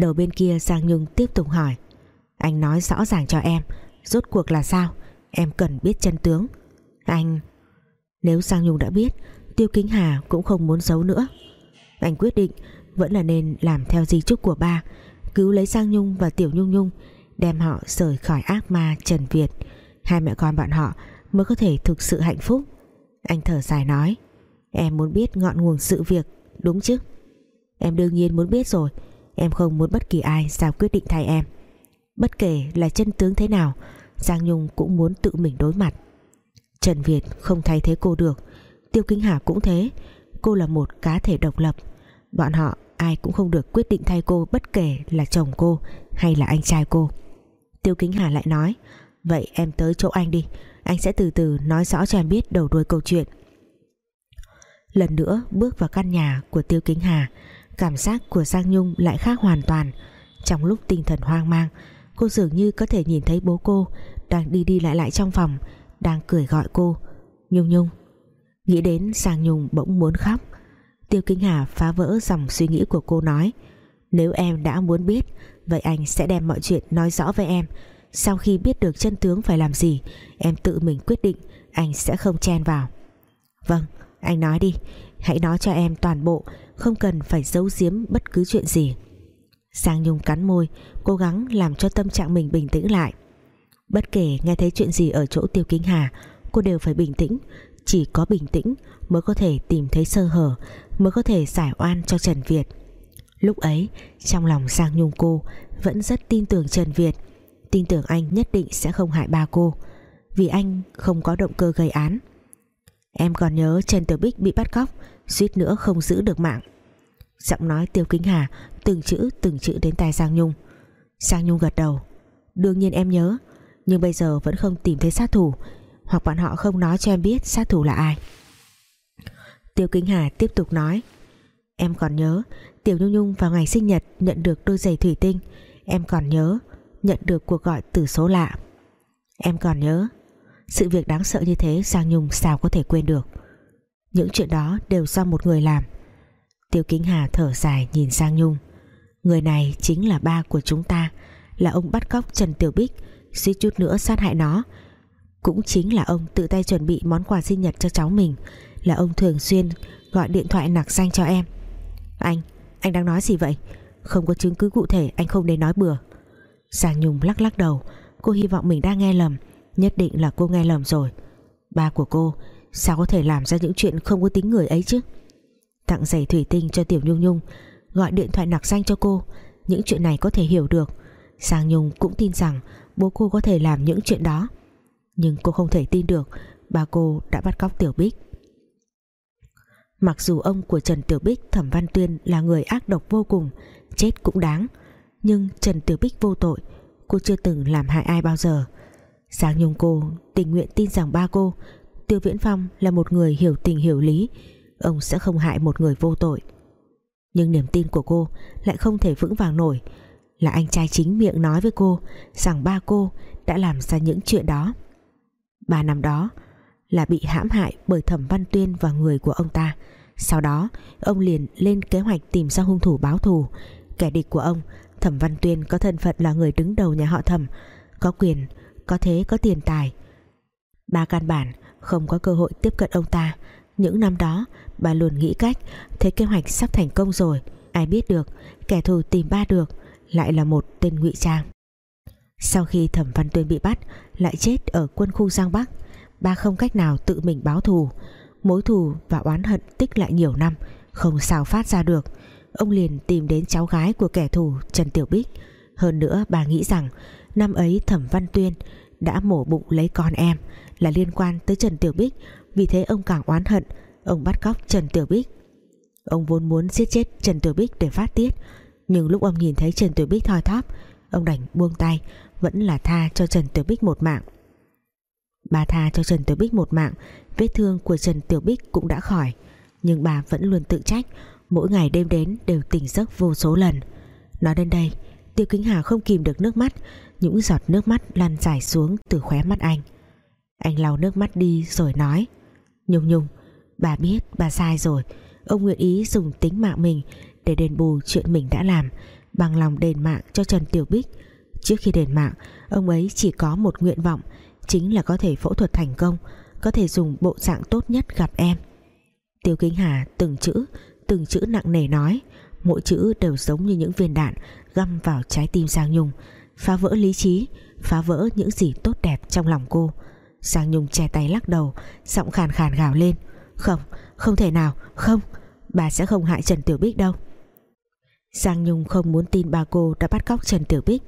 Đầu bên kia Giang Nhung tiếp tục hỏi. Anh nói rõ ràng cho em, Rốt cuộc là sao? Em cần biết chân tướng. Anh, Nếu Giang Nhung đã biết, Tiêu Kính Hà cũng không muốn giấu nữa. Anh quyết định vẫn là nên làm theo di chúc của ba, Cứu lấy Giang Nhung và Tiểu Nhung Nhung, Đem họ rời khỏi ác ma Trần Việt. Hai mẹ con bọn họ mới có thể thực sự hạnh phúc. Anh thở dài nói, Em muốn biết ngọn nguồn sự việc, Đúng chứ? Em đương nhiên muốn biết rồi Em không muốn bất kỳ ai ra quyết định thay em. Bất kể là chân tướng thế nào, Giang Nhung cũng muốn tự mình đối mặt. Trần Việt không thay thế cô được. Tiêu Kính Hà cũng thế. Cô là một cá thể độc lập. Bọn họ ai cũng không được quyết định thay cô Bất kể là chồng cô hay là anh trai cô. Tiêu Kính Hà lại nói, Vậy em tới chỗ anh đi. Anh sẽ từ từ nói rõ cho em biết đầu đuôi câu chuyện. Lần nữa bước vào căn nhà của Tiêu Kính Hà Cảm giác của Giang Nhung lại khác hoàn toàn. Trong lúc tinh thần hoang mang, Cô dường như có thể nhìn thấy bố cô Đang đi đi lại lại trong phòng, Đang cười gọi cô, Nhung Nhung. Nghĩ đến Giang Nhung bỗng muốn khóc, Tiêu Kính Hà phá vỡ dòng suy nghĩ của cô nói, Nếu em đã muốn biết, Vậy anh sẽ đem mọi chuyện nói rõ với em. Sau khi biết được chân tướng phải làm gì, Em tự mình quyết định Anh sẽ không chen vào. Vâng anh nói đi. Hãy nói cho em toàn bộ không cần phải giấu giếm bất cứ chuyện gì. Giang Nhung cắn môi, Cố gắng làm cho tâm trạng mình bình tĩnh lại. Bất kể nghe thấy chuyện gì ở chỗ Tiêu Kính Hà, Cô đều phải bình tĩnh. Chỉ có bình tĩnh mới có thể tìm thấy sơ hở, Mới có thể giải oan cho Trần Việt. Lúc ấy, Trong lòng Giang Nhung cô Vẫn rất tin tưởng Trần Việt. Tin tưởng anh nhất định sẽ không hại ba cô, Vì anh không có động cơ gây án. Em còn nhớ Trần Tiểu Bích bị bắt cóc Suýt nữa không giữ được mạng. Giọng nói Tiêu Kính Hà, Từng chữ từng chữ đến tai Giang Nhung. Giang Nhung gật đầu. Đương nhiên em nhớ, Nhưng bây giờ vẫn không tìm thấy sát thủ, Hoặc bọn họ không nói cho em biết sát thủ là ai. Tiêu Kính Hà tiếp tục nói. Em còn nhớ, Tiểu Nhung Nhung vào ngày sinh nhật nhận được đôi giày thủy tinh. Em còn nhớ, Nhận được cuộc gọi từ số lạ. Em còn nhớ, Sự việc đáng sợ như thế Giang Nhung sao có thể quên được. Những chuyện đó đều do một người làm. Tiêu Kính Hà thở dài nhìn sang Nhung. Người này chính là ba của chúng ta Là ông bắt cóc Trần Tiểu Bích suýt chút nữa sát hại nó. Cũng chính là ông tự tay chuẩn bị món quà sinh nhật cho cháu mình Là ông thường xuyên gọi điện thoại nặc danh cho em. Anh, anh đang nói gì vậy? Không có chứng cứ cụ thể anh không nên nói bừa. Giang Nhung lắc lắc đầu. Cô hy vọng mình đang nghe lầm Nhất định là cô nghe lầm rồi. Ba của cô sao có thể làm ra những chuyện không có tính người ấy chứ? Tặng giày thủy tinh cho Tiểu Nhung Nhung, Gọi điện thoại nặc danh cho cô. Những chuyện này có thể hiểu được. Giang Nhung cũng tin rằng bố cô có thể làm những chuyện đó. Nhưng cô không thể tin được Ba cô đã bắt cóc Tiểu Bích. Mặc dù ông của Trần Tiểu Bích Thẩm Văn Tuyên là người ác độc vô cùng, Chết cũng đáng, Nhưng Trần Tiểu Bích vô tội, Cô chưa từng làm hại ai bao giờ. Giang Nhung cô tình nguyện tin rằng ba cô Tiêu Viễn Phong là một người hiểu tình hiểu lý. Ông sẽ không hại một người vô tội. Nhưng niềm tin của cô Lại không thể vững vàng nổi. Là anh trai chính miệng nói với cô Rằng ba cô đã làm ra những chuyện đó. Ba năm đó Là bị hãm hại bởi thẩm văn tuyên Và người của ông ta. Sau đó ông liền lên kế hoạch tìm ra hung thủ báo thù. Kẻ địch của ông Thẩm Văn Tuyên có thân phận là người đứng đầu nhà họ Thẩm Có quyền, có thế, có tiền tài. Ba căn bản không có cơ hội tiếp cận ông ta. Những năm đó, bà luôn nghĩ cách, Thấy kế hoạch sắp thành công rồi. Ai biết được, kẻ thù tìm ba được, Lại là một tên ngụy trang. Sau khi thẩm văn tuyên bị bắt, Lại chết ở quân khu Giang Bắc. Ba không cách nào tự mình báo thù. Mối thù và oán hận tích lại nhiều năm, Không sao phát ra được. Ông liền tìm đến cháu gái của kẻ thù, Trần Tiểu Bích. Hơn nữa, bà nghĩ rằng Năm ấy thẩm văn tuyên Đã mổ bụng lấy con em. Là liên quan tới Trần Tiểu Bích. Vì thế ông càng oán hận, Ông bắt cóc Trần Tiểu Bích. Ông vốn muốn giết chết Trần Tiểu Bích để phát tiết, Nhưng lúc ông nhìn thấy Trần Tiểu Bích thoi thóp, Ông đành buông tay, Vẫn là tha cho Trần Tiểu Bích một mạng. Bà tha cho Trần Tiểu Bích một mạng, Vết thương của Trần Tiểu Bích cũng đã khỏi, Nhưng bà vẫn luôn tự trách, Mỗi ngày đêm đến đều tỉnh giấc vô số lần. Nói đến đây, Tiêu Kính Hà không kìm được nước mắt, Những giọt nước mắt lăn dài xuống từ khóe mắt anh. Anh lau nước mắt đi rồi nói. Nhung Nhung, Bà biết bà sai rồi. Ông nguyện ý dùng tính mạng mình Để đền bù chuyện mình đã làm, Bằng lòng đền mạng cho Trần Tiểu Bích. Trước khi đền mạng, Ông ấy chỉ có một nguyện vọng, Chính là có thể phẫu thuật thành công, Có thể dùng bộ dạng tốt nhất gặp em. Tiêu Kính Hà từng chữ Từng chữ nặng nề nói. Mỗi chữ đều giống như những viên đạn Găm vào trái tim Giang Nhung, Phá vỡ lý trí, Phá vỡ những gì tốt đẹp trong lòng cô. Giang Nhung che tay lắc đầu Giọng khàn khàn gào lên. Không, không thể nào, không Bà sẽ không hại Trần Tiểu Bích đâu. Giang Nhung không muốn tin bà cô đã bắt cóc Trần Tiểu Bích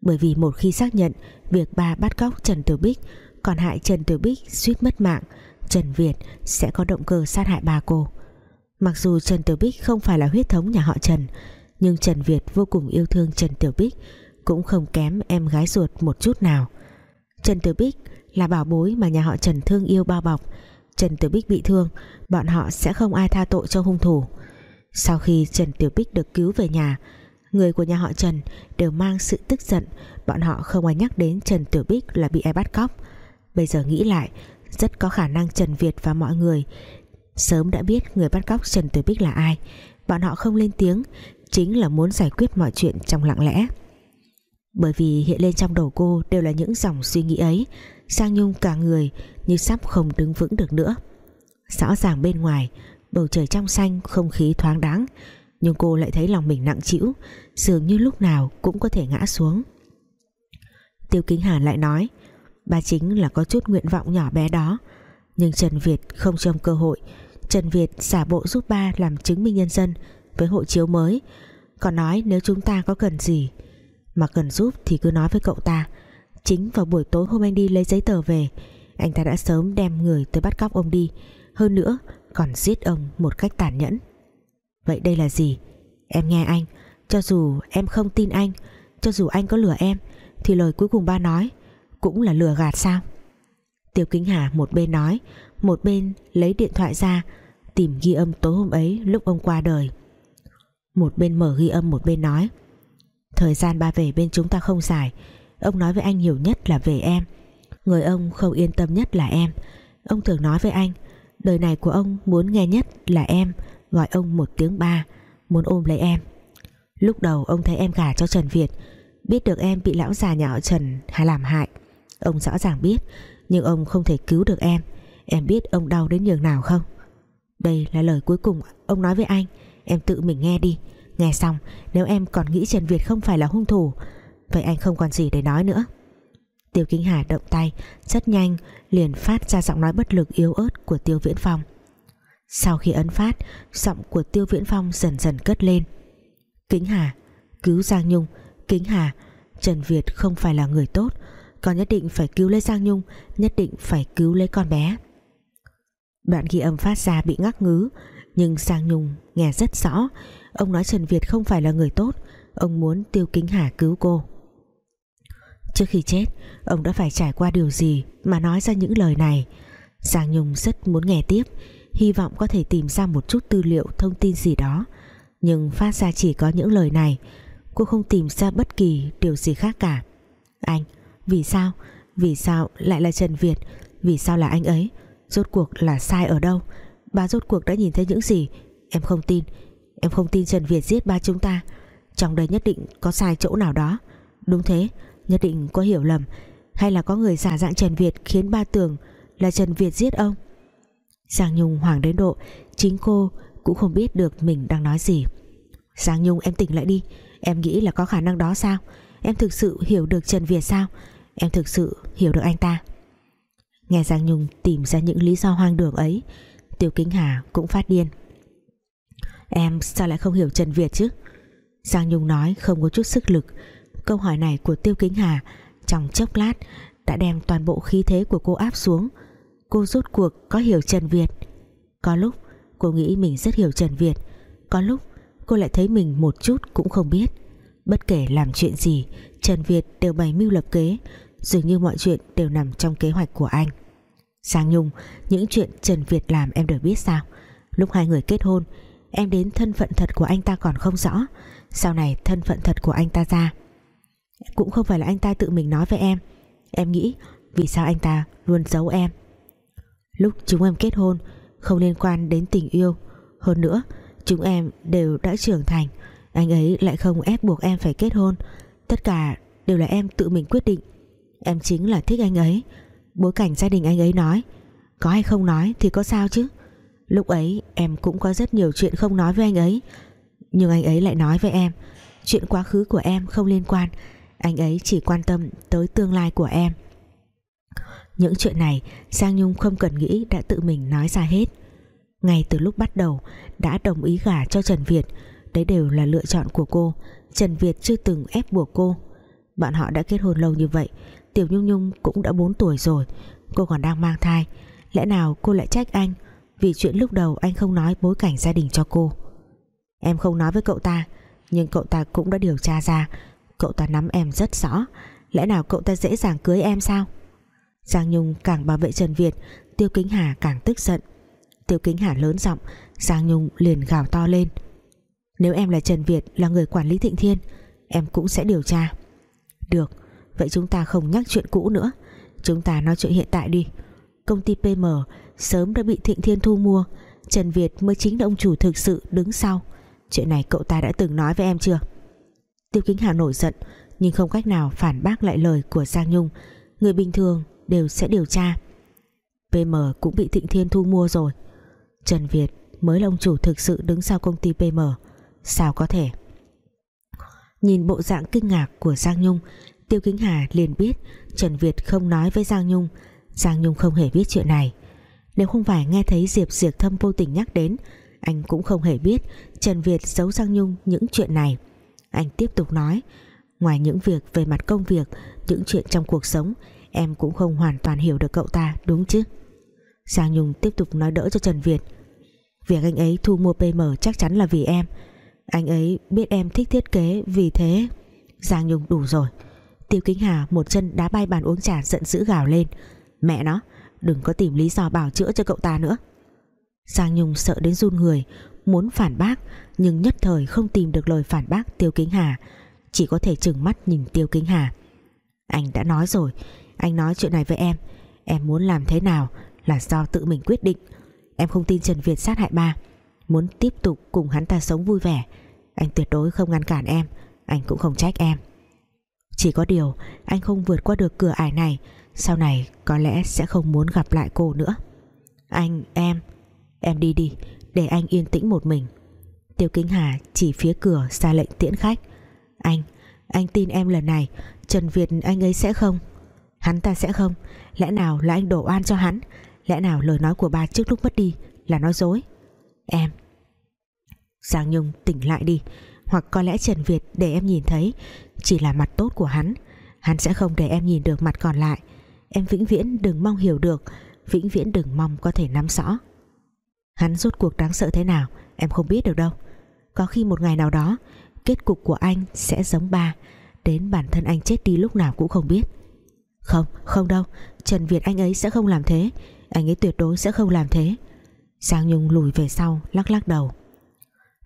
bởi vì một khi xác nhận việc bà bắt cóc Trần Tiểu Bích còn hại Trần Tiểu Bích suýt mất mạng Trần Việt sẽ có động cơ sát hại bà cô. Mặc dù Trần Tiểu Bích không phải là huyết thống nhà họ Trần nhưng Trần Việt vô cùng yêu thương Trần Tiểu Bích cũng không kém em gái ruột một chút nào. Trần Tiểu Bích là bảo bối mà nhà họ Trần thương yêu bao bọc. Trần Tiểu Bích bị thương, bọn họ sẽ không ai tha tội cho hung thủ. Sau khi Trần Tiểu Bích được cứu về nhà, người của nhà họ Trần đều mang sự tức giận, bọn họ không ai nhắc đến Trần Tiểu Bích là bị ai bắt cóc. Bây giờ nghĩ lại, rất có khả năng Trần Việt và mọi người sớm đã biết người bắt cóc Trần Tiểu Bích là ai. Bọn họ không lên tiếng, chính là muốn giải quyết mọi chuyện trong lặng lẽ. Bởi vì hiện lên trong đầu cô đều là những dòng suy nghĩ ấy. Sang Nhung cả người như sắp không đứng vững được nữa. Rõ ràng bên ngoài, bầu trời trong xanh, không khí thoáng đáng nhưng cô lại thấy lòng mình nặng trĩu, dường như lúc nào cũng có thể ngã xuống. Tiêu Kính Hà lại nói Ba chính là có chút nguyện vọng nhỏ bé đó, Nhưng Trần Việt không trông cơ hội. Trần Việt giả bộ giúp ba làm chứng minh nhân dân Với hộ chiếu mới, Còn nói nếu chúng ta có cần gì Mà cần giúp thì cứ nói với cậu ta. Chính vào buổi tối hôm anh đi lấy giấy tờ về, Anh ta đã sớm đem người tới bắt cóc ông đi. Hơn nữa, còn giết ông một cách tàn nhẫn. Vậy đây là gì? Em nghe anh. Cho dù em không tin anh, Cho dù anh có lừa em, Thì lời cuối cùng ba nói Cũng là lừa gạt sao? Tiêu Kính Hà một bên nói, Một bên lấy điện thoại ra Tìm ghi âm tối hôm ấy lúc ông qua đời. Một bên mở ghi âm, một bên nói, Thời gian ba về bên chúng ta không dài Ông nói với anh nhiều nhất là về em. Người ông không yên tâm nhất là em. Ông thường nói với anh, Đời này của ông muốn nghe nhất là em, Gọi ông một tiếng ba, Muốn ôm lấy em. Lúc đầu ông thấy em gả cho Trần Việt, Biết được em bị lão già nhà họ Trần hay làm hại. Ông rõ ràng biết, Nhưng ông không thể cứu được em. Em biết ông đau đến nhường nào không? Đây là lời cuối cùng ông nói với anh. Em tự mình nghe đi. Nghe xong, nếu em còn nghĩ Trần Việt không phải là hung thủ Vậy anh không còn gì để nói nữa. Tiêu Kính Hà động tay, Rất nhanh, liền phát ra giọng nói bất lực yếu ớt của Tiêu Viễn Phong. Sau khi ấn phát, Giọng của Tiêu Viễn Phong dần dần cất lên. Kính Hà, Cứu Giang Nhung. Kính Hà, Trần Việt không phải là người tốt Còn nhất định phải cứu lấy Giang Nhung, Nhất định phải cứu lấy con bé. Đoạn ghi âm phát ra bị ngắc ngứ, Nhưng Giang Nhung nghe rất rõ, Ông nói Trần Việt không phải là người tốt, Ông muốn Tiêu Kính Hà cứu cô. Trước khi chết, Ông đã phải trải qua điều gì Mà nói ra những lời này? Giang Nhung rất muốn nghe tiếp, Hy vọng có thể tìm ra một chút tư liệu, Thông tin gì đó. Nhưng phát ra chỉ có những lời này, Cô không tìm ra bất kỳ điều gì khác cả. Anh, Vì sao? Vì sao lại là Trần Việt? Vì sao là anh ấy? Rốt cuộc là sai ở đâu? Bà rốt cuộc đã nhìn thấy những gì? Em không tin. Em không tin Trần Việt giết ba chúng ta. Trong đây nhất định có sai chỗ nào đó. Đúng thế. Nhất định có hiểu lầm. Hay là có người giả dạng Trần Việt khiến ba tưởng Là Trần Việt giết ông? Giang Nhung hoảng đến độ, Chính cô cũng không biết được mình đang nói gì. Giang Nhung, em tỉnh lại đi. Em nghĩ là có khả năng đó sao? Em thực sự hiểu được Trần Việt sao? Em thực sự hiểu được anh ta. Nghe Giang Nhung tìm ra những lý do hoang đường ấy Tiêu Kính Hà cũng phát điên. Em sao lại không hiểu Trần Việt chứ? Giang Nhung nói không có chút sức lực Câu hỏi này của Tiêu Kính Hà, Trong chốc lát, Đã đem toàn bộ khí thế của cô áp xuống. Cô rốt cuộc có hiểu Trần Việt. Có lúc, cô nghĩ mình rất hiểu Trần Việt. Có lúc, cô lại thấy mình một chút cũng không biết. Bất kể làm chuyện gì, Trần Việt đều bày mưu lập kế, Dường như mọi chuyện đều nằm trong kế hoạch của anh. Sang Nhung, Những chuyện Trần Việt làm em đều biết sao? Lúc hai người kết hôn, Em đến thân phận thật của anh ta còn không rõ. Sau này thân phận thật của anh ta ra cũng không phải là anh ta tự mình nói với em. Em nghĩ, Vì sao anh ta luôn giấu em? Lúc chúng em kết hôn, Không liên quan đến tình yêu. Hơn nữa, chúng em đều đã trưởng thành. Anh ấy lại không ép buộc em phải kết hôn. Tất cả đều là em tự mình quyết định. Em chính là thích anh ấy. Bối cảnh gia đình anh ấy nói, Có hay không nói thì có sao chứ? Lúc ấy, em cũng có rất nhiều chuyện không nói với anh ấy. Nhưng anh ấy lại nói với em, Chuyện quá khứ của em không liên quan. Anh ấy chỉ quan tâm tới tương lai của em. Những chuyện này, Giang Nhung không cần nghĩ đã tự mình nói ra hết. Ngay từ lúc bắt đầu, Đã đồng ý gả cho Trần Việt. Đấy đều là lựa chọn của cô. Trần Việt chưa từng ép buộc cô. Bạn họ đã kết hôn lâu như vậy, Tiểu Nhung Nhung cũng đã 4 tuổi rồi. Cô còn đang mang thai. Lẽ nào cô lại trách anh? Vì chuyện lúc đầu anh không nói bối cảnh gia đình cho cô. Em không nói với cậu ta, Nhưng cậu ta cũng đã điều tra ra. Cậu ta nắm em rất rõ. Lẽ nào cậu ta dễ dàng cưới em sao? Giang Nhung càng bảo vệ Trần Việt, Tiêu Kính Hà càng tức giận. Tiêu Kính Hà lớn giọng, Giang Nhung liền gào to lên. Nếu em là Trần Việt, là người quản lý Thịnh Thiên, Em cũng sẽ điều tra. Được, Vậy chúng ta không nhắc chuyện cũ nữa. Chúng ta nói chuyện hiện tại đi. Công ty PM sớm đã bị Thịnh Thiên thu mua. Trần Việt mới chính là ông chủ thực sự đứng sau. Chuyện này cậu ta đã từng nói với em chưa? Tiêu Kính Hà nổi giận, Nhưng không cách nào phản bác lại lời của Giang Nhung. Người bình thường đều sẽ điều tra. PM cũng bị Thịnh Thiên thu mua rồi. Trần Việt mới là ông chủ thực sự đứng sau công ty PM Sao có thể? Nhìn bộ dạng kinh ngạc của Giang Nhung, Tiêu Kính Hà liền biết Trần Việt không nói với Giang Nhung. Giang Nhung không hề biết chuyện này. Nếu không phải nghe thấy Diệp Diệp Thâm vô tình nhắc đến, Anh cũng không hề biết Trần Việt giấu Giang Nhung những chuyện này. Anh tiếp tục nói, Ngoài những việc về mặt công việc, Những chuyện trong cuộc sống, Em cũng không hoàn toàn hiểu được cậu ta, đúng chứ? Giang Nhung tiếp tục nói đỡ cho Trần Việt, Việc anh ấy thu mua PM chắc chắn là vì em. Anh ấy biết em thích thiết kế, Vì thế Giang Nhung đủ rồi, Tiêu Kính Hà một chân đá bay bàn uống trà giận dữ gào lên, Mẹ nó, Đừng có tìm lý do bảo chữa cho cậu ta nữa. Giang Nhung sợ đến run người Muốn phản bác Nhưng nhất thời không tìm được lời phản bác Tiêu Kính Hà. Chỉ có thể chừng mắt nhìn Tiêu Kính Hà. Anh đã nói rồi Anh nói chuyện này với em. Em muốn làm thế nào là do tự mình quyết định. Em không tin Trần Việt sát hại ba. Muốn tiếp tục cùng hắn ta sống vui vẻ Anh tuyệt đối không ngăn cản em Anh cũng không trách em. Chỉ có điều anh không vượt qua được cửa ải này Sau này có lẽ sẽ không muốn gặp lại cô nữa. Anh, em Em đi đi để anh yên tĩnh một mình. Tiêu Kính Hà chỉ phía cửa ra lệnh tiễn khách. Anh, anh tin em lần này Trần Việt anh ấy sẽ không? Hắn ta sẽ không? Lẽ nào là anh đổ oan cho hắn? Lẽ nào lời nói của bà trước lúc mất đi Là nói dối? Em. Giang Nhung tỉnh lại đi. Hoặc có lẽ Trần Việt để em nhìn thấy Chỉ là mặt tốt của hắn. Hắn sẽ không để em nhìn được mặt còn lại. Em vĩnh viễn đừng mong hiểu được Vĩnh viễn đừng mong có thể nắm rõ. Hắn rốt cuộc đáng sợ thế nào Em không biết được đâu. Có khi một ngày nào đó Kết cục của anh sẽ giống ba Đến bản thân anh chết đi lúc nào cũng không biết. Không, không đâu Trần Việt anh ấy sẽ không làm thế Anh ấy tuyệt đối sẽ không làm thế. Giang Nhung lùi về sau lắc lắc đầu.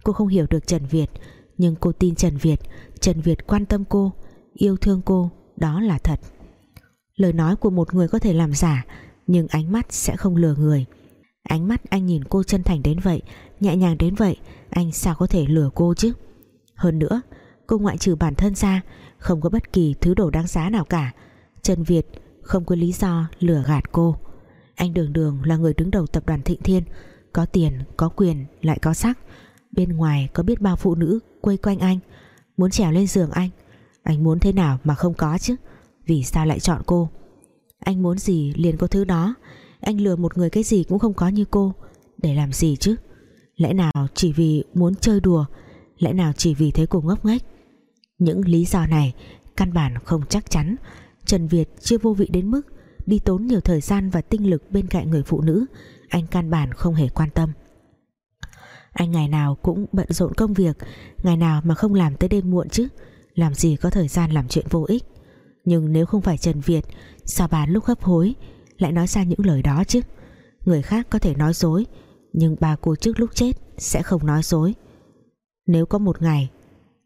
Cô không hiểu được Trần Việt Nhưng cô tin Trần Việt Trần Việt quan tâm cô Yêu thương cô Đó là thật. Lời nói của một người có thể làm giả Nhưng ánh mắt sẽ không lừa người. Ánh mắt anh nhìn cô chân thành đến vậy Nhẹ nhàng đến vậy Anh sao có thể lừa cô chứ? Hơn nữa cô ngoại trừ bản thân ra Không có bất kỳ thứ đồ đáng giá nào cả. Trần Việt không có lý do lừa gạt cô. Anh đường đường là người đứng đầu tập đoàn Thịnh Thiên Có tiền, có quyền, lại có sắc. Bên ngoài có biết bao phụ nữ quây quanh anh Muốn trèo lên giường anh. Anh muốn thế nào mà không có chứ? Vì sao lại chọn cô? Anh muốn gì liền có thứ đó. Anh lừa một người cái gì cũng không có như cô. Để làm gì chứ? Lẽ nào chỉ vì muốn chơi đùa? Lẽ nào chỉ vì thấy cô ngốc nghếch? Những lý do này Căn bản không chắc chắn. Trần Việt chưa vô vị đến mức Đi tốn nhiều thời gian và tinh lực bên cạnh người phụ nữ. Anh căn bản không hề quan tâm. Anh ngày nào cũng bận rộn công việc, Ngày nào mà không làm tới đêm muộn chứ? Làm gì có thời gian làm chuyện vô ích? Nhưng nếu không phải Trần Việt, Sao bà lúc hấp hối? Lại nói ra những lời đó chứ. Người khác có thể nói dối, Nhưng bà cô trước lúc chết sẽ không nói dối. Nếu có một ngày,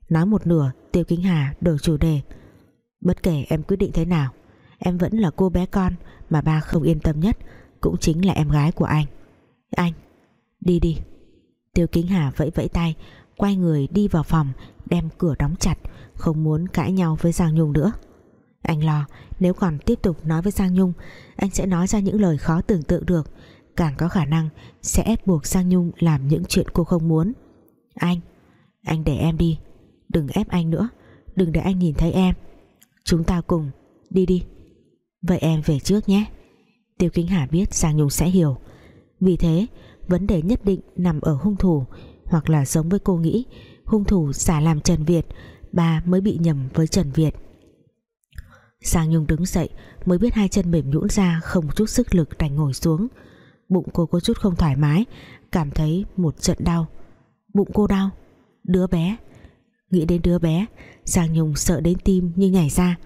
Nói một nửa, Tiêu Kính Hà đổi chủ đề. Bất kể em quyết định thế nào, Em vẫn là cô bé con Mà ba không yên tâm nhất, Cũng chính là em gái của anh. Anh, Đi đi. Tiêu Kính Hà vẫy vẫy tay, Quay người đi vào phòng, Đem cửa đóng chặt, Không muốn cãi nhau với Giang Nhung nữa. Anh lo nếu còn tiếp tục nói với Giang Nhung, Anh sẽ nói ra những lời khó tưởng tượng được. Càng có khả năng, Sẽ ép buộc Giang Nhung làm những chuyện cô không muốn. Anh Anh để em đi. Đừng ép anh nữa. Đừng để anh nhìn thấy em. Chúng ta cùng, đi đi. Vậy em về trước nhé. Tiêu Kính Hà biết Giang Nhung sẽ hiểu. Vì thế, vấn đề nhất định nằm ở hung thủ, Hoặc là giống với cô nghĩ, Hung thủ giả làm Trần Việt, Bà mới bị nhầm với Trần Việt. Giang Nhung đứng dậy, mới biết hai chân mềm nhũn ra không chút sức lực đành ngồi xuống. Bụng cô có chút không thoải mái, cảm thấy một trận đau. Bụng cô đau? Đứa bé. Nghĩ đến đứa bé Giang Nhung sợ đến tim như nhảy ra.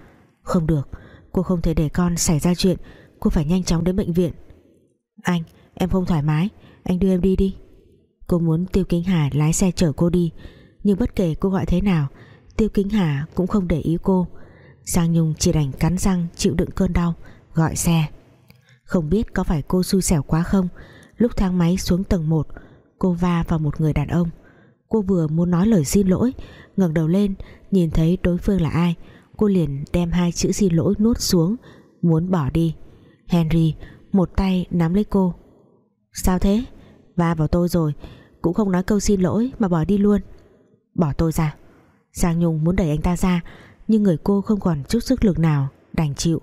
Không được, cô không thể để con xảy ra chuyện, cô phải nhanh chóng đến bệnh viện. Anh, em không thoải mái, anh đưa em đi đi. Cô muốn Tiêu Kính Hà lái xe chở cô đi, nhưng bất kể cô gọi thế nào, Tiêu Kính Hà cũng không để ý cô. Giang Nhung chỉ đành cắn răng chịu đựng cơn đau, gọi xe. Không biết có phải cô xui xẻo quá không, lúc thang máy xuống tầng 1 cô va vào một người đàn ông. Cô vừa muốn nói lời xin lỗi, ngẩng đầu lên, nhìn thấy đối phương là ai. Cô liền đem hai chữ xin lỗi nuốt xuống, muốn bỏ đi. Henry, một tay nắm lấy cô. Sao thế? Va vào tôi rồi, cũng không nói câu xin lỗi mà bỏ đi luôn. Bỏ tôi ra. Giang Nhung muốn đẩy anh ta ra nhưng người cô không còn chút sức lực nào, đành chịu.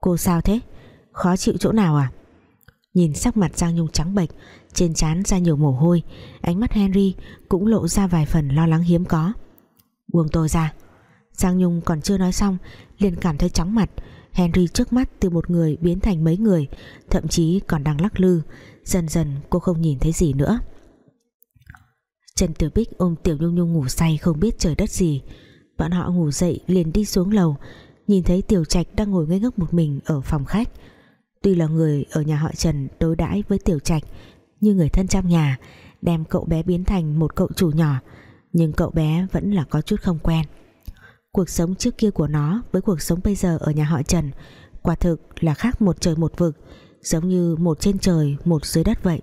Cô sao thế? Khó chịu chỗ nào à? Nhìn sắc mặt Giang Nhung trắng bệch, trên trán ra nhiều mồ hôi, ánh mắt Henry cũng lộ ra vài phần lo lắng hiếm có. Buông tôi ra. Giang Nhung còn chưa nói xong, liền cảm thấy chóng mặt. Henry trước mắt từ một người biến thành mấy người, thậm chí còn đang lắc lư. Dần dần cô không nhìn thấy gì nữa. Trần Tiểu Bích ôm Tiểu Nhung Nhung ngủ say không biết trời đất gì bọn họ ngủ dậy, liền đi xuống lầu, nhìn thấy Tiểu Trạch đang ngồi ngây ngốc một mình ở phòng khách. Tuy là người ở nhà họ Trần đối đãi với Tiểu Trạch như người thân trong nhà đem cậu bé biến thành một cậu chủ nhỏ, nhưng cậu bé vẫn là có chút không quen. Cuộc sống trước kia của nó với cuộc sống bây giờ ở nhà họ Trần quả thực là khác một trời một vực, giống như một trên trời, một dưới đất vậy.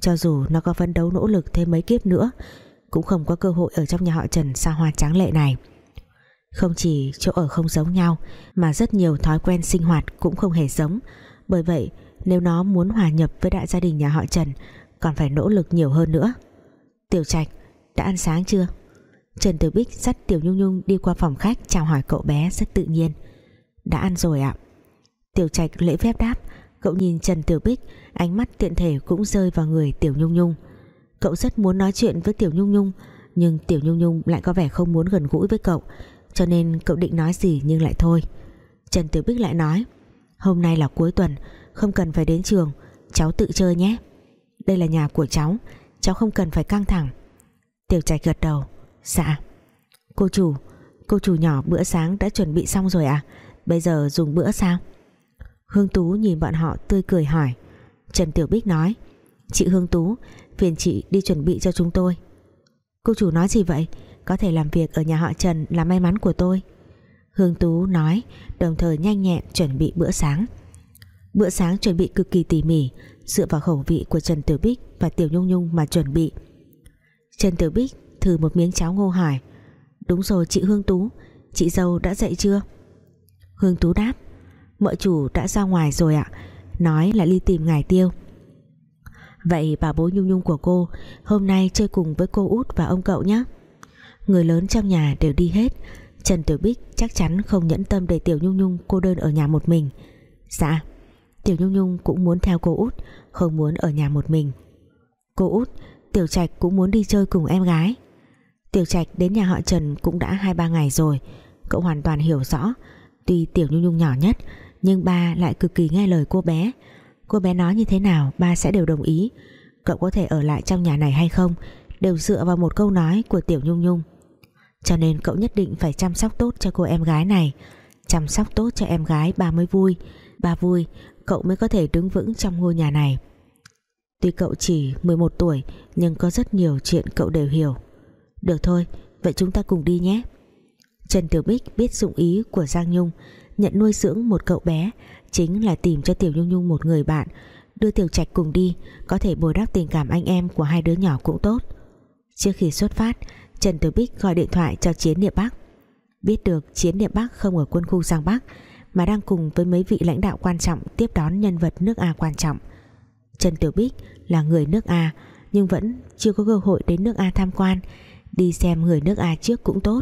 Cho dù nó có phấn đấu nỗ lực thêm mấy kiếp nữa, cũng không có cơ hội ở trong nhà họ Trần xa hoa tráng lệ này không chỉ chỗ ở không giống nhau, mà rất nhiều thói quen sinh hoạt cũng không hề giống. Bởi vậy, nếu nó muốn hòa nhập với đại gia đình nhà họ Trần, còn phải nỗ lực nhiều hơn nữa. Tiểu Trạch, đã ăn sáng chưa? Trần Tiểu Bích dắt Tiểu Nhung Nhung đi qua phòng khách chào hỏi cậu bé rất tự nhiên. Đã ăn rồi ạ. Tiểu Trạch lễ phép đáp. Cậu nhìn Trần Tiểu Bích, ánh mắt tiện thể cũng rơi vào người Tiểu Nhung Nhung. Cậu rất muốn nói chuyện với Tiểu Nhung Nhung, nhưng Tiểu Nhung Nhung lại có vẻ không muốn gần gũi với cậu cho nên cậu định nói gì nhưng lại thôi. Trần Tiểu Bích lại nói, hôm nay là cuối tuần, không cần phải đến trường, cháu tự chơi nhé. Đây là nhà của cháu cháu không cần phải căng thẳng. Tiểu Trạch gật đầu dạ. Cô chủ cô chủ nhỏ bữa sáng đã chuẩn bị xong rồi à bây giờ dùng bữa sao? Hương Tú nhìn bọn họ tươi cười hỏi. Trần Tiểu Bích nói, Chị Hương Tú, phiền chị đi chuẩn bị cho chúng tôi. Cô chủ nói gì vậy? Có thể làm việc ở nhà họ Trần là may mắn của tôi. Hương Tú nói, Đồng thời nhanh nhẹn chuẩn bị bữa sáng. Bữa sáng chuẩn bị cực kỳ tỉ mỉ, Dựa vào khẩu vị của Trần Tiểu Bích Và Tiểu Nhung Nhung mà chuẩn bị. Trần Tiểu Bích thử một miếng cháo ngô hỏi, Đúng rồi chị Hương Tú, Chị dâu đã dậy chưa? Hương Tú đáp, Mợ chủ đã ra ngoài rồi ạ, Nói là đi tìm ngài tiêu. Vậy bà bố Nhung Nhung của cô, Hôm nay chơi cùng với cô út và ông cậu nhé. Người lớn trong nhà đều đi hết. Trần Tiểu Bích chắc chắn không nhẫn tâm để Tiểu Nhung Nhung cô đơn ở nhà một mình. Dạ Tiểu Nhung Nhung cũng muốn theo cô út, Không muốn ở nhà một mình. Cô út, Tiểu Trạch cũng muốn đi chơi cùng em gái. Tiểu Trạch đến nhà họ Trần cũng đã 2-3 ngày rồi, Cậu hoàn toàn hiểu rõ. Tuy Tiểu Nhung Nhung nhỏ nhất, Nhưng ba lại cực kỳ nghe lời cô bé. Cô bé nói như thế nào, ba sẽ đều đồng ý. Cậu có thể ở lại trong nhà này hay không, Đều dựa vào một câu nói của Tiểu Nhung Nhung. Cho nên cậu nhất định phải chăm sóc tốt cho cô em gái này. Chăm sóc tốt cho em gái ba mới vui. Ba vui, Cậu mới có thể đứng vững trong ngôi nhà này. Tuy cậu chỉ 11 tuổi, Nhưng có rất nhiều chuyện cậu đều hiểu. Được thôi, Vậy chúng ta cùng đi nhé. Trần Tiểu Bích biết dụng ý của Giang Nhung, Nhận nuôi dưỡng một cậu bé, Chính là tìm cho Tiểu Nhung Nhung một người bạn. Đưa Tiểu Trạch cùng đi, Có thể bồi đắp tình cảm anh em của hai đứa nhỏ cũng tốt. Trước khi xuất phát Trần Tử Bích gọi điện thoại cho Chiến Địa Bắc. Biết được Chiến Địa Bắc không ở quân khu Giang Bắc, Mà đang cùng với mấy vị lãnh đạo quan trọng Tiếp đón nhân vật nước A quan trọng. Trần Tử Bích là người nước A, Nhưng vẫn chưa có cơ hội đến nước A tham quan, Đi xem người nước A trước cũng tốt.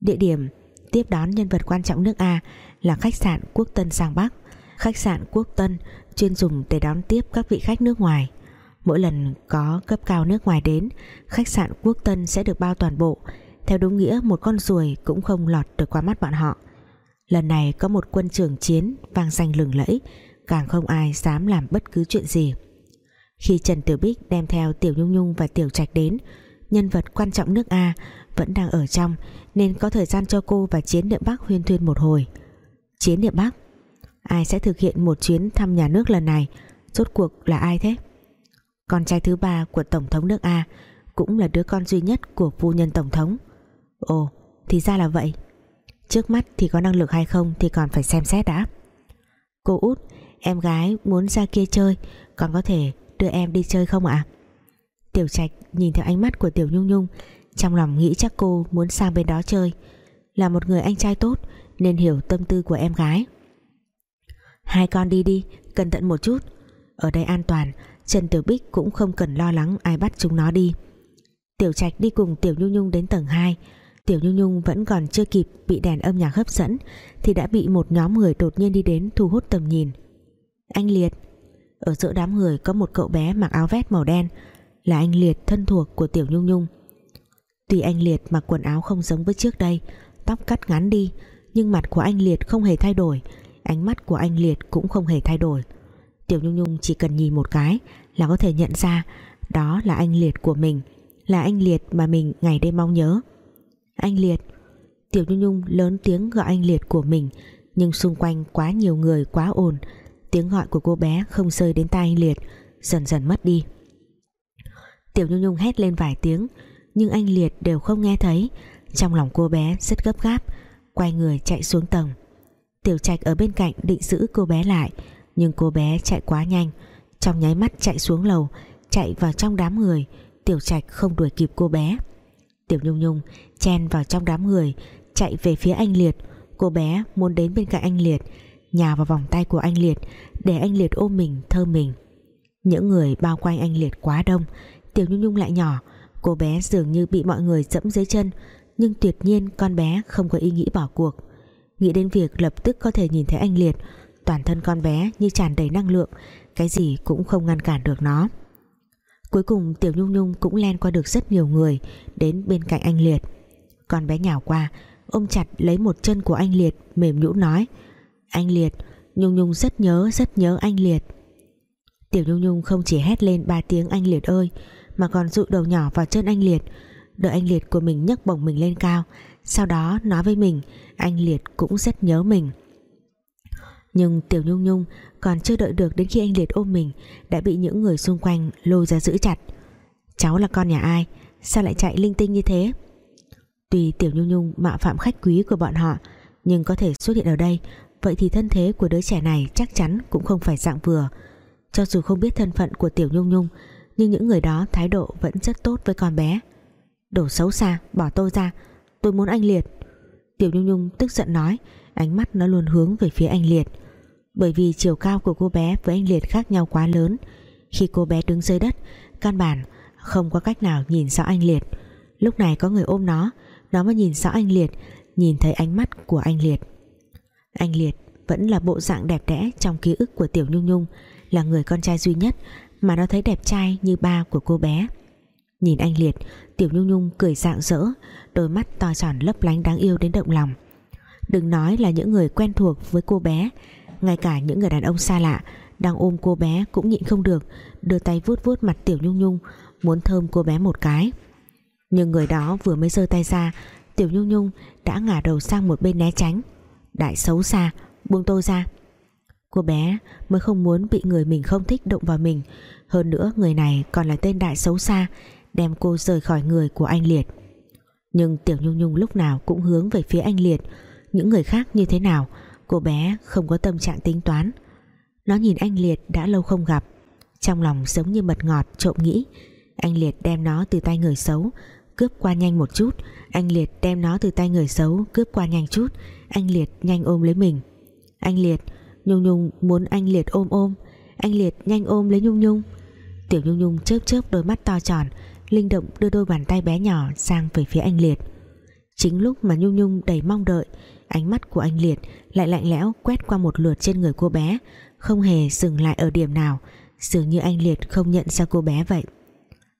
Địa điểm tiếp đón nhân vật quan trọng nước A là khách sạn Quốc Tân Giang Bắc. Khách sạn Quốc Tân chuyên dùng để đón tiếp các vị khách nước ngoài mỗi lần có cấp cao nước ngoài đến, khách sạn Quốc Tân sẽ được bao toàn bộ. Theo đúng nghĩa, một con ruồi cũng không lọt được qua mắt bọn họ. Lần này có một quân trưởng chiến vang danh lừng lẫy, càng không ai dám làm bất cứ chuyện gì. Khi Trần Tiểu Bích đem theo Tiểu Nhung Nhung và Tiểu Trạch đến, nhân vật quan trọng nước A vẫn đang ở trong, nên có thời gian cho cô và Chiến Niệm Bắc huyên thuyên một hồi. Chiến Niệm Bắc, ai sẽ thực hiện một chuyến thăm nhà nước lần này? Rốt cuộc là ai thế? Con trai thứ ba của Tổng thống nước A, cũng là đứa con duy nhất của phu nhân Tổng thống. Ồ, thì ra là vậy. Trước mắt thì có năng lực hay không thì còn phải xem xét đã. Cô út, em gái muốn ra kia chơi, còn có thể đưa em đi chơi không ạ? Tiểu Trạch nhìn theo ánh mắt của Tiểu Nhung Nhung, trong lòng nghĩ chắc cô muốn sang bên đó chơi. Là một người anh trai tốt, nên hiểu tâm tư của em gái. Hai con đi đi, cẩn thận một chút. Ở đây an toàn Trần Tiểu Bích cũng không cần lo lắng ai bắt chúng nó đi. Tiểu Trạch đi cùng Tiểu Nhung Nhung đến tầng 2 Tiểu Nhung Nhung vẫn còn chưa kịp bị đèn âm nhạc hấp dẫn thì đã bị một nhóm người đột nhiên đi đến thu hút tầm nhìn. Anh Liệt. Ở giữa đám người có một cậu bé mặc áo vest màu đen, là anh Liệt thân thuộc của Tiểu Nhung Nhung. Tuy anh Liệt mặc quần áo không giống với trước đây, tóc cắt ngắn đi, nhưng mặt của anh Liệt không hề thay đổi, ánh mắt của anh Liệt cũng không hề thay đổi. Tiểu Nhung Nhung chỉ cần nhìn một cái là có thể nhận ra đó là anh Liệt của mình, là anh Liệt mà mình ngày đêm mong nhớ. Anh Liệt, Tiểu Nhung Nhung lớn tiếng gọi anh Liệt của mình, nhưng xung quanh quá nhiều người quá ồn, tiếng gọi của cô bé không rơi đến tai anh Liệt, dần dần mất đi. Tiểu Nhung Nhung hét lên vài tiếng, nhưng anh Liệt đều không nghe thấy. Trong lòng cô bé rất gấp gáp, quay người chạy xuống tầng. Tiểu Trạch ở bên cạnh định giữ cô bé lại, nhưng cô bé chạy quá nhanh trong nháy mắt chạy xuống lầu, chạy vào trong đám người. Tiểu Trạch không đuổi kịp cô bé. Tiểu Nhung Nhung chen vào trong đám người, chạy về phía anh Liệt. Cô bé muốn đến bên cạnh anh Liệt, nhào vào vòng tay của anh Liệt để anh Liệt ôm mình thơm mình. Những người bao quanh anh Liệt quá đông. Tiểu Nhung Nhung lại nhỏ. Cô bé dường như bị mọi người dẫm dưới chân, nhưng tuyệt nhiên con bé không có ý nghĩ bỏ cuộc. Nghĩ đến việc lập tức có thể nhìn thấy anh Liệt, toàn thân con bé như tràn đầy năng lượng cái gì cũng không ngăn cản được nó. Cuối cùng Tiểu Nhung Nhung cũng len qua được rất nhiều người đến bên cạnh anh Liệt. Con bé nhào qua, ôm chặt lấy một chân của anh Liệt, mềm nhũ nói, anh Liệt, Nhung Nhung rất nhớ rất nhớ anh Liệt. Tiểu Nhung Nhung không chỉ hét lên ba tiếng anh Liệt ơi mà còn dụ đầu nhỏ vào chân anh Liệt, đợi anh Liệt của mình nhấc bổng mình lên cao. Sau đó nói với mình, anh Liệt cũng rất nhớ mình nhưng Tiểu Nhung Nhung còn chưa đợi được đến khi anh Liệt ôm mình, đã bị những người xung quanh lôi ra giữ chặt. Cháu là con nhà ai? Sao lại chạy linh tinh như thế? Tuy Tiểu Nhung Nhung mạo phạm khách quý của bọn họ, nhưng có thể xuất hiện ở đây, vậy thì thân thế của đứa trẻ này chắc chắn cũng không phải dạng vừa. Cho dù không biết thân phận của Tiểu Nhung Nhung, nhưng những người đó thái độ vẫn rất tốt với con bé. Đổ xấu xa, bỏ tôi ra, tôi muốn anh Liệt. Tiểu Nhung Nhung tức giận nói ánh mắt nó luôn hướng về phía anh Liệt. Bởi vì chiều cao của cô bé với anh Liệt khác nhau quá lớn. Khi cô bé đứng dưới đất, căn bản không có cách nào nhìn rõ anh Liệt. Lúc này có người ôm nó nó mới nhìn rõ anh Liệt, nhìn thấy ánh mắt của anh Liệt. Anh Liệt vẫn là bộ dạng đẹp đẽ trong ký ức của Tiểu Nhung Nhung, là người con trai duy nhất mà nó thấy đẹp trai như ba của cô bé. Nhìn anh Liệt, Tiểu Nhung Nhung cười rạng rỡ, đôi mắt to tròn lấp lánh đáng yêu đến động lòng đừng nói là những người quen thuộc với cô bé, ngay cả những người đàn ông xa lạ đang ôm cô bé cũng nhịn không được, đưa tay vuốt vuốt mặt Tiểu Nhung Nhung, muốn thơm cô bé một cái. Nhưng người đó vừa mới giơ tay ra, Tiểu Nhung Nhung đã ngả đầu sang một bên né tránh. Đại xấu xa, buông tôi ra. Cô bé mới không muốn bị người mình không thích động vào mình. Hơn nữa, người này còn là tên đại xấu xa, đem cô rời khỏi người của anh Liệt. Nhưng Tiểu Nhung Nhung lúc nào cũng hướng về phía anh Liệt những người khác như thế nào. Cô bé không có tâm trạng tính toán. Nó nhìn anh Liệt đã lâu không gặp. Trong lòng giống như mật ngọt, trộm nghĩ. Anh Liệt đem nó từ tay người xấu, cướp qua nhanh một chút. Anh Liệt đem nó từ tay người xấu, cướp qua nhanh chút. Anh Liệt nhanh ôm lấy mình. Anh Liệt, Nhung Nhung muốn anh Liệt ôm ôm. Anh Liệt nhanh ôm lấy Nhung Nhung. Tiểu Nhung Nhung chớp chớp đôi mắt to tròn, linh động đưa đôi bàn tay bé nhỏ sang về phía anh Liệt. Chính lúc mà Nhung Nhung đầy mong đợi ánh mắt của anh Liệt lại lạnh lẽo quét qua một lượt trên người cô bé, không hề dừng lại ở điểm nào, dường như anh Liệt không nhận ra cô bé vậy.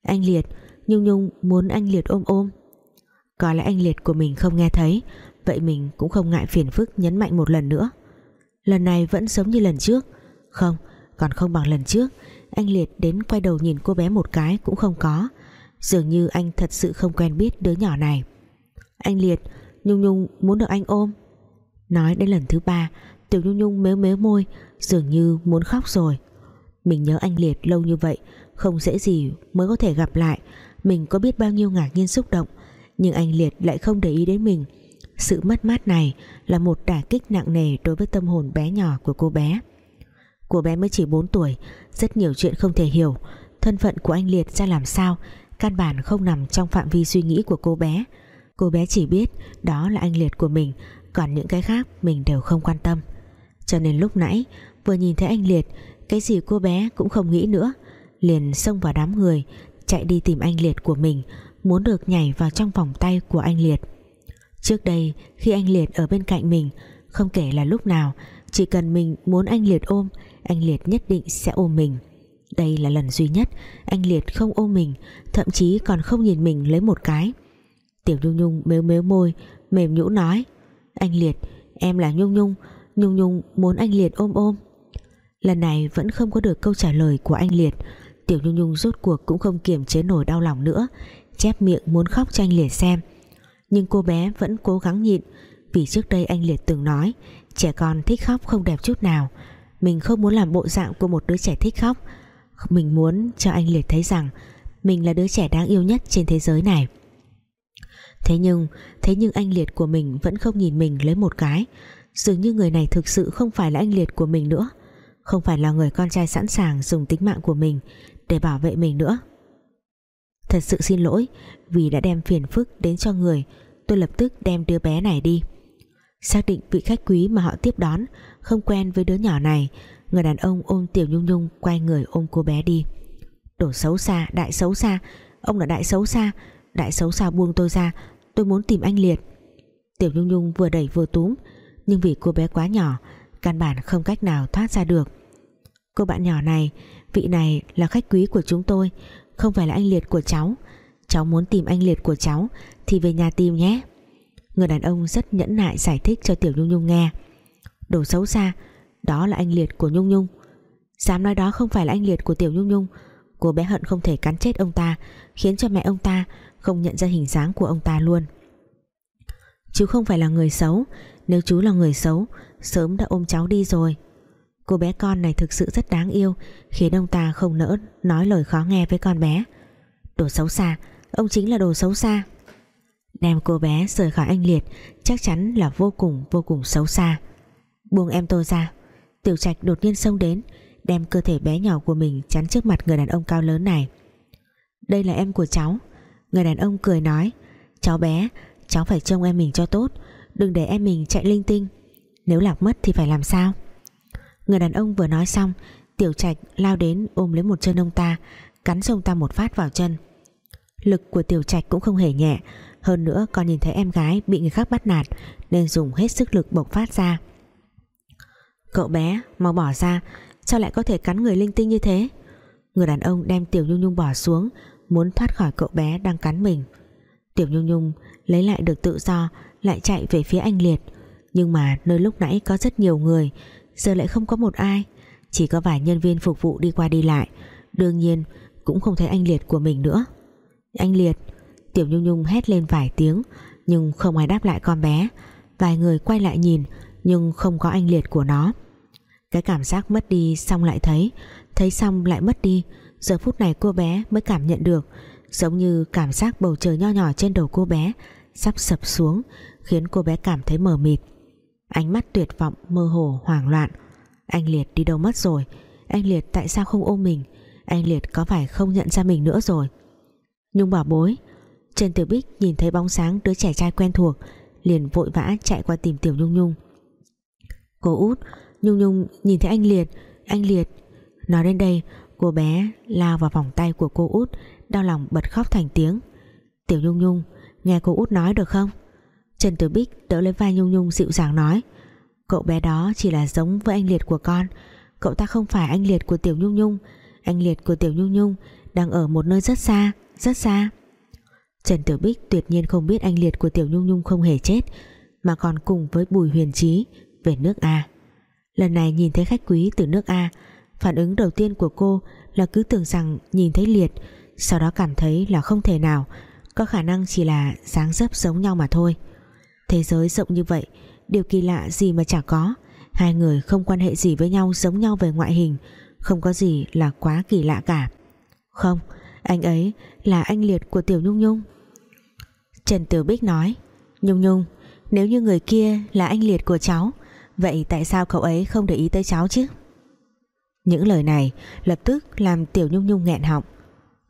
Anh Liệt, Nhung Nhung muốn anh Liệt ôm ôm. Có lẽ anh Liệt của mình không nghe thấy, Vậy mình cũng không ngại phiền phức nhấn mạnh một lần nữa. Lần này vẫn giống như lần trước. Không, còn không bằng lần trước. Anh Liệt đến quay đầu nhìn cô bé một cái cũng không có, Dường như anh thật sự không quen biết đứa nhỏ này. Anh Liệt Nhung Nhung muốn được anh ôm. Nói đến lần thứ ba, Tiểu Nhung Nhung mếu mếu môi, Dường như muốn khóc rồi. Mình nhớ anh Liệt lâu như vậy, Không dễ gì mới có thể gặp lại. Mình có biết bao nhiêu ngạc nhiên xúc động, Nhưng anh Liệt lại không để ý đến mình. Sự mất mát này Là một đả kích nặng nề đối với tâm hồn bé nhỏ của cô bé. Cô bé mới chỉ 4 tuổi, Rất nhiều chuyện không thể hiểu. Thân phận của anh Liệt ra làm sao, Căn bản không nằm trong phạm vi suy nghĩ của cô bé. Cô bé chỉ biết Đó là anh Liệt của mình, Còn những cái khác mình đều không quan tâm. Cho nên lúc nãy, Vừa nhìn thấy anh Liệt, Cái gì cô bé cũng không nghĩ nữa. Liền xông vào đám người, Chạy đi tìm anh Liệt của mình, Muốn được nhảy vào trong vòng tay của anh Liệt. Trước đây, khi anh Liệt ở bên cạnh mình, Không kể là lúc nào, Chỉ cần mình muốn anh Liệt ôm, Anh Liệt nhất định sẽ ôm mình. Đây là lần duy nhất Anh Liệt không ôm mình, Thậm chí còn không nhìn mình lấy một cái. Tiểu Nhung Nhung mếu mếu môi, Mềm nhũ nói, Anh Liệt, em là Nhung Nhung Nhung Nhung muốn anh Liệt ôm ôm. Lần này vẫn không có được câu trả lời của anh Liệt. Tiểu Nhung Nhung rốt cuộc cũng không kiềm chế nổi đau lòng nữa, Chép miệng muốn khóc cho anh Liệt xem. Nhưng cô bé vẫn cố gắng nhịn, Vì trước đây anh Liệt từng nói, Trẻ con thích khóc không đẹp chút nào. Mình không muốn làm bộ dạng của một đứa trẻ thích khóc. Mình muốn cho anh Liệt thấy rằng Mình là đứa trẻ đáng yêu nhất trên thế giới này. Thế nhưng Thế nhưng anh Liệt của mình vẫn không nhìn mình lấy một cái. Dường như người này thực sự không phải là anh Liệt của mình nữa. Không phải là người con trai sẵn sàng dùng tính mạng của mình Để bảo vệ mình nữa. Thật sự xin lỗi Vì đã đem phiền phức đến cho người. Tôi lập tức đem đứa bé này đi. Xác định vị khách quý mà họ tiếp đón Không quen với đứa nhỏ này Người đàn ông ôm Tiểu Nhung Nhung Quay người ôm cô bé đi. Đổ xấu xa, đại xấu xa Ông là đại xấu xa Đại xấu xa buông tôi ra, Tôi muốn tìm anh Liệt. Tiểu Nhung Nhung vừa đẩy vừa túm, Nhưng vì cô bé quá nhỏ, Căn bản không cách nào thoát ra được. Cô bạn nhỏ này, Vị này là khách quý của chúng tôi, Không phải là anh Liệt của cháu. Cháu muốn tìm anh Liệt của cháu Thì về nhà tìm nhé. Người đàn ông rất nhẫn nại giải thích cho Tiểu Nhung Nhung nghe. Đồ xấu xa, Đó là anh Liệt của Nhung Nhung. Dám nói đó không phải là anh Liệt của Tiểu Nhung Nhung. Cô bé hận không thể cắn chết ông ta, Khiến cho mẹ ông ta không nhận ra hình dáng của ông ta luôn. Chú không phải là người xấu. Nếu chú là người xấu, Sớm đã ôm cháu đi rồi. Cô bé con này thực sự rất đáng yêu, Khiến ông ta không nỡ nói lời khó nghe với con bé. Đồ xấu xa, Ông chính là đồ xấu xa. Đem cô bé rời khỏi anh Liệt, Chắc chắn là vô cùng vô cùng xấu xa. Buông em tôi ra. Tiểu trạch đột nhiên xông đến, Đem cơ thể bé nhỏ của mình chắn trước mặt người đàn ông cao lớn này. Đây là em của cháu. Người đàn ông cười nói, Cháu bé, cháu phải trông em mình cho tốt, Đừng để em mình chạy linh tinh. Nếu lạc mất thì phải làm sao? Người đàn ông vừa nói xong, Tiểu trạch lao đến ôm lấy một chân ông ta, Cắn ông ta một phát vào chân. Lực của tiểu trạch cũng không hề nhẹ, Hơn nữa còn nhìn thấy em gái Bị người khác bắt nạt Nên dùng hết sức lực bộc phát ra. Cậu bé, mau bỏ ra, Sao lại có thể cắn người linh tinh như thế? Người đàn ông đem Tiểu Nhung Nhung bỏ xuống Muốn thoát khỏi cậu bé đang cắn mình. Tiểu Nhung Nhung lấy lại được tự do, Lại chạy về phía anh Liệt. Nhưng mà nơi lúc nãy có rất nhiều người, Giờ lại không có một ai. Chỉ có vài nhân viên phục vụ đi qua đi lại. Đương nhiên, cũng không thấy anh Liệt của mình nữa. Anh Liệt, Tiểu Nhung Nhung hét lên vài tiếng, Nhưng không ai đáp lại con bé. Vài người quay lại nhìn, Nhưng không có anh Liệt của nó. Cái cảm giác mất đi xong lại thấy Thấy xong lại mất đi. Giờ phút này cô bé mới cảm nhận được, Giống như cảm giác bầu trời nho nhỏ trên đầu cô bé Sắp sập xuống, Khiến cô bé cảm thấy mờ mịt. Ánh mắt tuyệt vọng, mơ hồ, hoảng loạn. Anh Liệt đi đâu mất rồi? Anh Liệt tại sao không ôm mình? Anh Liệt có phải không nhận ra mình nữa rồi? Nhung bảo bối. Trần Tiểu Bích nhìn thấy bóng sáng đứa trẻ trai quen thuộc, Liền vội vã chạy qua tìm Tiểu Nhung Nhung. Cô út, Nhung Nhung nhìn thấy anh Liệt Anh Liệt, Nói đến đây cô bé lao vào vòng tay của cô út, Đau lòng bật khóc thành tiếng. Tiểu Nhung Nhung, Nghe cô út nói được không? Trần Tử Bích đỡ lấy vai Nhung Nhung dịu dàng nói, Cậu bé đó chỉ là giống với anh Liệt của con. Cậu ta không phải anh Liệt của Tiểu Nhung Nhung. Anh Liệt của Tiểu Nhung Nhung Đang ở một nơi rất xa Rất xa. Trần Tử Bích tuyệt nhiên không biết anh Liệt của Tiểu Nhung Nhung không hề chết, mà còn cùng với Bùi Huyền Trí về nước A. Lần này nhìn thấy khách quý từ nước A phản ứng đầu tiên của cô là cứ tưởng rằng nhìn thấy liệt, sau đó cảm thấy là không thể nào, có khả năng chỉ là dáng dấp giống nhau mà thôi. Thế giới rộng như vậy, điều kỳ lạ gì mà chả có. Hai người không quan hệ gì với nhau giống nhau về ngoại hình, không có gì là quá kỳ lạ cả. Không, anh ấy là anh liệt của Tiểu Nhung Nhung. Trần Tiểu Bích nói, Nhung Nhung, nếu như người kia là anh liệt của cháu, Vậy tại sao cậu ấy không để ý tới cháu chứ? Những lời này Lập tức làm Tiểu Nhung Nhung nghẹn họng.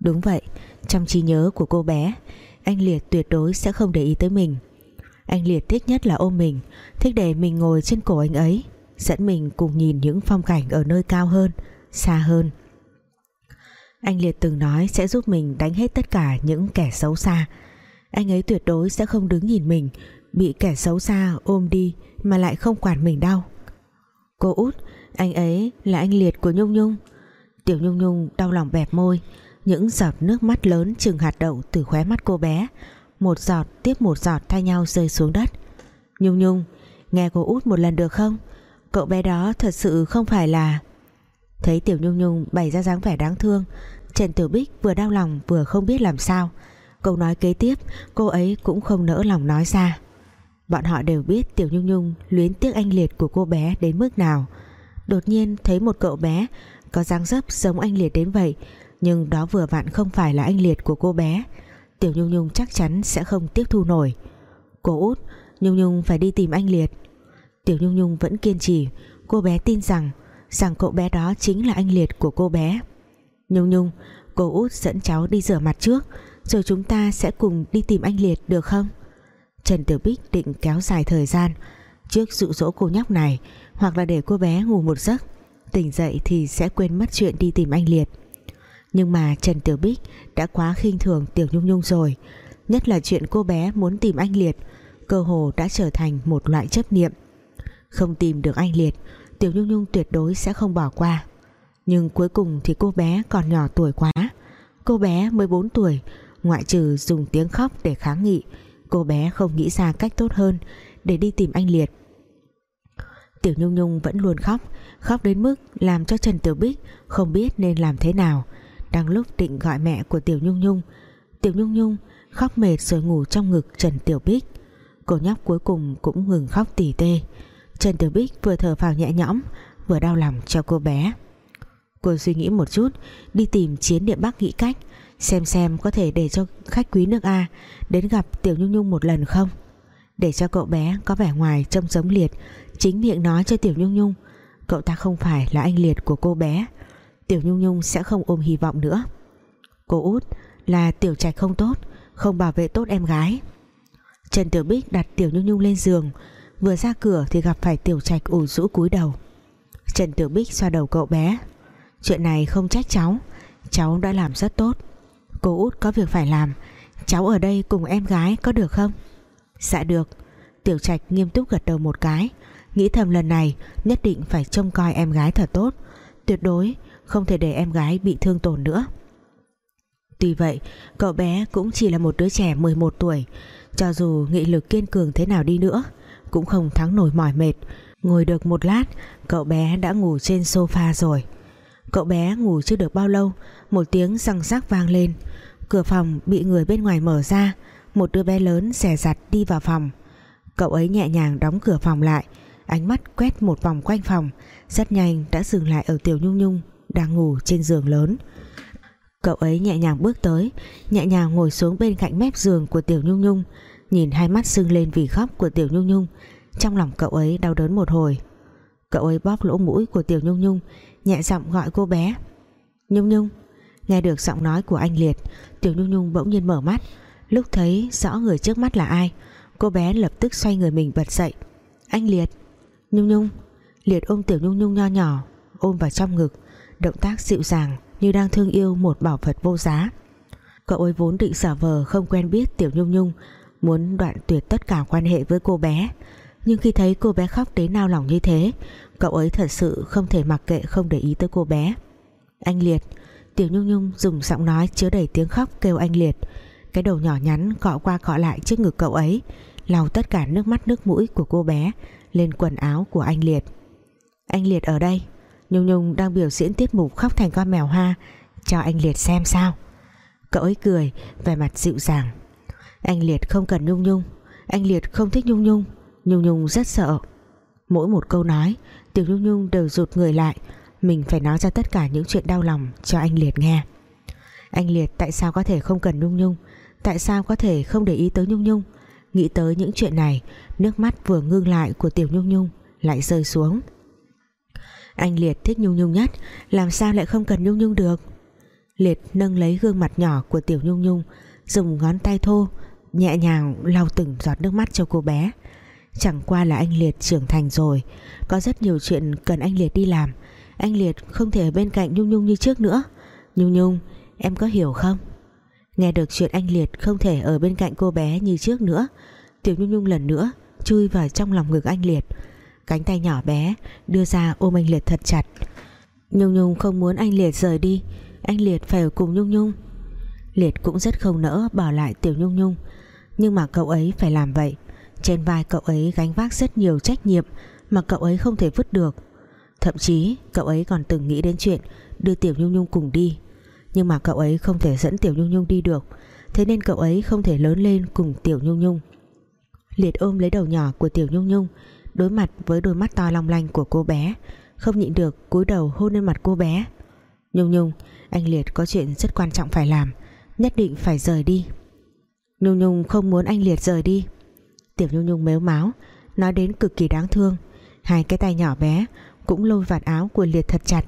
Đúng vậy Trong trí nhớ của cô bé Anh Liệt tuyệt đối sẽ không để ý tới mình. Anh Liệt thích nhất là ôm mình Thích để mình ngồi trên cổ anh ấy Dẫn mình cùng nhìn những phong cảnh Ở nơi cao hơn, xa hơn. Anh Liệt từng nói Sẽ giúp mình đánh hết tất cả những kẻ xấu xa. Anh ấy tuyệt đối sẽ không đứng nhìn mình Bị kẻ xấu xa ôm đi Mà lại không quản mình đau. Cô út anh ấy là anh Liệt của Nhung Nhung. Tiểu Nhung Nhung đau lòng bẹp môi. Những giọt nước mắt lớn chừng hạt đậu từ khóe mắt cô bé. Một giọt tiếp một giọt thay nhau rơi xuống đất. Nhung Nhung, nghe cô út một lần được không? Cậu bé đó thật sự không phải là thấy Tiểu Nhung Nhung bày ra dáng vẻ đáng thương, Trần Tiểu Bích vừa đau lòng vừa không biết làm sao. Câu nói kế tiếp, cô ấy cũng không nỡ lòng nói ra. Bọn họ đều biết Tiểu Nhung Nhung luyến tiếc anh liệt của cô bé đến mức nào đột nhiên thấy một cậu bé, có dáng dấp giống anh liệt đến vậy, nhưng đó vừa vặn không phải là anh liệt của cô bé. Tiểu Nhung Nhung chắc chắn sẽ không tiếp thu nổi. Cô út, Nhung Nhung phải đi tìm anh liệt. Tiểu Nhung Nhung vẫn kiên trì. Cô bé tin rằng Rằng cậu bé đó chính là anh liệt của cô bé. Nhung Nhung, Cô út dẫn cháu đi rửa mặt trước, Rồi chúng ta sẽ cùng đi tìm anh liệt được không? Trần Tiểu Bích định kéo dài thời gian. Trước dụ dỗ cô nhóc này hoặc là để cô bé ngủ một giấc, Tỉnh dậy thì sẽ quên mất chuyện đi tìm anh liệt. Nhưng mà Trần Tiểu Bích đã quá khinh thường Tiểu Nhung Nhung rồi, Nhất là chuyện cô bé muốn tìm anh Liệt, Cơ hồ đã trở thành một loại chấp niệm. Không tìm được anh Liệt, Tiểu Nhung Nhung tuyệt đối sẽ không bỏ qua. Nhưng cuối cùng thì cô bé còn nhỏ tuổi quá. Cô bé 14 tuổi, Ngoại trừ dùng tiếng khóc để kháng nghị, Cô bé không nghĩ ra cách tốt hơn Để đi tìm anh Liệt. Tiểu Nhung Nhung vẫn luôn khóc Khóc đến mức làm cho Trần Tiểu Bích Không biết nên làm thế nào. Đang lúc định gọi mẹ của Tiểu Nhung Nhung, Tiểu Nhung Nhung khóc mệt rồi ngủ trong ngực Trần Tiểu Bích. Cô nhóc cuối cùng cũng ngừng khóc tỉ tê. Trần Tiểu Bích vừa thở phào nhẹ nhõm, Vừa đau lòng cho cô bé. Cô suy nghĩ một chút, Đi tìm chiến địa Bắc nghĩ cách, Xem xem có thể để cho khách quý nước A Đến gặp Tiểu Nhung Nhung một lần không? Để cho cậu bé có vẻ ngoài trông giống liệt Chính miệng nói cho Tiểu Nhung Nhung, Cậu ta không phải là anh liệt của cô bé. Tiểu Nhung Nhung sẽ không ôm hy vọng nữa. Cô út, là Tiểu Trạch không tốt, Không bảo vệ tốt em gái. Trần Tiểu Bích đặt Tiểu Nhung Nhung lên giường, Vừa ra cửa thì gặp phải Tiểu Trạch ủ rũ cúi đầu. Trần Tiểu Bích xoa đầu cậu bé, Chuyện này không trách cháu Cháu đã làm rất tốt. Cô út có việc phải làm, Cháu ở đây cùng em gái có được không? Dạ được. Tiểu Trạch nghiêm túc gật đầu một cái. Nghĩ thầm lần này, nhất định phải trông coi em gái thật tốt. Tuyệt đối không thể để em gái bị thương tổn nữa. Tuy vậy, cậu bé cũng chỉ là một đứa trẻ 11 tuổi. Cho dù nghị lực kiên cường thế nào đi nữa, Cũng không thắng nổi mỏi mệt. Ngồi được một lát, Cậu bé đã ngủ trên sofa rồi. Cậu bé ngủ chưa được bao lâu, Một tiếng răng rắc vang lên. Cửa phòng bị người bên ngoài mở ra, Một đứa bé lớn xẻ giặt đi vào phòng. Cậu ấy nhẹ nhàng đóng cửa phòng lại Ánh mắt quét một vòng quanh phòng, Rất nhanh đã dừng lại ở Tiểu Nhung Nhung đang ngủ trên giường lớn. Cậu ấy nhẹ nhàng bước tới, nhẹ nhàng ngồi xuống bên cạnh mép giường của Tiểu Nhung Nhung, nhìn hai mắt sưng lên vì khóc của Tiểu Nhung Nhung. Trong lòng cậu ấy đau đớn một hồi. Cậu ấy bóp lỗ mũi của Tiểu Nhung Nhung, nhẹ giọng gọi cô bé. Nhung Nhung. Nghe được giọng nói của anh Liệt, Tiểu Nhung Nhung bỗng nhiên mở mắt. Lúc thấy rõ người trước mắt là ai, cô bé lập tức xoay người mình bật dậy. Anh Liệt. Nhung Nhung. Liệt ôm Tiểu Nhung Nhung nho nhỏ, ôm vào trong ngực, động tác dịu dàng như đang thương yêu một bảo vật vô giá. Cậu ấy vốn định giả vờ không quen biết Tiểu Nhung Nhung, muốn đoạn tuyệt tất cả quan hệ với cô bé. Nhưng khi thấy cô bé khóc đến nao lòng như thế, cậu ấy thật sự không thể mặc kệ không để ý tới cô bé. Anh Liệt. Tiểu Nhung Nhung dùng giọng nói chứa đầy tiếng khóc kêu anh Liệt. Cái đầu nhỏ nhắn cọ qua cọ lại trước ngực cậu ấy, lau tất cả nước mắt nước mũi của cô bé lên quần áo của anh Liệt. Anh Liệt ở đây. Nhung Nhung đang biểu diễn tiết mục khóc thành con mèo hoa. Cho anh Liệt xem sao. Cậu ấy cười, vẻ mặt dịu dàng. Anh Liệt không cần Nhung Nhung. Anh Liệt không thích Nhung Nhung. Nhung Nhung rất sợ. Mỗi một câu nói Tiểu Nhung Nhung đều rụt người lại. Mình phải nói ra tất cả những chuyện đau lòng cho anh Liệt nghe. Anh Liệt, tại sao có thể không cần Nhung Nhung? Tại sao có thể không để ý tới Nhung Nhung? Nghĩ tới những chuyện này, nước mắt vừa ngưng lại của Tiểu Nhung Nhung lại rơi xuống. Anh Liệt thích Nhung Nhung nhất, làm sao lại không cần Nhung Nhung được? Liệt nâng lấy gương mặt nhỏ của Tiểu Nhung Nhung, dùng ngón tay thô, nhẹ nhàng lau từng giọt nước mắt cho cô bé. Chẳng qua là anh Liệt trưởng thành rồi, có rất nhiều chuyện cần anh Liệt đi làm. Anh Liệt không thể ở bên cạnh Nhung Nhung như trước nữa. Nhung Nhung, em có hiểu không? Nghe được chuyện anh Liệt không thể ở bên cạnh cô bé như trước nữa. Tiểu Nhung Nhung lần nữa chui vào trong lòng ngực anh Liệt. Cánh tay nhỏ bé đưa ra ôm anh Liệt thật chặt. Nhung Nhung không muốn anh Liệt rời đi. Anh Liệt phải ở cùng Nhung Nhung. Liệt cũng rất không nỡ bỏ lại Tiểu Nhung Nhung. Nhưng mà cậu ấy phải làm vậy. Trên vai cậu ấy gánh vác rất nhiều trách nhiệm mà cậu ấy không thể vứt được. Thậm chí cậu ấy còn từng nghĩ đến chuyện đưa Tiểu Nhung Nhung cùng đi nhưng mà cậu ấy không thể dẫn Tiểu Nhung Nhung đi được. Thế nên cậu ấy không thể lớn lên cùng Tiểu Nhung Nhung. Liệt ôm lấy đầu nhỏ của Tiểu Nhung Nhung, đối mặt với đôi mắt to long lanh của cô bé, không nhịn được cúi đầu hôn lên mặt cô bé. Nhung Nhung, anh Liệt có chuyện rất quan trọng phải làm, nhất định phải rời đi. Nhung Nhung không muốn anh Liệt rời đi. Tiểu Nhung Nhung mếu máu nói đến cực kỳ đáng thương. Hai cái tay nhỏ bé cũng lôi vạt áo của Liệt thật chặt,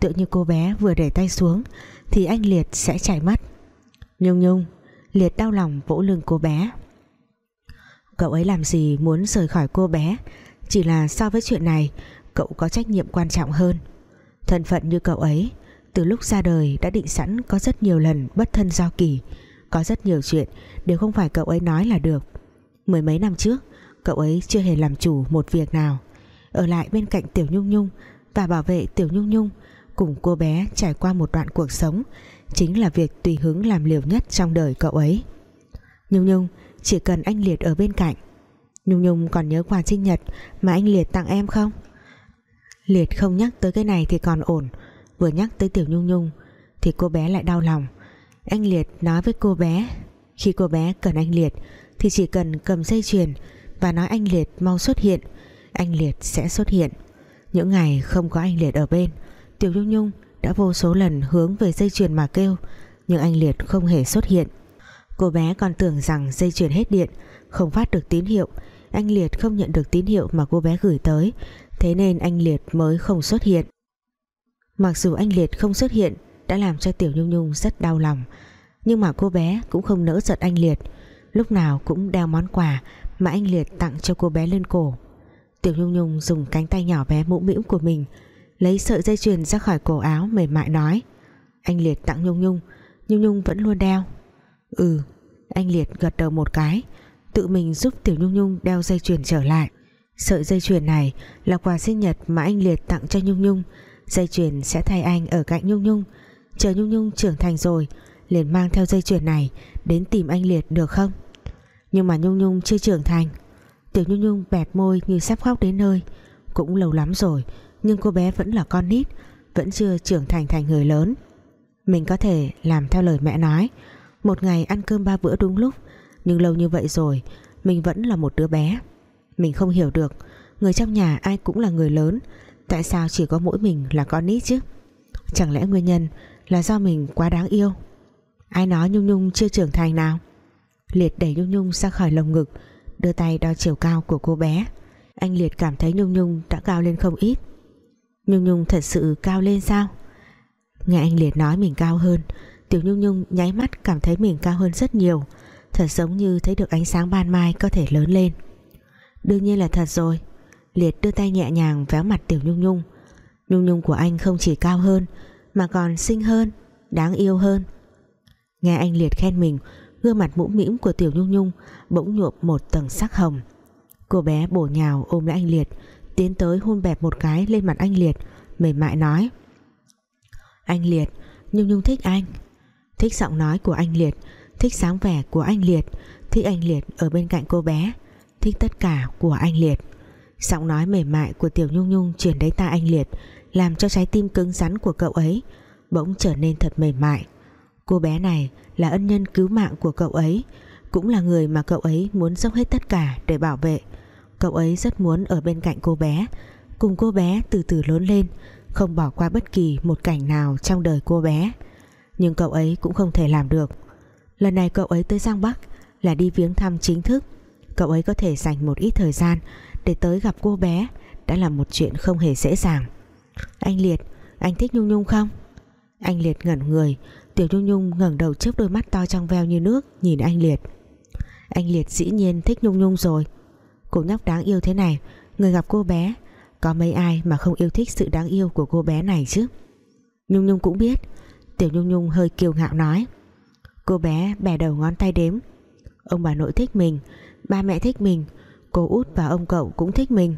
tựa như cô bé vừa để tay xuống thì anh Liệt sẽ chạy mất Nhung Nhung, Liệt đau lòng vỗ lưng cô bé. Cậu ấy làm gì muốn rời khỏi cô bé? Chỉ là so với chuyện này, cậu có trách nhiệm quan trọng hơn. Thân phận như cậu ấy, từ lúc ra đời đã định sẵn có rất nhiều lần bất thân do kỳ có rất nhiều chuyện đều không phải cậu ấy nói là được. Mười mấy năm trước, cậu ấy chưa hề làm chủ một việc nào. Ở lại bên cạnh Tiểu Nhung Nhung và bảo vệ Tiểu Nhung Nhung cùng cô bé trải qua một đoạn cuộc sống, chính là việc tùy hứng làm liều nhất trong đời cậu ấy. Nhung Nhung, chỉ cần anh Liệt ở bên cạnh. Nhung Nhung còn nhớ quà sinh nhật mà anh Liệt tặng em không? Liệt không nhắc tới cái này thì còn ổn, vừa nhắc tới Tiểu Nhung Nhung thì cô bé lại đau lòng. Anh Liệt nói với cô bé, khi cô bé cần anh Liệt thì chỉ cần cầm dây chuyền và nói anh Liệt mau xuất hiện, anh Liệt sẽ xuất hiện. Những ngày không có anh Liệt ở bên Tiểu Nhung Nhung đã vô số lần hướng về dây chuyền mà kêu, nhưng anh Liệt không hề xuất hiện. Cô bé còn tưởng rằng dây chuyền hết điện, không phát được tín hiệu. Anh Liệt không nhận được tín hiệu mà cô bé gửi tới, thế nên anh Liệt mới không xuất hiện. Mặc dù anh Liệt không xuất hiện đã làm cho Tiểu Nhung Nhung rất đau lòng, nhưng mà cô bé cũng không nỡ giận anh Liệt. Lúc nào cũng đeo món quà mà anh Liệt tặng cho cô bé lên cổ. Tiểu Nhung Nhung dùng cánh tay nhỏ bé mũ mĩm của mình lấy sợi dây chuyền ra khỏi cổ áo, mềm mại nói. Anh Liệt tặng Nhung Nhung Nhung Nhung vẫn luôn đeo. Ừ anh Liệt gật đầu một cái, tự mình giúp Tiểu Nhung Nhung đeo dây chuyền trở lại. Sợi dây chuyền này là quà sinh nhật mà anh Liệt tặng cho Nhung Nhung. Dây chuyền sẽ thay anh ở cạnh Nhung Nhung. Chờ Nhung Nhung trưởng thành rồi, liền mang theo dây chuyền này đến tìm anh Liệt được không? Nhưng mà Nhung Nhung chưa trưởng thành. Tiểu Nhung Nhung bẹt môi như sắp khóc đến nơi. Cũng lâu lắm rồi nhưng cô bé vẫn là con nít, vẫn chưa trưởng thành thành người lớn. Mình có thể làm theo lời mẹ nói, một ngày ăn cơm ba bữa đúng lúc, nhưng lâu như vậy rồi, mình vẫn là một đứa bé. Mình không hiểu được, người trong nhà ai cũng là người lớn, tại sao chỉ có mỗi mình là con nít chứ? Chẳng lẽ nguyên nhân là do mình quá đáng yêu? Ai nói Nhung Nhung chưa trưởng thành nào? Liệt đẩy Nhung Nhung ra khỏi lồng ngực, đưa tay đo chiều cao của cô bé. Anh Liệt cảm thấy Nhung Nhung đã cao lên không ít. Nhung Nhung thật sự cao lên sao? Nghe anh Liệt nói mình cao hơn, Tiểu Nhung Nhung nháy mắt cảm thấy mình cao hơn rất nhiều. Thật giống như thấy được ánh sáng ban mai có thể lớn lên. Đương nhiên là thật rồi. Liệt đưa tay nhẹ nhàng véo mặt Tiểu Nhung Nhung. Nhung Nhung của anh không chỉ cao hơn, Mà còn xinh hơn, Đáng yêu hơn. Nghe anh Liệt khen mình, Gương mặt mũm mĩm của Tiểu Nhung Nhung Bỗng nhuộm một tầng sắc hồng. Cô bé bổ nhào ôm lấy anh Liệt Tiến tới hôn bẹp một cái lên mặt anh Liệt, Mềm mại nói. Anh Liệt, Nhung Nhung thích anh. Thích giọng nói của anh Liệt, Thích sáng vẻ của anh Liệt, Thích anh Liệt ở bên cạnh cô bé, thích tất cả của anh Liệt. Giọng nói mềm mại của Tiểu Nhung Nhung truyền đến tai anh Liệt, làm cho trái tim cứng rắn của cậu ấy bỗng trở nên thật mềm mại. Cô bé này là ân nhân cứu mạng của cậu ấy, cũng là người mà cậu ấy muốn dốc hết tất cả để bảo vệ cậu ấy rất muốn ở bên cạnh cô bé. Cùng cô bé từ từ lớn lên, không bỏ qua bất kỳ một cảnh nào trong đời cô bé. Nhưng cậu ấy cũng không thể làm được. Lần này cậu ấy tới Giang Bắc là đi viếng thăm chính thức. Cậu ấy có thể dành một ít thời gian để tới gặp cô bé đã là một chuyện không hề dễ dàng. Anh Liệt, anh thích Nhung Nhung không? Anh Liệt ngẩn người, Tiểu Nhung Nhung ngẩng đầu trước đôi mắt to trong veo như nước, nhìn anh Liệt. Anh Liệt dĩ nhiên thích Nhung Nhung rồi. Cô nhóc đáng yêu thế này. Người gặp cô bé, Có mấy ai mà không yêu thích sự đáng yêu của cô bé này chứ? Nhung Nhung cũng biết. Tiểu Nhung Nhung hơi kiêu ngạo nói. Cô bé bè đầu ngón tay đếm. Ông bà nội thích mình, Ba mẹ thích mình, Cô út và ông cậu cũng thích mình.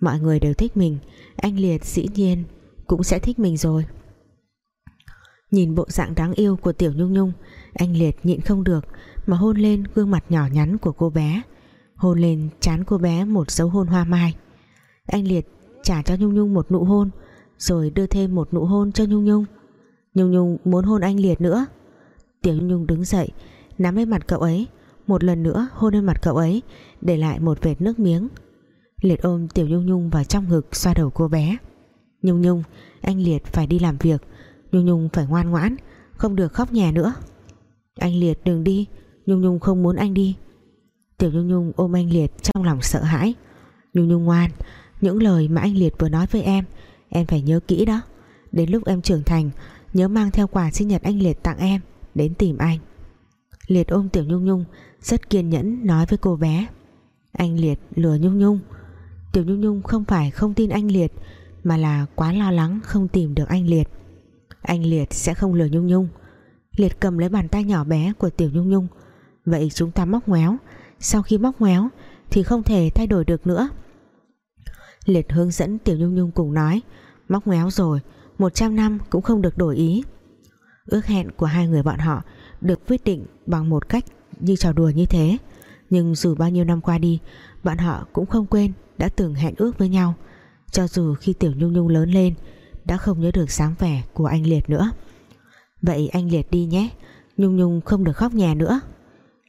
Mọi người đều thích mình, Anh Liệt dĩ nhiên cũng sẽ thích mình rồi. Nhìn bộ dạng đáng yêu của Tiểu Nhung Nhung, Anh Liệt nhịn không được Mà hôn lên gương mặt nhỏ nhắn của cô bé. Hôn lên chán cô bé một dấu hôn hoa mai. Anh Liệt trả cho Nhung Nhung một nụ hôn, Rồi đưa thêm một nụ hôn cho Nhung Nhung. Nhung Nhung muốn hôn anh Liệt nữa. Tiểu Nhung Nhung đứng dậy, Nắm lấy mặt cậu ấy, Một lần nữa hôn lên mặt cậu ấy, Để lại một vệt nước miếng. Liệt ôm Tiểu Nhung Nhung vào trong ngực, xoa đầu cô bé. Nhung Nhung, Anh Liệt phải đi làm việc. Nhung Nhung phải ngoan ngoãn, Không được khóc nhè nữa. Anh Liệt đừng đi, Nhung Nhung không muốn anh đi. Tiểu Nhung Nhung ôm anh Liệt trong lòng sợ hãi. Nhung Nhung ngoan, Những lời mà anh Liệt vừa nói với em Em phải nhớ kỹ đó. Đến lúc em trưởng thành, Nhớ mang theo quà sinh nhật anh Liệt tặng em, Đến tìm anh. Liệt ôm Tiểu Nhung Nhung, Rất kiên nhẫn nói với cô bé. Anh Liệt lừa Nhung Nhung. Tiểu Nhung Nhung không phải không tin anh Liệt, Mà là quá lo lắng không tìm được anh Liệt. Anh Liệt sẽ không lừa Nhung Nhung. Liệt cầm lấy bàn tay nhỏ bé của Tiểu Nhung Nhung. Vậy chúng ta móc ngoéo sau khi móc méo Thì không thể thay đổi được nữa. Liệt hướng dẫn Tiểu Nhung Nhung cùng nói, Móc méo rồi 100 năm cũng không được đổi ý. Ước hẹn của hai người bọn họ Được quyết định bằng một cách Như trò đùa như thế. Nhưng dù bao nhiêu năm qua đi, Bọn họ cũng không quên đã từng hẹn ước với nhau. Cho dù khi Tiểu Nhung Nhung lớn lên, Đã không nhớ được sáng vẻ của anh Liệt nữa. Vậy anh Liệt đi nhé, Nhung Nhung không được khóc nhè nữa.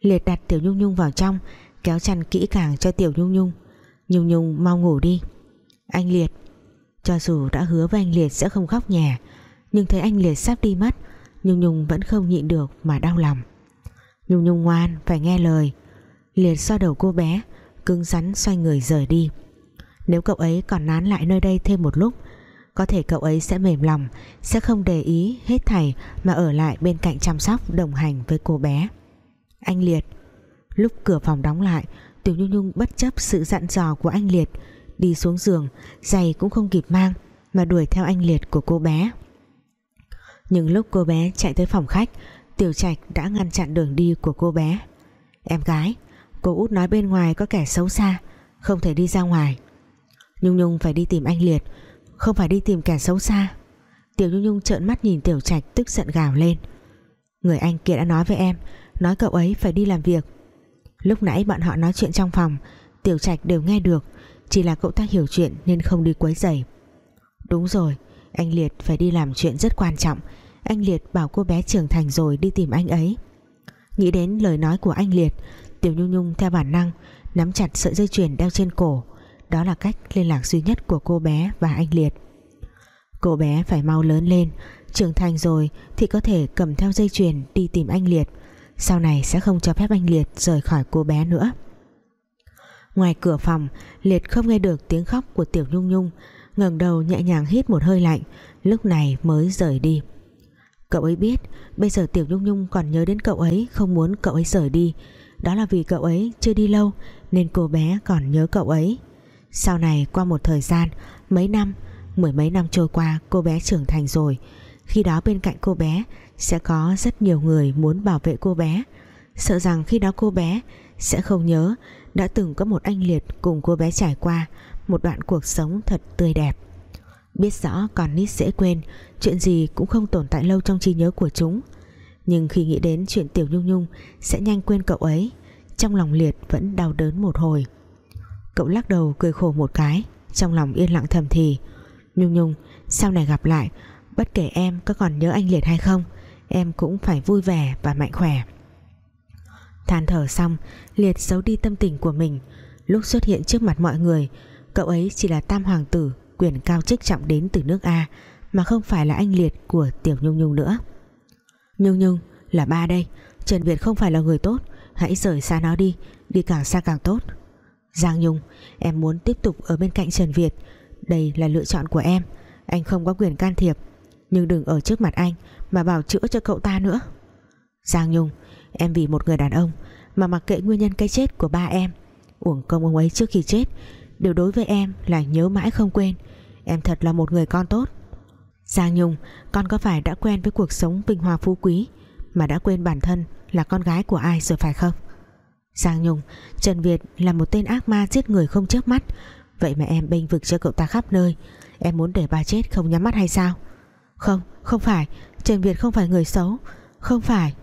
Liệt đặt Tiểu Nhung Nhung vào trong, Kéo chăn kỹ càng cho Tiểu Nhung Nhung. Nhung Nhung mau ngủ đi. Anh Liệt, Cho dù đã hứa với anh Liệt sẽ không khóc nhè, Nhưng thấy anh Liệt sắp đi mất, Nhung Nhung vẫn không nhịn được mà đau lòng. Nhung Nhung ngoan, phải nghe lời. Liệt xoa đầu cô bé, Cứng rắn xoay người rời đi. Nếu cậu ấy còn nán lại nơi đây thêm một lúc, có thể cậu ấy sẽ mềm lòng, sẽ không để ý hết thảy mà ở lại bên cạnh chăm sóc, đồng hành với cô bé anh Liệt. Lúc cửa phòng đóng lại, Tiểu Nhung Nhung bất chấp sự dặn dò của anh Liệt. Đi xuống giường, giày cũng không kịp mang, mà đuổi theo anh Liệt của cô bé. Nhưng lúc cô bé chạy tới phòng khách, Tiểu Trạch đã ngăn chặn đường đi của cô bé. Em gái, cô út nói bên ngoài có kẻ xấu xa, không thể đi ra ngoài. Nhung Nhung phải đi tìm anh Liệt, không phải đi tìm kẻ xấu xa. Tiểu Nhung Nhung trợn mắt nhìn Tiểu Trạch tức giận gào lên. Người anh kia đã nói với em Nói cậu ấy phải đi làm việc. Lúc nãy bọn họ nói chuyện trong phòng, Tiểu Trạch đều nghe được, Chỉ là cậu ta hiểu chuyện nên không đi quấy rầy. Đúng rồi, Anh Liệt phải đi làm chuyện rất quan trọng. Anh Liệt bảo cô bé trưởng thành rồi đi tìm anh ấy. Nghĩ đến lời nói của anh Liệt, Tiểu Nhung Nhung theo bản năng, Nắm chặt sợi dây chuyền đeo trên cổ. Đó là cách liên lạc duy nhất của cô bé và anh Liệt. Cô bé phải mau lớn lên, Trưởng thành rồi thì có thể cầm theo dây chuyền đi tìm anh Liệt. Sau này sẽ không cho phép anh Liệt rời khỏi cô bé nữa. Ngoài cửa phòng, Liệt không nghe được tiếng khóc của Tiểu Nhung Nhung, ngẩng đầu nhẹ nhàng hít một hơi lạnh, Lúc này mới rời đi. Cậu ấy biết, Bây giờ Tiểu Nhung Nhung còn nhớ đến cậu ấy, Không muốn cậu ấy rời đi. Đó là vì cậu ấy chưa đi lâu, Nên cô bé còn nhớ cậu ấy. Sau này qua một thời gian, Mấy năm, Mười mấy năm trôi qua cô bé trưởng thành rồi. Khi đó bên cạnh cô bé sẽ có rất nhiều người muốn bảo vệ cô bé. Sợ rằng khi đó cô bé Sẽ không nhớ Đã từng có một anh liệt cùng cô bé trải qua Một đoạn cuộc sống thật tươi đẹp. Biết rõ còn nít dễ quên, Chuyện gì cũng không tồn tại lâu trong trí nhớ của chúng. Nhưng khi nghĩ đến chuyện Tiểu Nhung Nhung Sẽ nhanh quên cậu ấy, Trong lòng liệt vẫn đau đớn một hồi. Cậu lắc đầu cười khổ một cái, Trong lòng yên lặng thầm thì, Nhung Nhung, sau này gặp lại, Bất kể em có còn nhớ anh Liệt hay không Em cũng phải vui vẻ và mạnh khỏe. Than thở xong, Liệt giấu đi tâm tình của mình. Lúc xuất hiện trước mặt mọi người, Cậu ấy chỉ là tam hoàng tử, Quyền cao chức trọng đến từ nước A, Mà không phải là anh Liệt của Tiểu Nhung Nhung nữa. Nhung Nhung, là ba đây. Trần Việt không phải là người tốt. Hãy rời xa nó đi Đi càng xa càng tốt. Giang Nhung, Em muốn tiếp tục ở bên cạnh Trần Việt. Đây là lựa chọn của em. Anh không có quyền can thiệp, Nhưng đừng ở trước mặt anh. Mà bảo chữa cho cậu ta nữa. Giang Nhung Em vì một người đàn ông Mà mặc kệ nguyên nhân cái chết của ba em Uổng công ông ấy trước khi chết Đều đối với em là nhớ mãi không quên. Em thật là một người con tốt. Giang Nhung Con có phải đã quen với cuộc sống vinh hoa phú quý Mà đã quên bản thân Là con gái của ai rồi phải không? Giang Nhung Trần Việt là một tên ác ma giết người không chớp mắt. Vậy mà em bênh vực cho cậu ta khắp nơi. Em muốn để ba chết không nhắm mắt hay sao? Không, không phải. Trần Việt không phải người xấu. Không phải.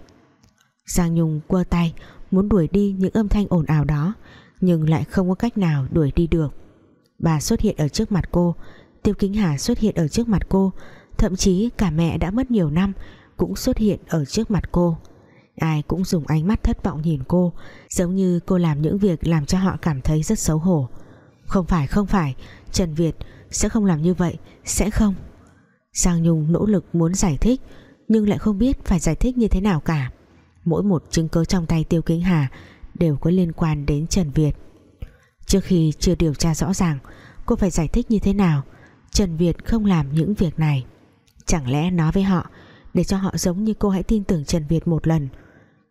Giang Nhung quơ tay, Muốn đuổi đi những âm thanh ồn ào đó, Nhưng lại không có cách nào đuổi đi được. Bà xuất hiện ở trước mặt cô, Tiêu Kính Hà xuất hiện ở trước mặt cô, Thậm chí cả mẹ đã mất nhiều năm Cũng xuất hiện ở trước mặt cô. Ai cũng dùng ánh mắt thất vọng nhìn cô, Giống như cô làm những việc Làm cho họ cảm thấy rất xấu hổ. Không phải không phải, Trần Việt sẽ không làm như vậy, Sẽ không. Giang Nhung nỗ lực muốn giải thích, Nhưng lại không biết phải giải thích như thế nào cả. Mỗi một chứng cứ trong tay Tiêu Kính Hà Đều có liên quan đến Trần Việt. Trước khi chưa điều tra rõ ràng, Cô phải giải thích như thế nào? Trần Việt không làm những việc này. Chẳng lẽ nói với họ, Để cho họ giống như cô hãy tin tưởng Trần Việt một lần?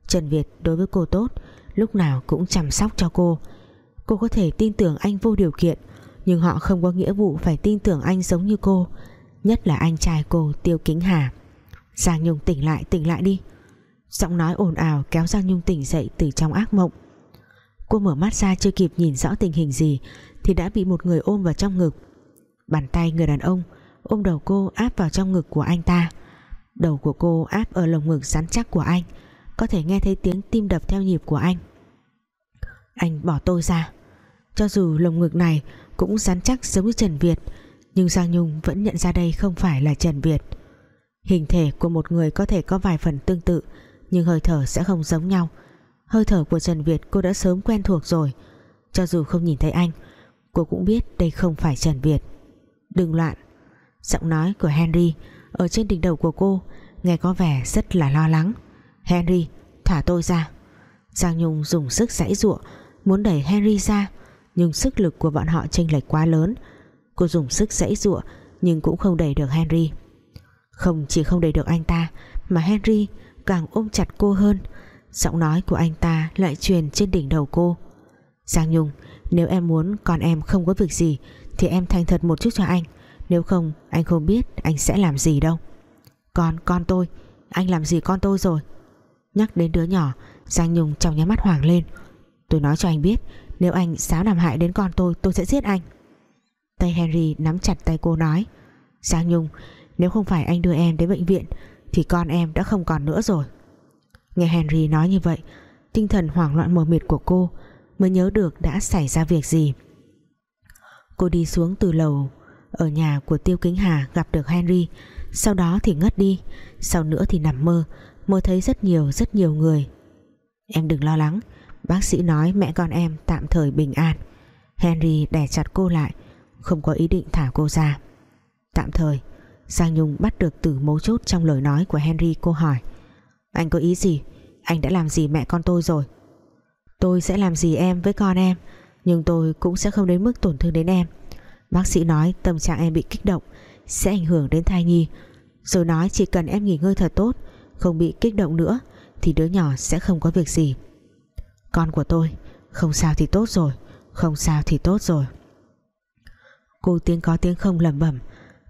Trần Việt đối với cô tốt, Lúc nào cũng chăm sóc cho cô. Cô có thể tin tưởng anh vô điều kiện, Nhưng họ không có nghĩa vụ phải tin tưởng anh giống như cô. Nhất là anh trai cô Tiêu Kính Hà. Giang Nhung tỉnh lại tỉnh lại đi. Giọng nói ồn ào kéo Giang Nhung tỉnh dậy từ trong ác mộng. Cô mở mắt ra chưa kịp nhìn rõ tình hình gì Thì đã bị một người ôm vào trong ngực. Bàn tay người đàn ông Ôm đầu cô áp vào trong ngực của anh ta. Đầu của cô áp ở lồng ngực rắn chắc của anh, Có thể nghe thấy tiếng tim đập theo nhịp của anh. Anh bỏ tôi ra. Cho dù lồng ngực này Cũng rắn chắc giống như Trần Việt nhưng Giang Nhung vẫn nhận ra đây không phải là Trần Việt. Hình thể của một người có thể có vài phần tương tự, Nhưng hơi thở sẽ không giống nhau. Hơi thở của Trần Việt cô đã sớm quen thuộc rồi. Cho dù không nhìn thấy anh, Cô cũng biết đây không phải Trần Việt. Đừng loạn. Giọng nói của Henry Ở trên đỉnh đầu của cô Nghe có vẻ rất là lo lắng. Henry, thả tôi ra. Giang Nhung dùng sức giãy giụa, Muốn đẩy Henry ra, Nhưng sức lực của bọn họ chênh lệch quá lớn. Cô dùng sức giãy giụa Nhưng cũng không đẩy được Henry. Không chỉ không đẩy được anh ta Mà Henry càng ôm chặt cô hơn. Giọng nói của anh ta lại truyền trên đỉnh đầu cô. Giang Nhung Nếu em muốn còn em không có việc gì Thì em thành thật một chút cho anh. Nếu không anh không biết anh sẽ làm gì đâu. Con, con tôi Anh làm gì con tôi rồi? Nhắc đến đứa nhỏ Giang Nhung trong nháy mắt hoảng lên. Tôi nói cho anh biết Nếu anh dám làm hại đến con tôi tôi sẽ giết anh. Tay Henry nắm chặt tay cô nói. Giang Nhung, Nếu không phải anh đưa em đến bệnh viện, Thì con em đã không còn nữa rồi. Nghe Henry nói như vậy, Tinh thần hoảng loạn mờ mịt của cô Mới nhớ được đã xảy ra việc gì. Cô đi xuống từ lầu Ở nhà của Tiêu Kính Hà gặp được Henry, Sau đó thì ngất đi, Sau nữa thì nằm mơ Mơ thấy rất nhiều rất nhiều người. Em đừng lo lắng, Bác sĩ nói mẹ con em tạm thời bình an. Henry đè chặt cô lại không có ý định thả cô ra. Tạm thời, Giang Nhung bắt được từ mấu chốt trong lời nói của Henry, cô hỏi, anh có ý gì? Anh đã làm gì mẹ con tôi rồi? Tôi sẽ làm gì em với con em, Nhưng tôi cũng sẽ không đến mức tổn thương đến em. Bác sĩ nói tâm trạng em bị kích động, Sẽ ảnh hưởng đến thai nhi. Rồi nói chỉ cần em nghỉ ngơi thật tốt, Không bị kích động nữa, Thì đứa nhỏ sẽ không có việc gì. Con của tôi, Không sao thì tốt rồi, Không sao thì tốt rồi. Cô tiếng có tiếng không lẩm bẩm,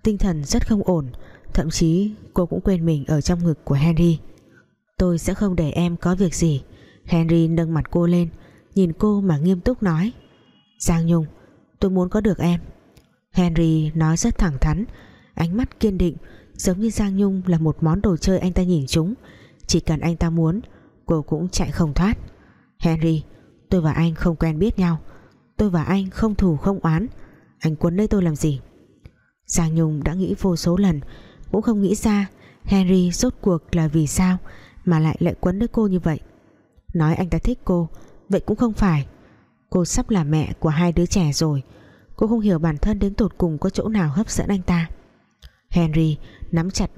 Tinh thần rất không ổn, Thậm chí cô cũng quên mình ở trong ngực của Henry. Tôi sẽ không để em có việc gì. Henry nâng mặt cô lên, Nhìn cô mà nghiêm túc nói, Giang Nhung, tôi muốn có được em. Henry nói rất thẳng thắn, Ánh mắt kiên định, Giống như Giang Nhung là một món đồ chơi anh ta nhìn chúng. Chỉ cần anh ta muốn, Cô cũng chạy không thoát. Henry, Tôi và anh không quen biết nhau. Tôi và anh không thù không oán. Anh quấn lấy tôi làm gì? Giang Nhung đã nghĩ vô số lần, Cũng không nghĩ ra Henry rốt cuộc là vì sao Mà lại lại quấn lấy cô như vậy. Nói anh ta thích cô, Vậy cũng không phải. Cô sắp là mẹ của hai đứa trẻ rồi, Cô không hiểu bản thân đến tột cùng có chỗ nào hấp dẫn anh ta. Henry nắm chặt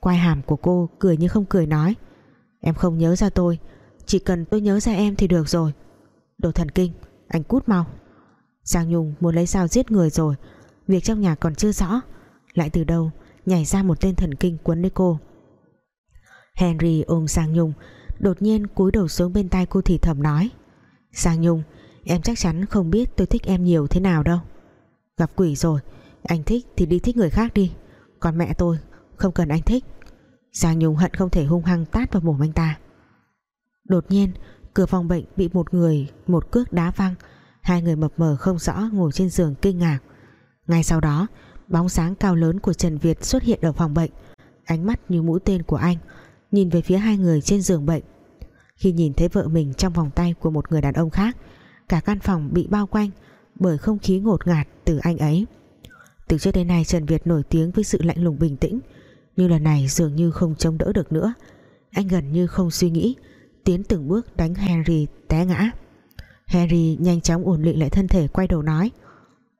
quai hàm của cô, cười như không cười nói, Em không nhớ ra tôi, Chỉ cần tôi nhớ ra em thì được rồi. Đồ thần kinh, Anh cút mau. Giang Nhung muốn lấy dao giết người rồi. Việc trong nhà còn chưa rõ. Lại từ đâu nhảy ra một tên thần kinh quấn lấy cô? Henry ôm Giang Nhung, Đột nhiên cúi đầu xuống bên tai cô thì thầm nói. Giang Nhung, Em chắc chắn không biết tôi thích em nhiều thế nào đâu. Gặp quỷ rồi, Anh thích thì đi thích người khác đi. Còn mẹ tôi, không cần anh thích. Giang Nhung hận không thể hung hăng tát vào mồm anh ta. Đột nhiên, Cửa phòng bệnh bị một người, Một cước đá văng. Hai người mập mờ không rõ ngồi trên giường kinh ngạc. Ngay sau đó, Bóng sáng cao lớn của Trần Việt xuất hiện ở phòng bệnh. Ánh mắt như mũi tên của anh, Nhìn về phía hai người trên giường bệnh. Khi nhìn thấy vợ mình trong vòng tay của một người đàn ông khác, Cả căn phòng bị bao quanh Bởi không khí ngột ngạt từ anh ấy. Từ trước đến nay, Trần Việt nổi tiếng với sự lạnh lùng bình tĩnh, Nhưng lần này dường như không chống đỡ được nữa. Anh gần như không suy nghĩ, Tiến từng bước đánh Henry té ngã. Henry nhanh chóng ổn định lại thân thể, quay đầu nói,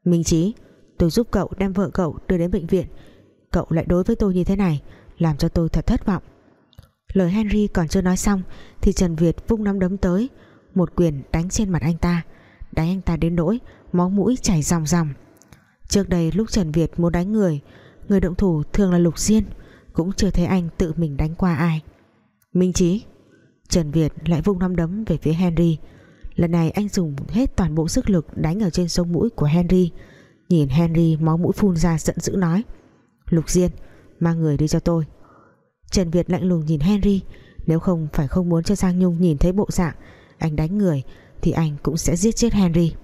Minh Chí, Tôi giúp cậu đem vợ cậu đưa đến bệnh viện. Cậu lại đối với tôi như thế này, Làm cho tôi thật thất vọng. Lời Henry còn chưa nói xong, Thì Trần Việt vung nắm đấm tới, Một quyền đánh trên mặt anh ta, Đánh anh ta đến nỗi máu mũi chảy ròng ròng. Trước đây lúc Trần Việt muốn đánh người Người động thủ thường là Lục Diên, Cũng chưa thấy anh tự mình đánh qua ai. Minh Chí. Trần Việt lại vung nắm đấm về phía Henry Lần này anh dùng hết toàn bộ sức lực Đánh ở trên sông mũi của Henry. Nhìn Henry máu mũi phun ra giận dữ nói, Lục Diên, Mang người đi cho tôi. Trần Việt lạnh lùng nhìn Henry, Nếu không phải không muốn cho Giang Nhung nhìn thấy bộ dạng Anh đánh người Thì anh cũng sẽ giết chết Henry.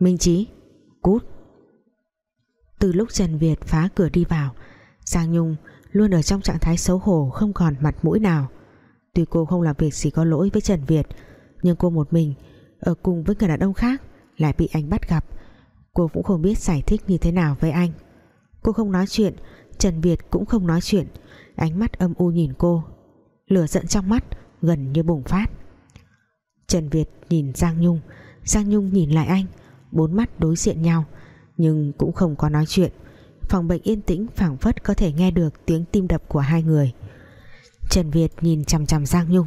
Minh Chí, Cút. Từ lúc Trần Việt phá cửa đi vào, Giang Nhung luôn ở trong trạng thái xấu hổ, Không còn mặt mũi nào. Tuy cô không làm việc gì có lỗi với Trần Việt, Nhưng cô một mình ở cùng với người đàn ông khác Lại bị anh bắt gặp. Cô cũng không biết giải thích như thế nào với anh. Cô không nói chuyện, Trần Việt cũng không nói chuyện. Ánh mắt âm u nhìn cô, Lửa giận trong mắt gần như bùng phát. Trần Việt nhìn Giang Nhung Giang Nhung nhìn lại anh, Bốn mắt đối diện nhau, Nhưng cũng không có nói chuyện. Phòng bệnh yên tĩnh phảng phất có thể nghe được Tiếng tim đập của hai người. Trần Việt nhìn chằm chằm Giang Nhung,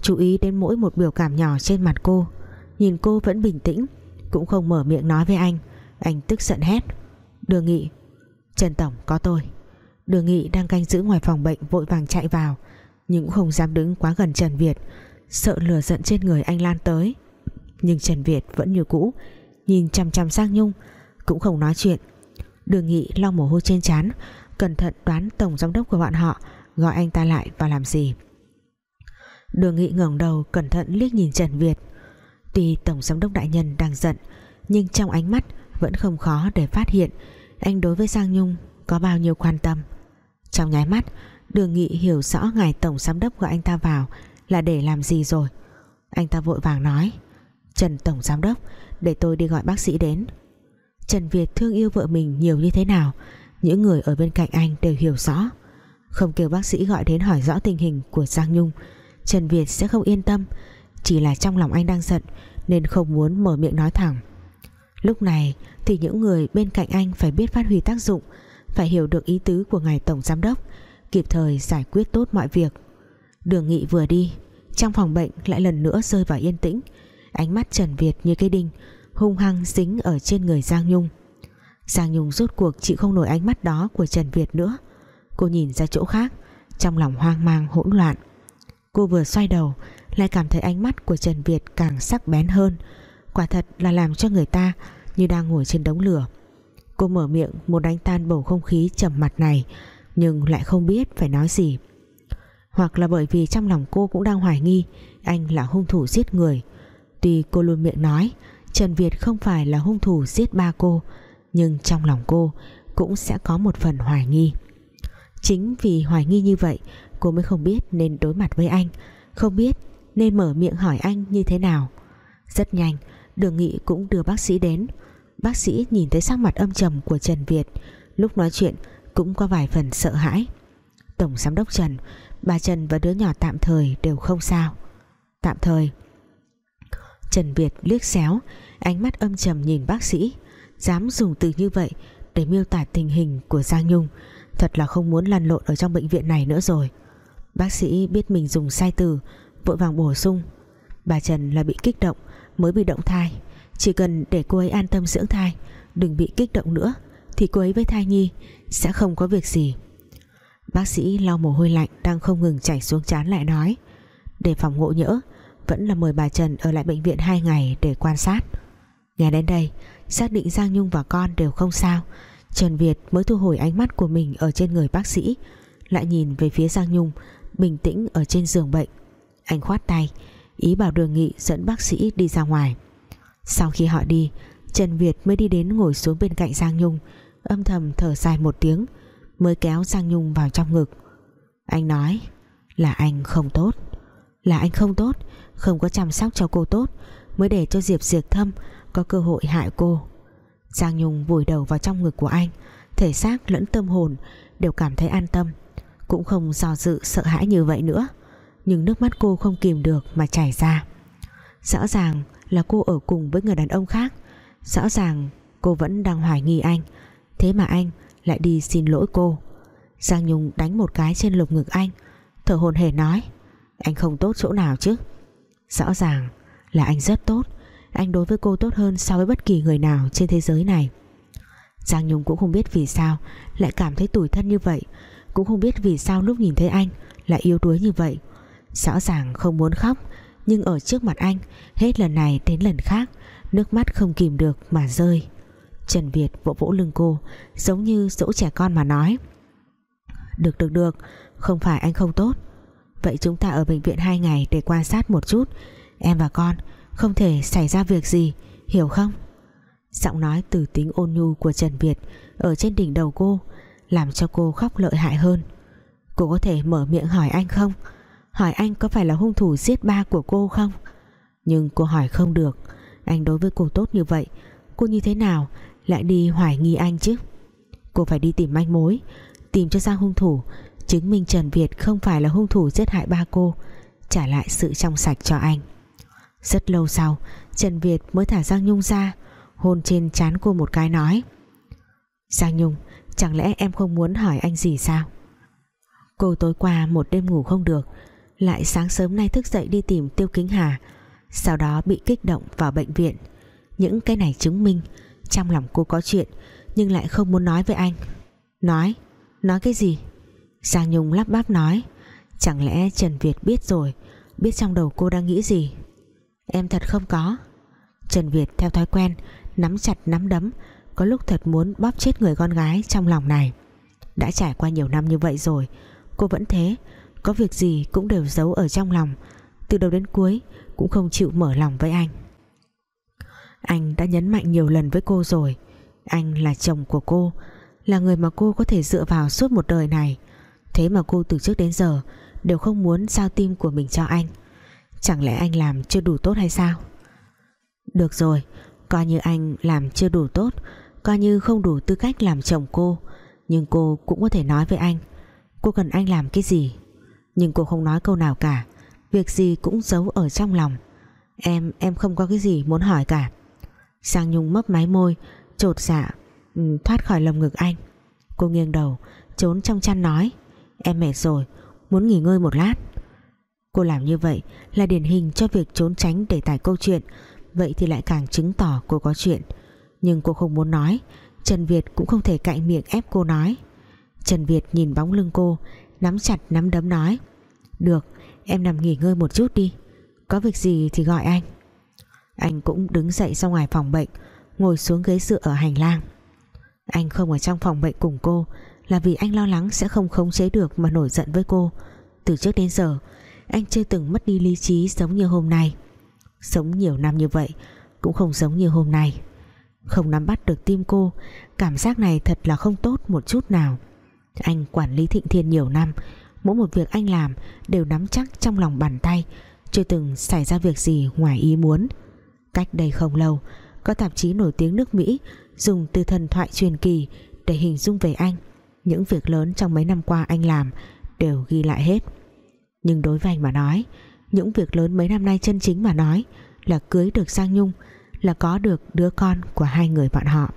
Chú ý đến mỗi một biểu cảm nhỏ trên mặt cô. Nhìn cô vẫn bình tĩnh, Cũng không mở miệng nói với anh. Anh tức giận hét. Đường Nghị, Trần Tổng, có tôi. Đường Nghị đang canh giữ ngoài phòng bệnh, vội vàng chạy vào, Nhưng cũng không dám đứng quá gần Trần Việt. Sợ lửa giận trên người anh lan tới. Nhưng Trần Việt vẫn như cũ, Nhìn chăm chăm sang Nhung, Cũng không nói chuyện. Đường Nghị lau mồ hôi trên trán, Cẩn thận đoán tổng giám đốc của bọn họ, Gọi anh ta lại và làm gì. Đường Nghị ngẩng đầu Cẩn thận liếc nhìn Trần Việt. Tuy tổng giám đốc đại nhân đang giận, Nhưng trong ánh mắt vẫn không khó để phát hiện Anh đối với Giang Nhung Có bao nhiêu quan tâm. Trong nháy mắt, Đường Nghị hiểu rõ ngài tổng giám đốc gọi anh ta vào Là để làm gì rồi. Anh ta vội vàng nói, Trần tổng giám đốc, Để tôi đi gọi bác sĩ đến. Trần Việt thương yêu vợ mình nhiều như thế nào, Những người ở bên cạnh anh đều hiểu rõ. Không kêu bác sĩ gọi đến hỏi rõ tình hình của Giang Nhung, Trần Việt sẽ không yên tâm chỉ là trong lòng anh đang giận, Nên không muốn mở miệng nói thẳng. Lúc này, thì những người bên cạnh anh Phải biết phát huy tác dụng, Phải hiểu được ý tứ của ngài tổng giám đốc, Kịp thời giải quyết tốt mọi việc. Đường nghị vừa đi, Trong phòng bệnh lại lần nữa rơi vào yên tĩnh, Ánh mắt Trần Việt như cây đinh, Hung hăng dính ở trên người Giang Nhung. Giang Nhung rốt cuộc chịu không nổi ánh mắt đó của Trần Việt nữa. Cô nhìn ra chỗ khác, Trong lòng hoang mang hỗn loạn. Cô vừa xoay đầu lại cảm thấy ánh mắt của Trần Việt càng sắc bén hơn. Quả thật là làm cho người ta Như đang ngồi trên đống lửa. Cô mở miệng muốn đánh tan bầu không khí trầm mặt này, Nhưng lại không biết phải nói gì. Hoặc là bởi vì trong lòng cô cũng đang hoài nghi, Anh là hung thủ giết người. Tuy cô luôn miệng nói, Trần Việt không phải là hung thủ giết ba cô, Nhưng trong lòng cô Cũng sẽ có một phần hoài nghi. Chính vì hoài nghi như vậy, Cô mới không biết nên đối mặt với anh, Không biết nên mở miệng hỏi anh như thế nào. Rất nhanh, Đường Nghị cũng đưa bác sĩ đến. Bác sĩ nhìn thấy sắc mặt âm trầm của Trần Việt, Lúc nói chuyện cũng có vài phần sợ hãi. Tổng giám đốc Trần, Bà Trần và đứa nhỏ tạm thời đều không sao. Tạm thời. Trần Việt liếc xéo, Ánh mắt âm trầm nhìn bác sĩ, Dám dùng từ như vậy Để miêu tả tình hình của Giang Nhung, Thật là không muốn lăn lộn ở trong bệnh viện này nữa rồi. Bác sĩ biết mình dùng sai từ Vội vàng bổ sung. Bà Trần là bị kích động, Mới bị động thai. Chỉ cần để cô ấy an tâm dưỡng thai, Đừng bị kích động nữa, Thì cô ấy với thai nhi Sẽ không có việc gì. Bác sĩ lau mồ hôi lạnh Đang không ngừng chảy xuống chán lại nói Để phòng ngộ nhỡ, Vẫn là mời bà Trần ở lại bệnh viện 2 ngày để quan sát. Nghe đến đây, Xác định Giang Nhung và con đều không sao. Trần Việt mới thu hồi ánh mắt của mình Ở trên người bác sĩ, Lại nhìn về phía Giang Nhung, Bình tĩnh ở trên giường bệnh. Anh khoát tay, Ý bảo đường nghị dẫn bác sĩ đi ra ngoài. Sau khi họ đi, Trần Việt mới đi đến ngồi xuống bên cạnh Giang Nhung, Âm thầm thở dài một tiếng, Mới kéo Giang Nhung vào trong ngực. Anh nói, Là anh không tốt, Là anh không tốt, Không có chăm sóc cho cô tốt, Mới để cho Diệp Diệp Thâm Có cơ hội hại cô. Giang Nhung vùi đầu vào trong ngực của anh, Thể xác lẫn tâm hồn Đều cảm thấy an tâm, Cũng không do dự sợ hãi như vậy nữa. Nhưng nước mắt cô không kìm được mà chảy ra. Rõ ràng là cô ở cùng với người đàn ông khác. Rõ ràng cô vẫn đang hoài nghi anh. Thế mà anh lại đi xin lỗi cô. Giang Nhung đánh một cái trên lục ngực anh, Thở hồn hề nói, Anh không tốt chỗ nào chứ? Rõ ràng là anh rất tốt. Anh đối với cô tốt hơn so với bất kỳ người nào trên thế giới này. Giang Nhung cũng không biết vì sao Lại cảm thấy tủi thân như vậy. Cũng không biết vì sao lúc nhìn thấy anh Lại yếu đuối như vậy. Rõ ràng không muốn khóc, Nhưng ở trước mặt anh, Hết lần này đến lần khác, Nước mắt không kìm được mà rơi. Trần Việt vỗ vỗ lưng cô, Giống như dỗ trẻ con mà nói. Được được được, Không phải anh không tốt. Vậy chúng ta ở bệnh viện 2 ngày để quan sát một chút. Em và con, Không thể xảy ra việc gì, Hiểu không? Giọng nói từ tính ôn nhu của Trần Việt Ở trên đỉnh đầu cô, Làm cho cô khóc lợi hại hơn. Cô có thể mở miệng hỏi anh không? Hỏi anh có phải là hung thủ giết ba của cô không? Nhưng cô hỏi không được. Anh đối với cô tốt như vậy, Cô như thế nào lại đi hoài nghi anh chứ? Cô phải đi tìm manh mối, tìm cho ra hung thủ, chứng minh Trần Việt không phải là hung thủ giết hại ba cô, trả lại sự trong sạch cho anh. Rất lâu sau, Trần Việt mới thả Giang Nhung ra, hôn trên trán cô một cái nói, Giang Nhung, chẳng lẽ em không muốn hỏi anh gì sao? Cô tối qua một đêm ngủ không được lại sáng sớm nay thức dậy đi tìm Tiêu Kính Hà sau đó bị kích động vào bệnh viện. Những cái này chứng minh trong lòng cô có chuyện Nhưng lại không muốn nói với anh. Nói, nói cái gì? Giang Nhung lắp bắp nói. Chẳng lẽ Trần Việt biết rồi Biết trong đầu cô đang nghĩ gì? Em thật không có. Trần Việt theo thói quen Nắm chặt nắm đấm Có lúc thật muốn bóp chết người con gái trong lòng này. Đã trải qua nhiều năm như vậy rồi Cô vẫn thế. Có việc gì cũng đều giấu ở trong lòng. Từ đầu đến cuối Cũng không chịu mở lòng với anh. Anh đã nhấn mạnh nhiều lần với cô rồi. Anh là chồng của cô, Là người mà cô có thể dựa vào suốt một đời này. Thế mà cô từ trước đến giờ Đều không muốn giao tim của mình cho anh. Chẳng lẽ anh làm chưa đủ tốt hay sao? Được rồi, Coi như anh làm chưa đủ tốt, Coi như không đủ tư cách làm chồng cô, Nhưng cô cũng có thể nói với anh, Cô cần anh làm cái gì? Nhưng cô không nói câu nào cả. Việc gì cũng giấu ở trong lòng. Em, em không có cái gì muốn hỏi cả. Sang Nhung mấp máy môi trột dạ ừ, thoát khỏi lồng ngực anh. Cô nghiêng đầu trốn trong chăn nói em mệt rồi muốn nghỉ ngơi một lát. Cô làm như vậy là điển hình cho việc trốn tránh để tải câu chuyện. Vậy thì lại càng chứng tỏ cô có chuyện. Nhưng cô không muốn nói. Trần Việt cũng không thể cạnh miệng ép cô nói. Trần Việt nhìn bóng lưng cô nắm chặt, nắm đấm nói, được, em nằm nghỉ ngơi một chút đi. Có việc gì thì gọi anh. Anh cũng đứng dậy ra ngoài phòng bệnh, Ngồi xuống ghế dựa ở hành lang. Anh không ở trong phòng bệnh cùng cô, Là vì anh lo lắng sẽ không khống chế được Mà nổi giận với cô. Từ trước đến giờ, Anh chưa từng mất đi lý trí giống như hôm nay. Sống nhiều năm như vậy, Cũng không giống như hôm nay. Không nắm bắt được tim cô, Cảm giác này thật là không tốt một chút nào. Anh quản lý thịnh thiên nhiều năm, Mỗi một việc anh làm Đều nắm chắc trong lòng bàn tay, Chưa từng xảy ra việc gì ngoài ý muốn. Cách đây không lâu, có tạp chí nổi tiếng nước Mỹ dùng từ thần thoại truyền kỳ để hình dung về anh. Những việc lớn trong mấy năm qua anh làm đều ghi lại hết. Nhưng đối với anh mà nói, những việc lớn mấy năm nay chân chính mà nói là cưới được Giang Nhung, là có được đứa con của hai người bọn họ.